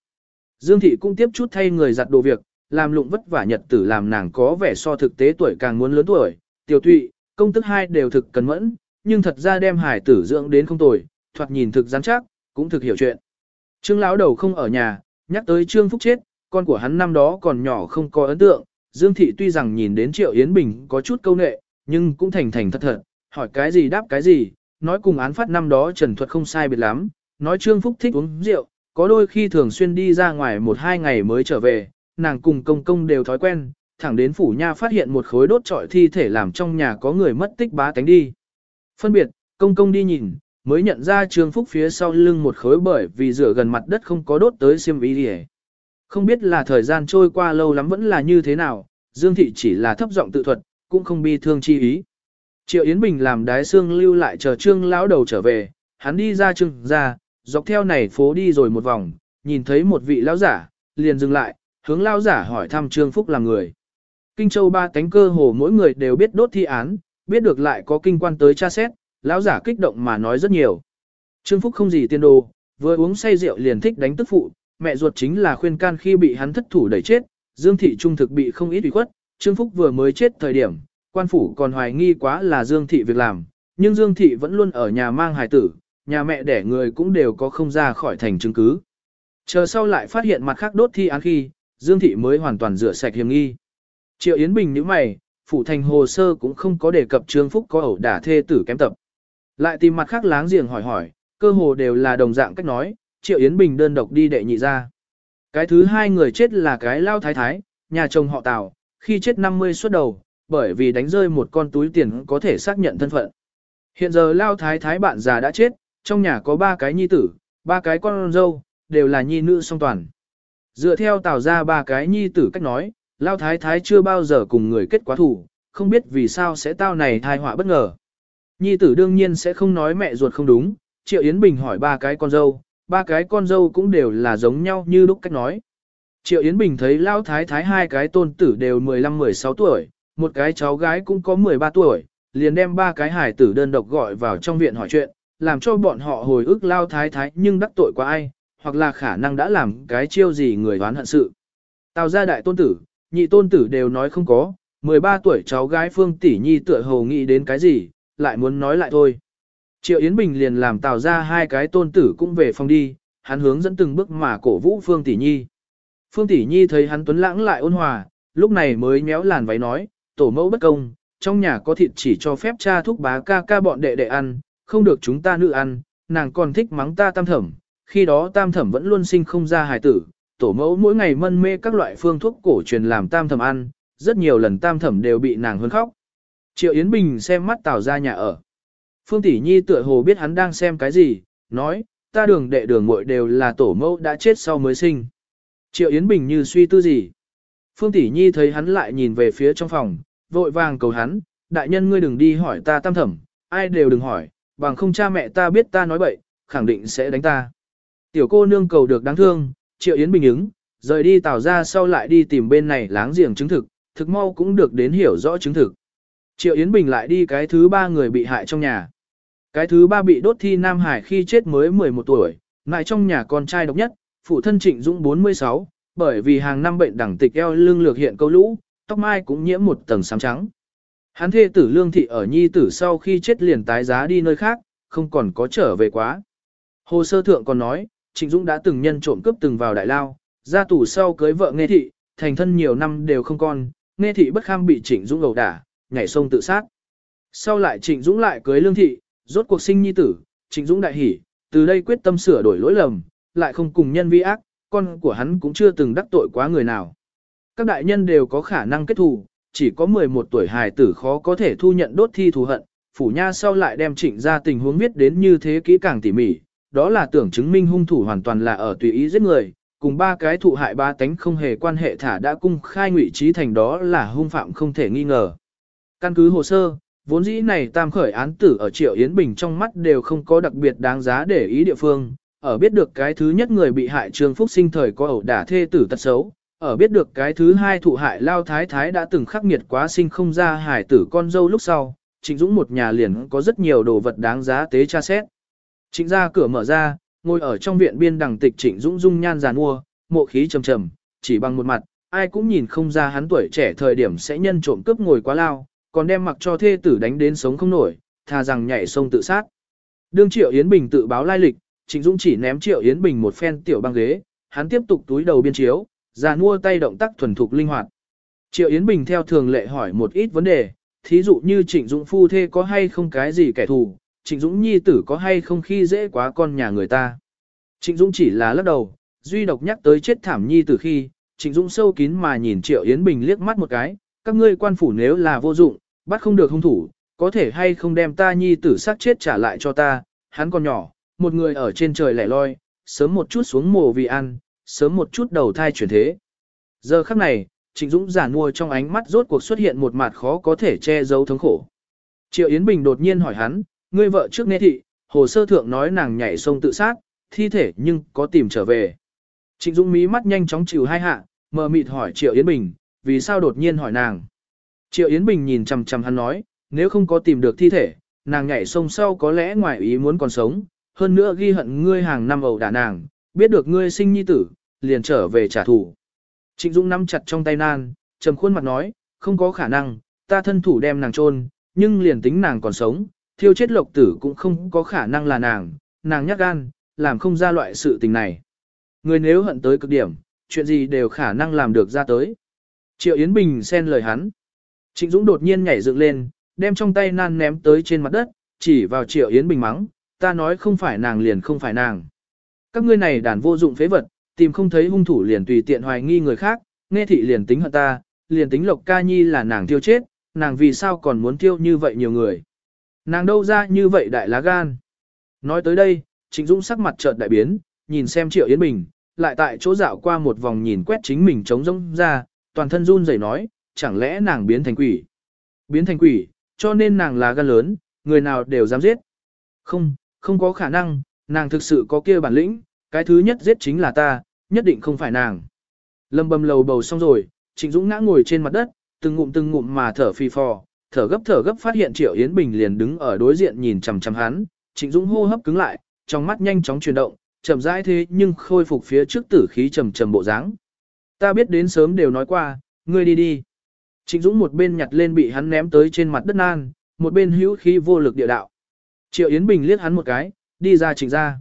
Dương Thị cũng tiếp chút thay người giặt đồ việc, làm lụng vất vả nhật tử làm nàng có vẻ so thực tế tuổi càng muốn lớn tuổi, tiểu thụy, công tức hai đều thực cẩn mẫn, nhưng thật ra đem hải tử dưỡng đến không tồi, thoạt nhìn thực rắn chắc, cũng thực hiểu chuyện. Trương lão đầu không ở nhà, nhắc tới Trương Phúc chết, con của hắn năm đó còn nhỏ không có ấn tượng, Dương Thị tuy rằng nhìn đến Triệu Yến Bình có chút câu nệ, nhưng cũng thành thành thật thật, hỏi cái gì đáp cái gì, nói cùng án phát năm đó trần thuật không sai biệt lắm, nói Trương Phúc thích uống rượu, có đôi khi thường xuyên đi ra ngoài một hai ngày mới trở về, nàng cùng công công đều thói quen, thẳng đến phủ nha phát hiện một khối đốt trọi thi thể làm trong nhà có người mất tích bá tánh đi. Phân biệt, công công đi nhìn, mới nhận ra Trương Phúc phía sau lưng một khối bởi vì rửa gần mặt đất không có đốt tới xiêm y đi Không biết là thời gian trôi qua lâu lắm vẫn là như thế nào, Dương Thị chỉ là thấp giọng tự thuật, cũng không bi thương chi ý. Triệu Yến Bình làm đái xương lưu lại chờ Trương lão đầu trở về, hắn đi ra trương ra, dọc theo này phố đi rồi một vòng, nhìn thấy một vị lão giả, liền dừng lại, hướng lão giả hỏi thăm Trương Phúc là người. Kinh Châu ba cánh cơ hồ mỗi người đều biết đốt thi án, biết được lại có kinh quan tới tra xét, lão giả kích động mà nói rất nhiều. Trương Phúc không gì tiên đồ, vừa uống say rượu liền thích đánh tức phụ, mẹ ruột chính là khuyên can khi bị hắn thất thủ đẩy chết, Dương Thị Trung thực bị không ít ủy khuất, Trương Phúc vừa mới chết thời điểm, quan phủ còn hoài nghi quá là Dương Thị việc làm, nhưng Dương Thị vẫn luôn ở nhà mang hài tử, nhà mẹ đẻ người cũng đều có không ra khỏi thành chứng cứ. Chờ sau lại phát hiện mặt khác đốt thi án khi, Dương Thị mới hoàn toàn rửa sạch hiểm nghi. Triệu Yến Bình như mày, phủ thành hồ sơ cũng không có đề cập Trương Phúc có ẩu đả thê tử kém tập. Lại tìm mặt khác láng giềng hỏi hỏi, cơ hồ đều là đồng dạng cách nói, Triệu Yến Bình đơn độc đi đệ nhị ra. Cái thứ hai người chết là cái lao thái thái, nhà chồng họ Tào, khi chết 50 suốt đầu, bởi vì đánh rơi một con túi tiền có thể xác nhận thân phận. Hiện giờ lao thái thái bạn già đã chết, trong nhà có ba cái nhi tử, ba cái con dâu, đều là nhi nữ song toàn. Dựa theo Tào ra ba cái nhi tử cách nói, lao thái thái chưa bao giờ cùng người kết quá thủ, không biết vì sao sẽ tao này thai họa bất ngờ. Nhi tử đương nhiên sẽ không nói mẹ ruột không đúng, Triệu Yến Bình hỏi ba cái con dâu, ba cái con dâu cũng đều là giống nhau như lúc cách nói. Triệu Yến Bình thấy Lão thái thái hai cái tôn tử đều 15-16 tuổi, một cái cháu gái cũng có 13 tuổi, liền đem ba cái hải tử đơn độc gọi vào trong viện hỏi chuyện, làm cho bọn họ hồi ức lao thái thái nhưng đắc tội qua ai, hoặc là khả năng đã làm cái chiêu gì người đoán hận sự. Tào gia đại tôn tử, nhị tôn tử đều nói không có, 13 tuổi cháu gái Phương Tỷ Nhi tựa hồ nghĩ đến cái gì, lại muốn nói lại thôi. Triệu Yến Bình liền làm tạo ra hai cái tôn tử cũng về phòng đi, hắn hướng dẫn từng bước mà cổ vũ Phương Tỷ Nhi. Phương Tỷ Nhi thấy hắn tuấn lãng lại ôn hòa, lúc này mới méo làn váy nói, tổ mẫu bất công, trong nhà có thịt chỉ cho phép cha thúc bá ca ca bọn đệ đệ ăn, không được chúng ta nữ ăn, nàng còn thích mắng ta tam thẩm, khi đó tam thẩm vẫn luôn sinh không ra hài tử, tổ mẫu mỗi ngày mân mê các loại phương thuốc cổ truyền làm tam thẩm ăn, rất nhiều lần tam thẩm đều bị nàng hơn khóc. Triệu Yến Bình xem mắt Tào ra nhà ở. Phương Tỷ Nhi tựa hồ biết hắn đang xem cái gì, nói, ta đường đệ đường muội đều là tổ mẫu đã chết sau mới sinh. Triệu Yến Bình như suy tư gì. Phương Tỷ Nhi thấy hắn lại nhìn về phía trong phòng, vội vàng cầu hắn, đại nhân ngươi đừng đi hỏi ta tam thẩm, ai đều đừng hỏi, bằng không cha mẹ ta biết ta nói bậy, khẳng định sẽ đánh ta. Tiểu cô nương cầu được đáng thương, Triệu Yến Bình ứng, rời đi tào ra sau lại đi tìm bên này láng giềng chứng thực, thực mau cũng được đến hiểu rõ chứng thực. Triệu Yến Bình lại đi cái thứ ba người bị hại trong nhà. Cái thứ ba bị đốt thi Nam Hải khi chết mới 11 tuổi, lại trong nhà con trai độc nhất, phụ thân Trịnh Dũng 46, bởi vì hàng năm bệnh đẳng tịch eo lưng lược hiện câu lũ, tóc mai cũng nhiễm một tầng xám trắng. Hắn thê tử lương thị ở nhi tử sau khi chết liền tái giá đi nơi khác, không còn có trở về quá. Hồ sơ thượng còn nói, Trịnh Dũng đã từng nhân trộm cướp từng vào đại lao, ra tù sau cưới vợ nghe thị, thành thân nhiều năm đều không con, nghe thị bất kham bị Trịnh Dũng ẩu đả, nhảy sông tự sát. Sau lại Trịnh Dũng lại cưới lương thị, rốt cuộc sinh nhi tử, Trịnh Dũng đại hỉ, từ đây quyết tâm sửa đổi lỗi lầm, lại không cùng nhân vi ác, con của hắn cũng chưa từng đắc tội quá người nào. Các đại nhân đều có khả năng kết thù, chỉ có 11 tuổi hài tử khó có thể thu nhận đốt thi thù hận, phủ nha sau lại đem trịnh ra tình huống viết đến như thế kỹ càng tỉ mỉ, đó là tưởng chứng minh hung thủ hoàn toàn là ở tùy ý giết người, cùng ba cái thụ hại ba tánh không hề quan hệ thả đã cung khai ngụy trí thành đó là hung phạm không thể nghi ngờ. Căn cứ hồ sơ, vốn dĩ này tam khởi án tử ở Triệu Yến Bình trong mắt đều không có đặc biệt đáng giá để ý địa phương, ở biết được cái thứ nhất người bị hại Trương Phúc sinh thời có ẩu đả thê tử tật xấu, ở biết được cái thứ hai thụ hại Lao Thái Thái đã từng khắc nghiệt quá sinh không ra hải tử con dâu lúc sau, Trịnh Dũng một nhà liền có rất nhiều đồ vật đáng giá tế tra xét. Trịnh ra cửa mở ra, ngồi ở trong viện biên đằng tịch Trịnh Dũng dung nhan giàn mua, mộ khí trầm trầm, chỉ bằng một mặt, ai cũng nhìn không ra hắn tuổi trẻ thời điểm sẽ nhân trộm cướp ngồi quá lao, còn đem mặc cho thê tử đánh đến sống không nổi, thà rằng nhảy sông tự sát. Đương Triệu Yến Bình tự báo lai lịch, Trịnh Dũng chỉ ném Triệu Yến Bình một phen tiểu băng ghế, hắn tiếp tục túi đầu biên chiếu, ra mua tay động tác thuần thục linh hoạt. Triệu Yến Bình theo thường lệ hỏi một ít vấn đề, thí dụ như Trịnh Dũng phu thê có hay không cái gì kẻ thù, Trịnh Dũng nhi tử có hay không khi dễ quá con nhà người ta. Trịnh Dũng chỉ là lắc đầu, duy độc nhắc tới chết thảm nhi tử khi, Trịnh Dũng sâu kín mà nhìn Triệu Yến Bình liếc mắt một cái, các ngươi quan phủ nếu là vô dụng, bắt không được hung thủ, có thể hay không đem ta nhi tử sát chết trả lại cho ta, hắn còn nhỏ, một người ở trên trời lẻ loi, sớm một chút xuống mồ vì ăn, sớm một chút đầu thai chuyển thế. Giờ khắc này, Trịnh Dũng giả mua trong ánh mắt rốt cuộc xuất hiện một mặt khó có thể che giấu thống khổ. Triệu Yến Bình đột nhiên hỏi hắn, ngươi vợ trước nghe thị, hồ sơ thượng nói nàng nhảy sông tự sát, thi thể nhưng có tìm trở về. Trịnh Dũng mí mắt nhanh chóng chịu hai hạ, mờ mịt hỏi Triệu Yến Bình, vì sao đột nhiên hỏi nàng. Triệu Yến Bình nhìn chằm chằm hắn nói, nếu không có tìm được thi thể, nàng nhảy sông sau có lẽ ngoài ý muốn còn sống, hơn nữa ghi hận ngươi hàng năm ẩu đả nàng, biết được ngươi sinh nhi tử, liền trở về trả thù. Trịnh Dũng nắm chặt trong tay nan, trầm khuôn mặt nói, không có khả năng, ta thân thủ đem nàng chôn, nhưng liền tính nàng còn sống, thiêu chết lộc tử cũng không có khả năng là nàng, nàng nhát gan, làm không ra loại sự tình này. Người nếu hận tới cực điểm, chuyện gì đều khả năng làm được ra tới. Triệu Yến Bình xen lời hắn. Trịnh Dũng đột nhiên nhảy dựng lên, đem trong tay nan ném tới trên mặt đất, chỉ vào Triệu Yến Bình mắng, ta nói không phải nàng liền không phải nàng. Các ngươi này đàn vô dụng phế vật, tìm không thấy hung thủ liền tùy tiện hoài nghi người khác, nghe thị liền tính hận ta, liền tính Lộc Ca Nhi là nàng tiêu chết, nàng vì sao còn muốn tiêu như vậy nhiều người. Nàng đâu ra như vậy đại lá gan. Nói tới đây, Trịnh Dũng sắc mặt chợt đại biến, nhìn xem Triệu Yến Bình, lại tại chỗ dạo qua một vòng nhìn quét chính mình trống rỗng ra, toàn thân run rẩy nói, chẳng lẽ nàng biến thành quỷ. Biến thành quỷ, cho nên nàng là gan lớn, người nào đều dám giết. Không, không có khả năng, nàng thực sự có kia bản lĩnh, cái thứ nhất giết chính là ta, nhất định không phải nàng. Lâm bầm lầu bầu xong rồi, Trịnh Dũng ngã ngồi trên mặt đất, từng ngụm từng ngụm mà thở phì phò, thở gấp thở gấp phát hiện Triệu Yến Bình liền đứng ở đối diện nhìn chằm chằm hắn, Trịnh Dũng hô hấp cứng lại, trong mắt nhanh chóng chuyển động, chậm rãi thế nhưng khôi phục phía trước tử khí trầm trầm bộ dáng. Ta biết đến sớm đều nói qua, ngươi đi đi. Trịnh Dũng một bên nhặt lên bị hắn ném tới trên mặt đất nan, một bên hữu khí vô lực địa đạo. Triệu Yến Bình liếc hắn một cái, đi ra trịnh ra.